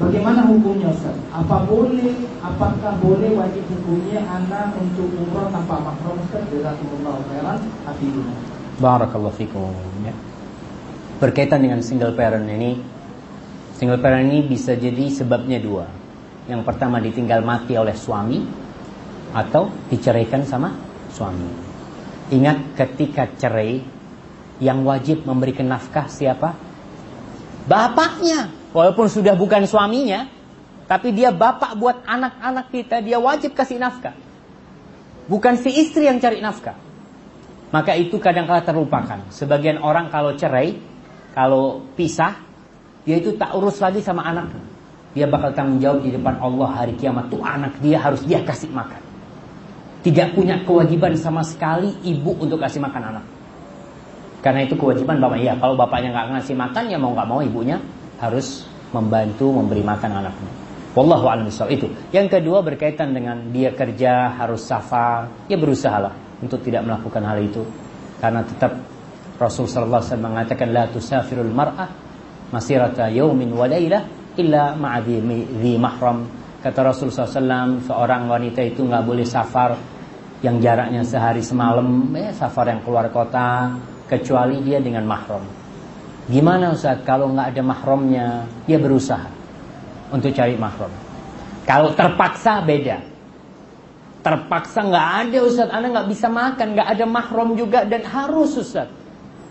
S3: Bagaimana hukumnya Ustaz? Apa boleh, apakah boleh wajib hukumnya anak untuk umroh tanpa mahram Ustaz? Jazakumullah khairan. Hafidullah.
S2: Barakallahu fikum. Ya. Berkaitan dengan single parent ini Single parent ini bisa jadi sebabnya dua. Yang pertama ditinggal mati oleh suami Atau diceraikan sama suami. Ingat ketika cerai Yang wajib memberikan nafkah siapa? Bapaknya. Walaupun sudah bukan suaminya Tapi dia bapak buat anak-anak kita Dia wajib kasih nafkah. Bukan si istri yang cari nafkah maka itu kadang-kala terlupakan. Sebagian orang kalau cerai, kalau pisah, dia itu tak urus lagi sama anak. Dia bakal tanggung jawab di depan Allah hari kiamat. Tuh anak dia harus dia kasih makan. Tidak punya kewajiban sama sekali ibu untuk kasih makan anak. Karena itu kewajiban bapak. Ya kalau bapaknya nggak ngasih makan ya mau nggak mau ibunya harus membantu memberi makan anaknya. Wallahu a'lam itu. Yang kedua berkaitan dengan dia kerja harus safar, ya berusahalah untuk tidak melakukan hal itu. Karena tetap Rasul sallallahu alaihi wasallam mengatakan la tusafirul mar'ah masirata yaumin wa lailah illa ma'a dhi mahram. Kata Rasul SAW seorang wanita itu nggak boleh safar yang jaraknya sehari semalam ya safar yang keluar kota kecuali dia dengan mahram. Gimana Ustaz kalau nggak ada mahramnya? Dia berusaha untuk cari mahram. Kalau terpaksa beda terpaksa nggak ada Ustaz, Anda nggak bisa makan, nggak ada mahram juga dan harus Ustaz.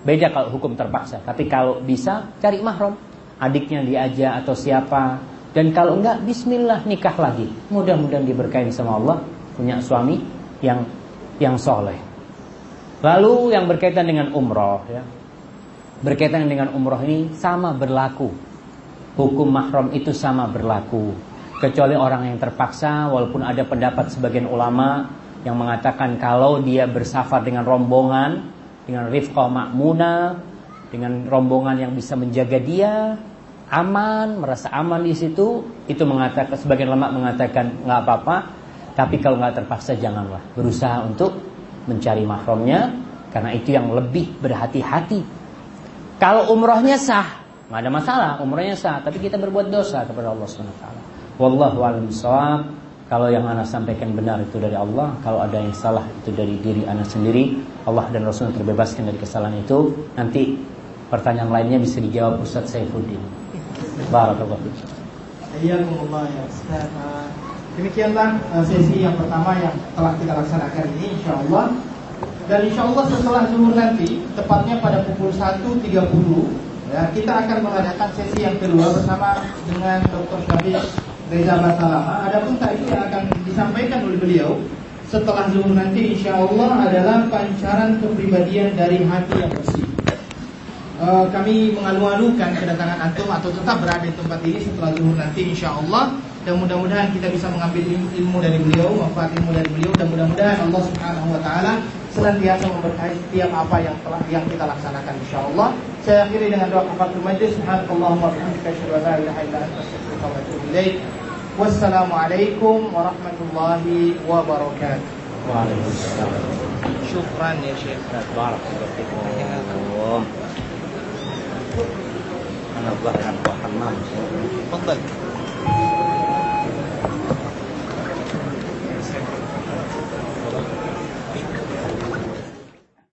S2: Beda kalau hukum terpaksa. Tapi kalau bisa cari mahram, adiknya diajak atau siapa. Dan kalau enggak, Bismillah nikah lagi. Mudah-mudahan diberkahi sama Allah punya suami yang yang soleh. Lalu yang berkaitan dengan umroh, ya. berkaitan dengan umroh ini sama berlaku. Hukum mahram itu sama berlaku. Kecuali orang yang terpaksa, walaupun ada pendapat sebagian ulama yang mengatakan kalau dia bersafar dengan rombongan, dengan rifqah makmuna, dengan rombongan yang bisa menjaga dia, aman, merasa aman di situ, itu mengatakan sebagian ulama mengatakan nggak apa-apa, tapi kalau nggak terpaksa janganlah berusaha untuk mencari mahramnya karena itu yang lebih berhati-hati. Kalau umrohnya sah, nggak ada masalah, umrohnya sah, tapi kita berbuat dosa kepada Allah Subhanahu wa taala. Wallahu a'lam bishawab. Kalau yang anak sampaikan benar itu dari Allah, kalau ada yang salah itu dari diri anak sendiri. Allah dan Rasul terbebaskan dari kesalahan itu. Nanti pertanyaan lainnya bisa dijawab Ustaz Saifuddin. Barakallahu fiik.
S3: Hayyakumullah ya Ustaz. Uh, Demikianlah uh, sesi yang pertama yang telah kita laksanakan ini insyaallah. Dan insyaallah setelah zuhur nanti, tepatnya pada pukul 1.30 ya, kita akan mengadakan sesi yang kedua bersama dengan Dr. Syafiq Reza Basalama. Adapun tadi yang akan disampaikan oleh beliau setelah zuhur nanti insya Allah adalah pancaran kepribadian dari hati yang bersih. Uh, kami mengalu-alukan kedatangan antum atau tetap berada di tempat ini setelah zuhur nanti insya Allah dan mudah-mudahan kita bisa mengambil ilmu, dari beliau, manfaat ilmu dari beliau dan mudah-mudahan Allah Subhanahu wa taala senantiasa memberkahi setiap apa yang telah yang kita laksanakan insyaallah. Saya akhiri dengan doa kafaratul majlis. Subhanakallahumma wa bihamdika asyhadu la ilaha illa astaghfiruka wa atubu ilaik. Wassalamualaikum warahmatullahi wabarakatuh.
S2: Waalaikumsalam.
S3: Syukran ya Syekh.
S2: Barakallahu fiikum. Ana bahkan bahan mam.
S3: Tafadhal.